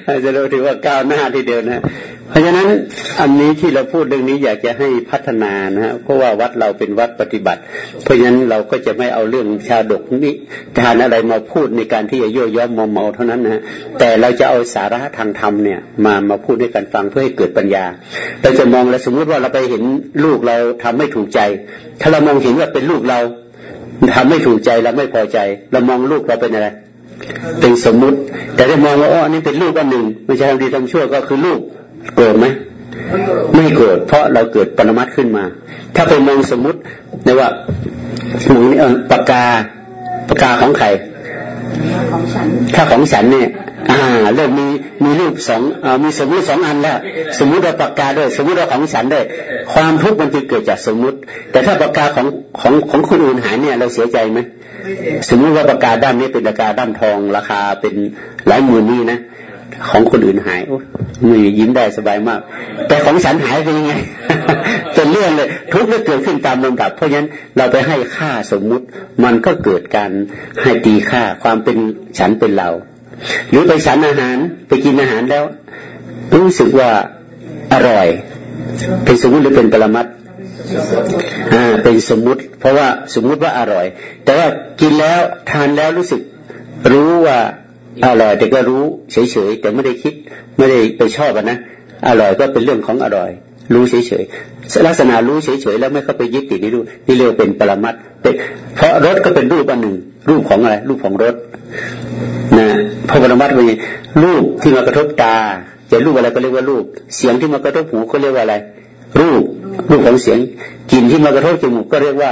Speaker 1: อาจะเราถือว่าก้าวหน้าทีเดียวนะ เพราะฉะนั้นอันนี้ที่เราพูดเรื่องนี้อยากจะให้พัฒนานะเพราะว่าวัดเราเป็นวัดปฏิบัติ เพราะฉะนั้นเราก็จะไม่เอาเรื่องชาดกนี้ทานอะไรมาพูดในการที่จะยั่วย้อมมอมเมาเท่านั้นนะแต่เราจะเอาสาระทางธรรมเนี่ยมามาพูดให้กันฟังเพื่อให้เกิดปัญญาเราจะมองแล้วสมมติว่าเราไปเห็นลูกเราทำไม่ถูกใจ ถ้าเรามองเห็นว่าเป็นลูกเรา ทำไม่ถูกใจเราไม่พอใจ เรามองลูกเราเป็นอะไร เป็นสมมุติ แต่ถ้ามองว่าอ๋อนี่เป็นลูกอันหนึ่งไม่ใช่ทำดีทำชั่วก็คือลูกโกรธไหมไม่โกรธเพราะเราเกิดปรมัตขึ้นมา ถ้าไปมองสมมุติในว่าหมูนี่ปากกาปากกาของใครถ้าของฉันเนี่ย อ่า เริ่มมี มีรูปสองอมีสมมุติสองอันแล้ว สมมุติเราปากกาด้วย สมมุติเราของฉันด้วยความทุกข์มันจะเกิดจากสมมุติ แต่ถ้าปากกาของของของคนอื่นหายเนี่ย เราเสียใจไหมสมมุติว่าปากกาด้ามนี้เป็นปากกาด้ามทองราคาเป็นหลายหมื่นนี่นะของคนอื่นหายมือยิ้มได้สบายมาก แต่ของฉันหายไปยังไงเป็นเรื่องเลย ทุกเรื่องเกิดขึ้นตามลำดับ เพราะฉะนั้นเราไปให้ค่าสมมุติ มันก็เกิดการให้ตีค่าความเป็นฉันเป็นเรา หรือไปฉันอาหารไปกินอาหารแล้ว รู้สึกว่าอร่อย เป็นสมมุติหรือเป็นปรมัตอ่าเป็นสมมุติ เพราะว่าสมมุติว่าอร่อย แต่ว่ากินแล้วทานแล้วรู้สึกรู้ว่าอร่อยแต่ก็รู้เฉยๆแต่ไม่ได้คิดไม่ได้ไปชอบนะอร่อยก็เป็นเรื่องของอร่อย รู้เฉยๆลักษณะรู้เฉยๆแล้วไม่เข้าไปยึดติดในรูปนี่เรียกเป็นปรมัตเป็นเพราะรสก็เป็นรูปอันหนึ่งรูปของอะไรรูปของรส นะพระปรมัตเป็นรูปที่มากระทบตาจะรูปอะไรก็เรียกว่ารูป เสียงที่มากระทบหูก็เรียกว่าอะไร รูป รูปของเสียงกลิ่นที่มากระทบจมูกก็เรียกว่า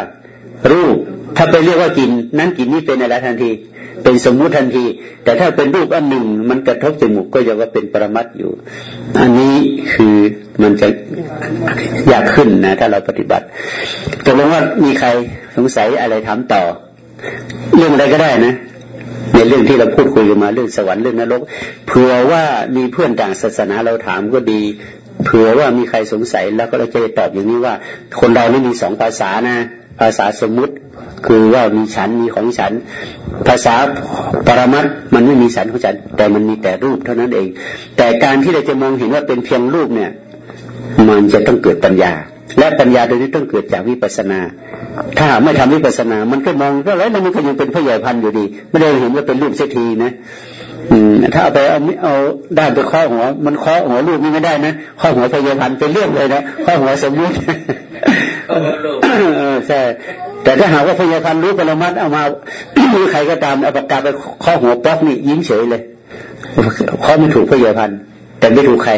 Speaker 1: รูป ถ้าไปเรียกว่ากลิ่นนั้นกลิ่นนี้เป็นอะไรทันที เป็นสมมุติทันที แต่ถ้าเป็นรูปอันหนึ่ง มันกระทบจมูกก็ยังว่าเป็นปรมัตอยู่ อันนี้คือมันจะยากขึ้นนะ ถ้าเราปฏิบัติตกลงว่ามีใครสงสัยอะไรถามต่อ เรื่องอะไรก็ได้นะ ในเรื่องที่เราพูดคุยกันมาเรื่องสวรรค์เรื่องนรกเผื่อว่ามีเพื่อนต่างศาสนาเราถามก็ดีเผื่อว่ามีใครสงสัยแล้วก็เราจะตอบอย่างนี้ว่า คนเราไม่มีสองภาษานะ ภาษาสมมุติ คือว่ามีฉันมีของฉัน ภาษาปรมัตมันไม่มีฉันของฉัน แต่มันมีแต่รูปเท่านั้นเอง แต่การที่เราจะมองเห็นว่าเป็นเพียงรูปเนี่ย มันจะต้องเกิดปัญญา และปัญญาโดยนี้ต้องเกิดจากวิปัสนา ถ้าไม่ทำวิปัสนา มันก็มองก็แล้วมันก็ยังเป็นพยาพันธ์อยู่ดี ไม่ได้เห็นว่าเป็นรูปเสียทีนะ อืม ถ้าเอาไปเอาเอาด้านไปข้อหัว มันข้อหัวรูปนี่ไม่ได้นะข้อหัวพยาพันธ์เป็นเรื่องเลยนะข้อหัวสมมุติใช่แต่ถ้าหากว่าพยาพันธ์รู้ปรมัตเอามาหรือใครก็ตามเอาปากกาไปข้อหัวป๊อกนี่ยิ้มเฉยเลยข้อไม่ถูกพยาพันธ์แต่ไม่ถูกใคร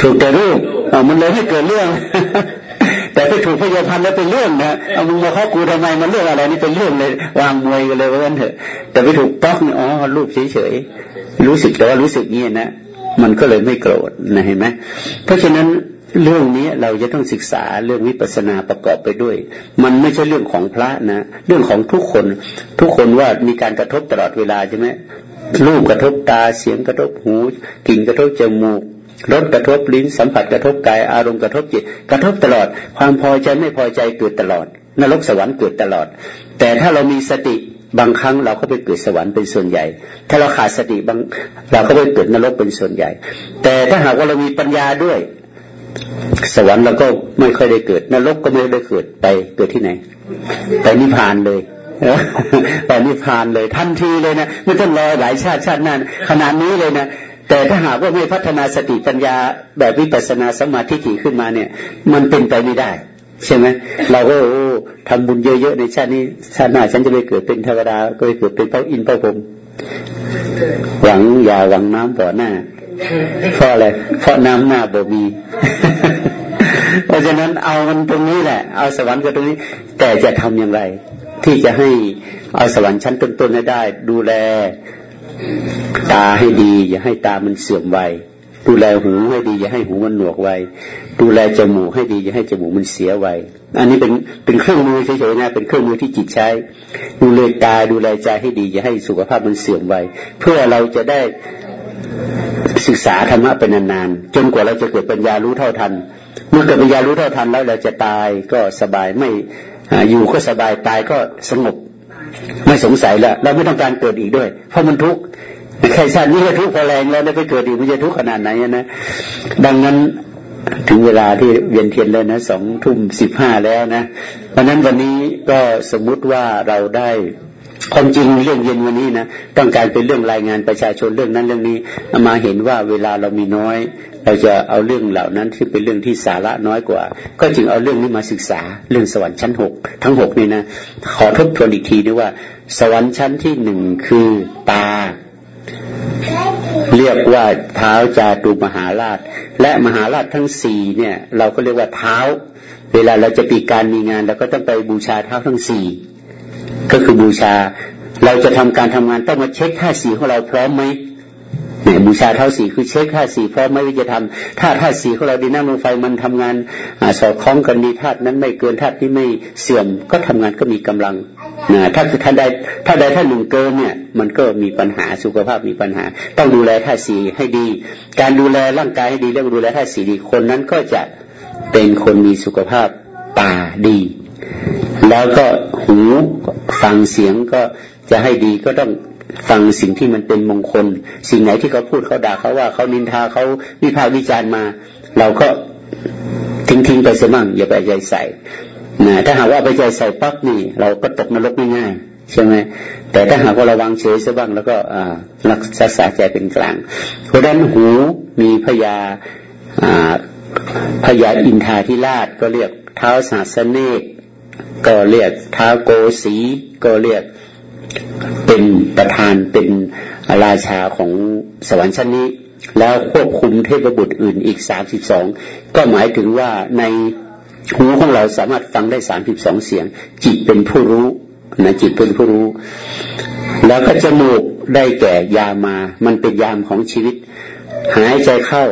Speaker 1: ถูกแต่รูปเอามันเลยไม่เกิดเรื่อง แต่ถ้าถูกพยาพันธ์แล้วเป็นเรื่องนะเอามึงมาข้อกูทำไมมันเรื่องอะไรนี่เป็นเรื่องเลยวางมวยกันเลยว่างั้นเถอะ แต่ไม่ถูกป๊อกนี่อ๋อรูปเฉยๆรู้สึกแต่ว่ารู้สึกนี่นะมันก็เลยไม่โกรธนะเห็นไหมเพราะฉะนั้นเรื่องนี้เราจะต้องศึกษาเรื่องวิปัสสนาประกอบไปด้วย มันไม่ใช่เรื่องของพระนะ เรื่องของทุกคน ทุกคนว่ามีการกระทบตลอดเวลาใช่ไหมรูปกระทบตาเสียงกระทบหูกลิ่นกระทบจมูก รสกระทบลิ้นสัมผัสกระทบกายอารมณ์กระทบจิต กระทบตลอด ความพอใจไม่พอใจเกิดตลอด นรกสวรรค์เกิดตลอด แต่ถ้าเรามีสติบางครั้งเราก็ไปเกิดสวรรค์เป็นส่วนใหญ่ ถ้าเราขาดสติบางเราก็ไปเกิดนรกเป็นส่วนใหญ่ แต่ถ้าหากว่าเรามีปัญญาด้วย สวรรค์เราก็ไม่ค่อยได้เกิด นรกก็ไม่ได้เกิดไปเกิดที่ไหนไปนิพพานเลยไปนิพพานเลยทันทีเลยนะไม่ต้องรอหลายชาติชาตินั้นขนาดนี้เลยนะ แต่ถ้าหากว่าไม่พัฒนาสติปัญญาแบบวิปัสสนาสมาธิถี่ขึ้นมาเนี่ย มันเป็นไปไม่ได้ใช่ไหมเราก็โอ้ทำบุญเยอะๆในชาตินี้ชาติหน้าฉันจะไปเกิดเป็นเทวดาก็ไปเกิดเป็นพระอินทร์พระพรหมหวังยาหวังน้ำบ่อหน้าเพราะอะไรเพราะน้ำหน้าบ่มีเพราะฉะนั้นเอามันตรงนี้แหละ เอาสวรรค์กับตรงนี้ แต่จะทำอย่างไร ที่จะให้เอาสวรรค์ชั้นต้นๆได้ ดูแล ตาให้ดี อย่าให้ตามันเสื่อมไวดูแลหูให้ดี อย่าให้หูมันหนวกไวดูแลจมูกให้ดี อย่าให้จมูกมันเสียไวอันนี้เป็นเป็นเครื่องมือเฉยๆนะเป็นเครื่องมือที่จิตใช้ ดูแลกายดูแลใจให้ดี อย่าให้สุขภาพมันเสื่อมไวเพื่อเราจะได้ศึกษาธรรมะเป็นนานๆจนกว่าเราจะเกิดปัญญารู้เท่าทัน เมื่อเกิดปัญญารู้เท่าทันแล้วเราจะตายก็สบายไม่อยู่ก็สบายตายก็สงบ ไม่สงสัยแล้วเราไม่ต้องการเกิดอีกด้วย เพราะมันทุกข์ใครชาตินี้ก็ทุกข์พอแรงแล้วได้ไปเกิดอีกมันจะทุกข์ขนาดไหนนะดังนั้นถึงเวลาที่เวียนเทียนแล้วนะสองทุ่มสิบห้าแล้วนะเพราะนั้นวันนี้ก็สมมุติว่าเราได้ ความจริงเรื่องเย็นวันนี้นะต้องการเป็นเรื่องรายงานประชาชนเรื่องนั้นเรื่องนี้มาเห็นว่าเวลาเรามีน้อย เราจะเอาเรื่องเหล่านั้นที่เป็นเรื่องที่สาระน้อยกว่า ก็จึงเอาเรื่องนี้มาศึกษาเรื่องสวรรค์ชั้นหกทั้งหกนี่นะขอทบทวนอีกทีด้วยว่า สวรรค์ชั้นที่หนึ่งคือตา เรียกว่าเท้าจาตุมหาราช และมหาราชทั้งสี่เนี่ย เราก็เรียกว่าเท้า เวลาเราจะปีการมีงานเราก็ต้องไปบูชาเท้าทั้งสี่ ก็คือบูชา เราจะทำการทำงานต้องมาเช็คท่าสีของเราพร้อมไหมเนี่ยบูชาเท่าสีคือเช็คท่าสีพร้อมไหมว่าจะทำถ้าท่าสีของเราดีน้ำลมไฟมันทำงานอสอดคล้องกันดีธาตุนั้นไม่เกินธาตุที่ไม่เสื่อมก็ทำงานก็มีกำลังนะถ้าคือท่านใดถ้าใดท่านหนึ่งเกินเนี่ย มันก็มีปัญหาสุขภาพมีปัญหา ต้องดูแลท่าสีให้ดี การดูแลร่างกายให้ดีแล้วดูแลท่าสีดีคนนั้นก็จะเป็นคนมีสุขภาพตาดี แล้วก็หูฟังเสียงก็จะให้ดีก็ต้องฟังสิ่งที่มันเป็นมงคล สิ่งไหนที่เขาพูดเขาด่าเขาว่าเขานินทาเขาวิพากษ์วิจารณ์มา เราก็ทิ้งทิ้งไปเสียมั่งอย่าไปใจใส่นะถ้าหากว่าไปใจใส่ปั๊บนี่เราก็ตกนรกง่ายใช่ไหมแต่ถ้าหากว่าระวังเฉยซะบ้างแล้วก็รักษาใจเป็นกลาง เพราะด้านหูมีพญาพญาอินทาธิราชก็เรียกเท้าศาสเนก ก็เรียกท้าโกสีก็เรียกเป็นประธานเป็นราชาของสวรรค์ชั้นนี้ แล้วควบคุมเทพบุตรอื่นอีกสามสิบสองก็หมายถึงว่าในหูของเราสามารถฟังได้สามสิบสองเสียง จิตเป็นผู้รู้นะจิตเป็นผู้รู้ แล้วก็จมูกได้แก่ยามา มันเป็นยามของชีวิต หายใจเข้า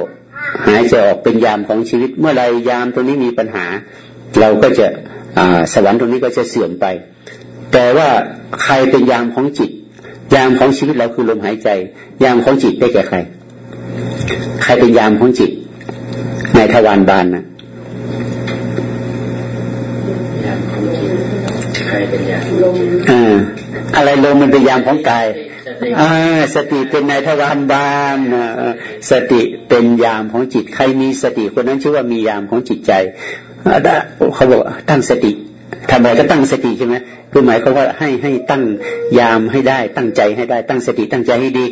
Speaker 1: หายใจออกเป็นยามของชีวิต เมื่อไรยามตรงนี้มีปัญหา เราก็จะ สวรรค์ตรงนี้ก็จะเสื่อมไป แต่ว่าใครเป็นยามของจิต ยามของชีวิตเราคือลมหายใจ ยามของจิตได้แก่ใคร ใครเป็นยามของจิต ในทวารบานนะ
Speaker 4: ใครเป็นยาม
Speaker 1: อ่าอะไรลมมันเป็นยามของกายอ่าสติเป็นในทวารบานสติเป็นยามของจิต ใครมีสติคนนั้นชื่อว่ามียามของจิตใจ เขาบอกตั้งสติทำอะไรก็ตั้งสติใช่ไหมคือหมายความว่าให้ให้ตั้งยามให้ได้ตั้งใจให้ได้ตั้งสติตั้งใจให้ดี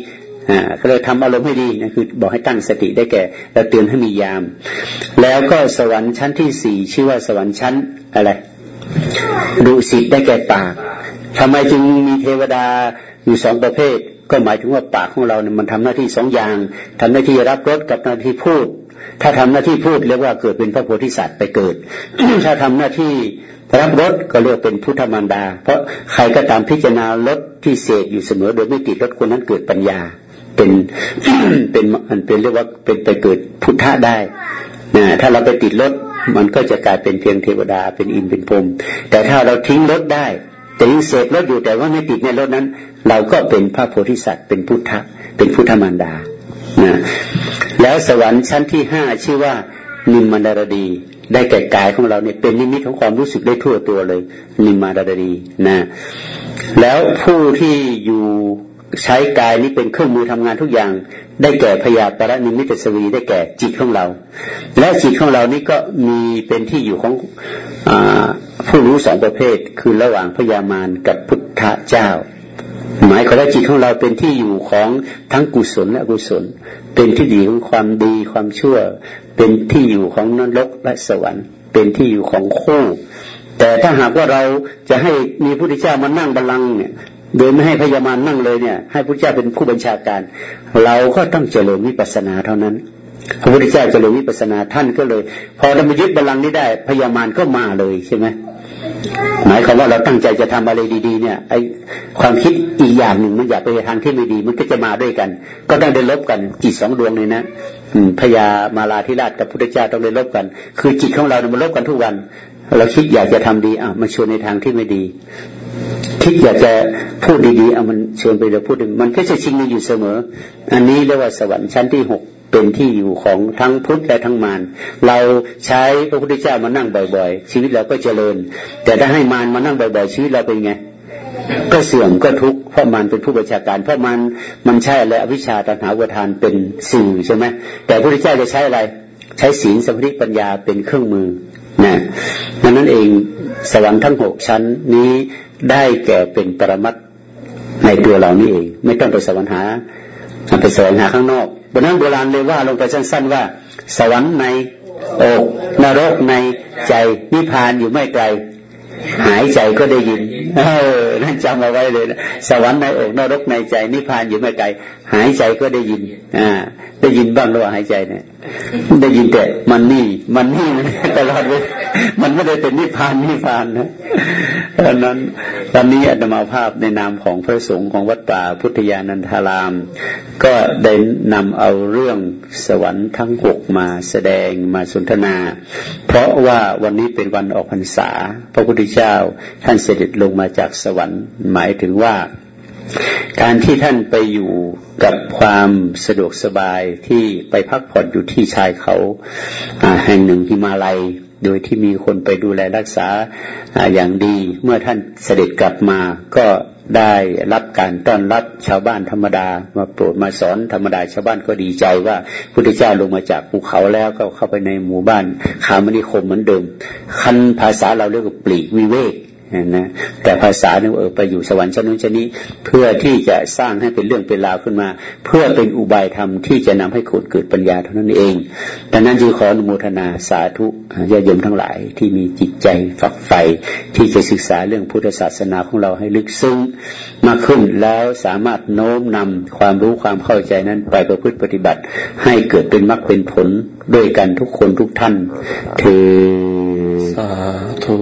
Speaker 1: อ่าก็เลยทำอารมณ์ให้ดีนะคือบอกให้ตั้งสติได้แก่แล้วเตือนให้มียาม แล้วก็สวรรค์ชั้นที่สี่ชื่อว่าสวรรค์ชั้นอะไรดูสิตได้แก่ปากทำไมจึงมีเทวดาอยู่สองประเภท ก็หมายถึงว่าปากของเราเนี่ยมันทำหน้าที่สองอย่างทำหน้าที่รับรสกับหน้าที่พูด ถ้าทำหน้าที่พูดเรียกว่าเกิดเป็นพระโพธิสัตว์ไปเกิด ถ้าทำหน้าที่รับรสก็เรียกเป็นพุทธมารดา เพราะใครก็ตามพิจารณารสที่เสกอยู่เสมอ โดยไม่ติดรสคนนั้นเกิดปัญญา เป็นเป็นมันเป็นเรียกว่าเป็นไปเกิดพุทธะได้นะถ้าเราไปติดรสมันก็จะกลายเป็นเพียงเทวดาเป็นอินเป็นพรมแต่ถ้าเราทิ้งรสได้ แต่ยังเสพรสอยู่แต่ว่าไม่ติดในรสนั้น เราก็เป็นพระโพธิสัตว์เป็นพุทธะเป็นพุทธมารดานะ แล้วสวรรค์ชั้นที่ห้าชื่อว่านิมมานารดี ได้แก่กายของเราเนี่ยเป็นนิมิตของความรู้สึกได้ทั่วตัวเลย นิมมาดาดีนะ แล้วผู้ที่อยู่ใช้กายนี้เป็นเครื่องมือทำงานทุกอย่าง ได้แก่พยาตระนิมิตสวีได้แก่จิตของเรา และจิตของเรานี่ก็มีเป็นที่อยู่ของอผู้รู้สองประเภท คือระหว่างพยามารกับพุทธเจ้าหมายความว่าจิตของเราเป็นที่อยู่ของทั้งกุศลและอกุศล เป็นที่อยู่ของความดีความชั่ว เป็นที่อยู่ของนรกและสวรรค์ เป็นที่อยู่ของคู่ แต่ถ้าหากว่าเราจะให้มีพระพุทธเจ้ามานั่งบัลลังก์เนี่ยโดยไม่ให้พญามานั่งเลยเนี่ย ให้พระเจ้าเป็นผู้บัญชาการ เราก็ต้องเจริญวิปัสสนาเท่านั้นพระพุทธเจ้าเจริญวิปัสสนาท่านก็เลย พอเรามายึดบัลลังก์นี้ได้พญามารก็มาเลยใช่ไหม หมายความว่าเราตั้งใจจะทำอะไรดี ๆ เนี่ยไอความคิดอีกอย่างหนึ่งมันอยากไปทางที่ไม่ดี มันก็จะมาด้วยกัน ก็ต้องได้ลบกันจิตสองดวงเลยนะพญามาลาธิราชกับพุทธเจ้าต้องได้ลบกัน คือจิตของเราเนี่ยมันลบกันทุกวัน เราคิดอยากจะทำดีอะมันชวนในทางที่ไม่ดี คิดอยากจะพูดดีๆอะมันชวนไปเราพูดมันก็จะชิงกันอยู่เสมอ อันนี้เรียกว่าสวรรค์ชั้นที่หก เป็นที่อยู่ของทั้งพุทธและทั้งมารเราใช้พระพุทธเจ้ามานั่งบ่อย ๆ ชีวิตเราก็เจริญ แต่ถ้าให้มารมานั่งบ่อย ๆ ชีวิตเราเป็นไงก็เสื่อมก็ทุกข์เพราะมันเป็นผู้บัญชาการ เพราะมันมันใช่และอวิชาตัณหาวัฏานเป็นสื่อใช่ไหมแต่พระพุทธเจ้าจะใช้อะไร ใช้ศีลสมาธิปัญญาเป็นเครื่องมือนะดังนั้นเองสวรรค์ทั้งหกชั้นนี้ได้แก่เป็นปรมัตในตัวเรานี่เอง ไม่ต้องไปสวรรค์หาไปสวงหาข้างนอก บนนั้นโบราณเลยว่าลงไปสั้น ๆ ว่า สวรรค์ในอกนรกในใจนิพพานอยู่ไม่ไกล หายใจก็ได้ยิน เออนั่นจำเอาไว้เลยนะสวรรค์ในอกนรกในใจนิพพานอยู่ไม่ไกล หายใจก็ได้ยิน อ่า ได้ยินบ้างหรือว่าหายใจเนี่ย ได้ยินแต่มันนี่ มันนี่ตลอดเลยมันไม่ได้เป็นนิพพานนิพพานนะ ดังนั้นตอนนี้อาตมาภาพในนามของพระสงฆ์ของวัดป่าพุทธยานันทาราม ก็ได้นำเอาเรื่องสวรรค์ทั้งหกมาแสดงมาสนทนา เพราะว่าวันนี้เป็นวันออกพรรษา พระพุทธเจ้าท่านเสด็จลงมาจากสวรรค์ หมายถึงว่าการที่ท่านไปอยู่กับความสะดวกสบายที่ไปพักผ่อนอยู่ที่ชายเขาแห่งหนึ่งฮิมาลัย โดยที่มีคนไปดูแลรักษาอย่างดี เมื่อท่านเสด็จกลับมาก็ได้รับการต้อนรับชาวบ้านธรรมดา มาโปรดมาสอนธรรมดาชาวบ้านก็ดีใจว่าพุทธเจ้าลงมาจากภูเขาแล้วก็เข้าไปในหมู่บ้านขามนิคมเหมือนเดิม คันภาษาเราเรียกว่าปลีกวิเวก นะแต่ภาษาเนี่ยเออไปอยู่สวรรค์ชั้นนู้นชั้นนี้ เพื่อที่จะสร้างให้เป็นเรื่องเป็นราวขึ้นมา เพื่อเป็นอุบายธรรมที่จะนำให้คนเกิดปัญญาเท่านั้นเองดังนั้นจึงขออนุโมทนาสาธุญาโยมทั้งหลายที่มีจิตใจฝักใฝ่ที่จะศึกษาเรื่องพุทธศาสนาของเราให้ลึกซึ้งมากขึ้นแล้วสามารถโน้มนำความรู้ความเข้าใจนั้นไปประพฤติปฏิบัติ ให้เกิดเป็นมรรคเป็นผลด้วยกันทุกคนทุกท่านถือ
Speaker 2: สาธุ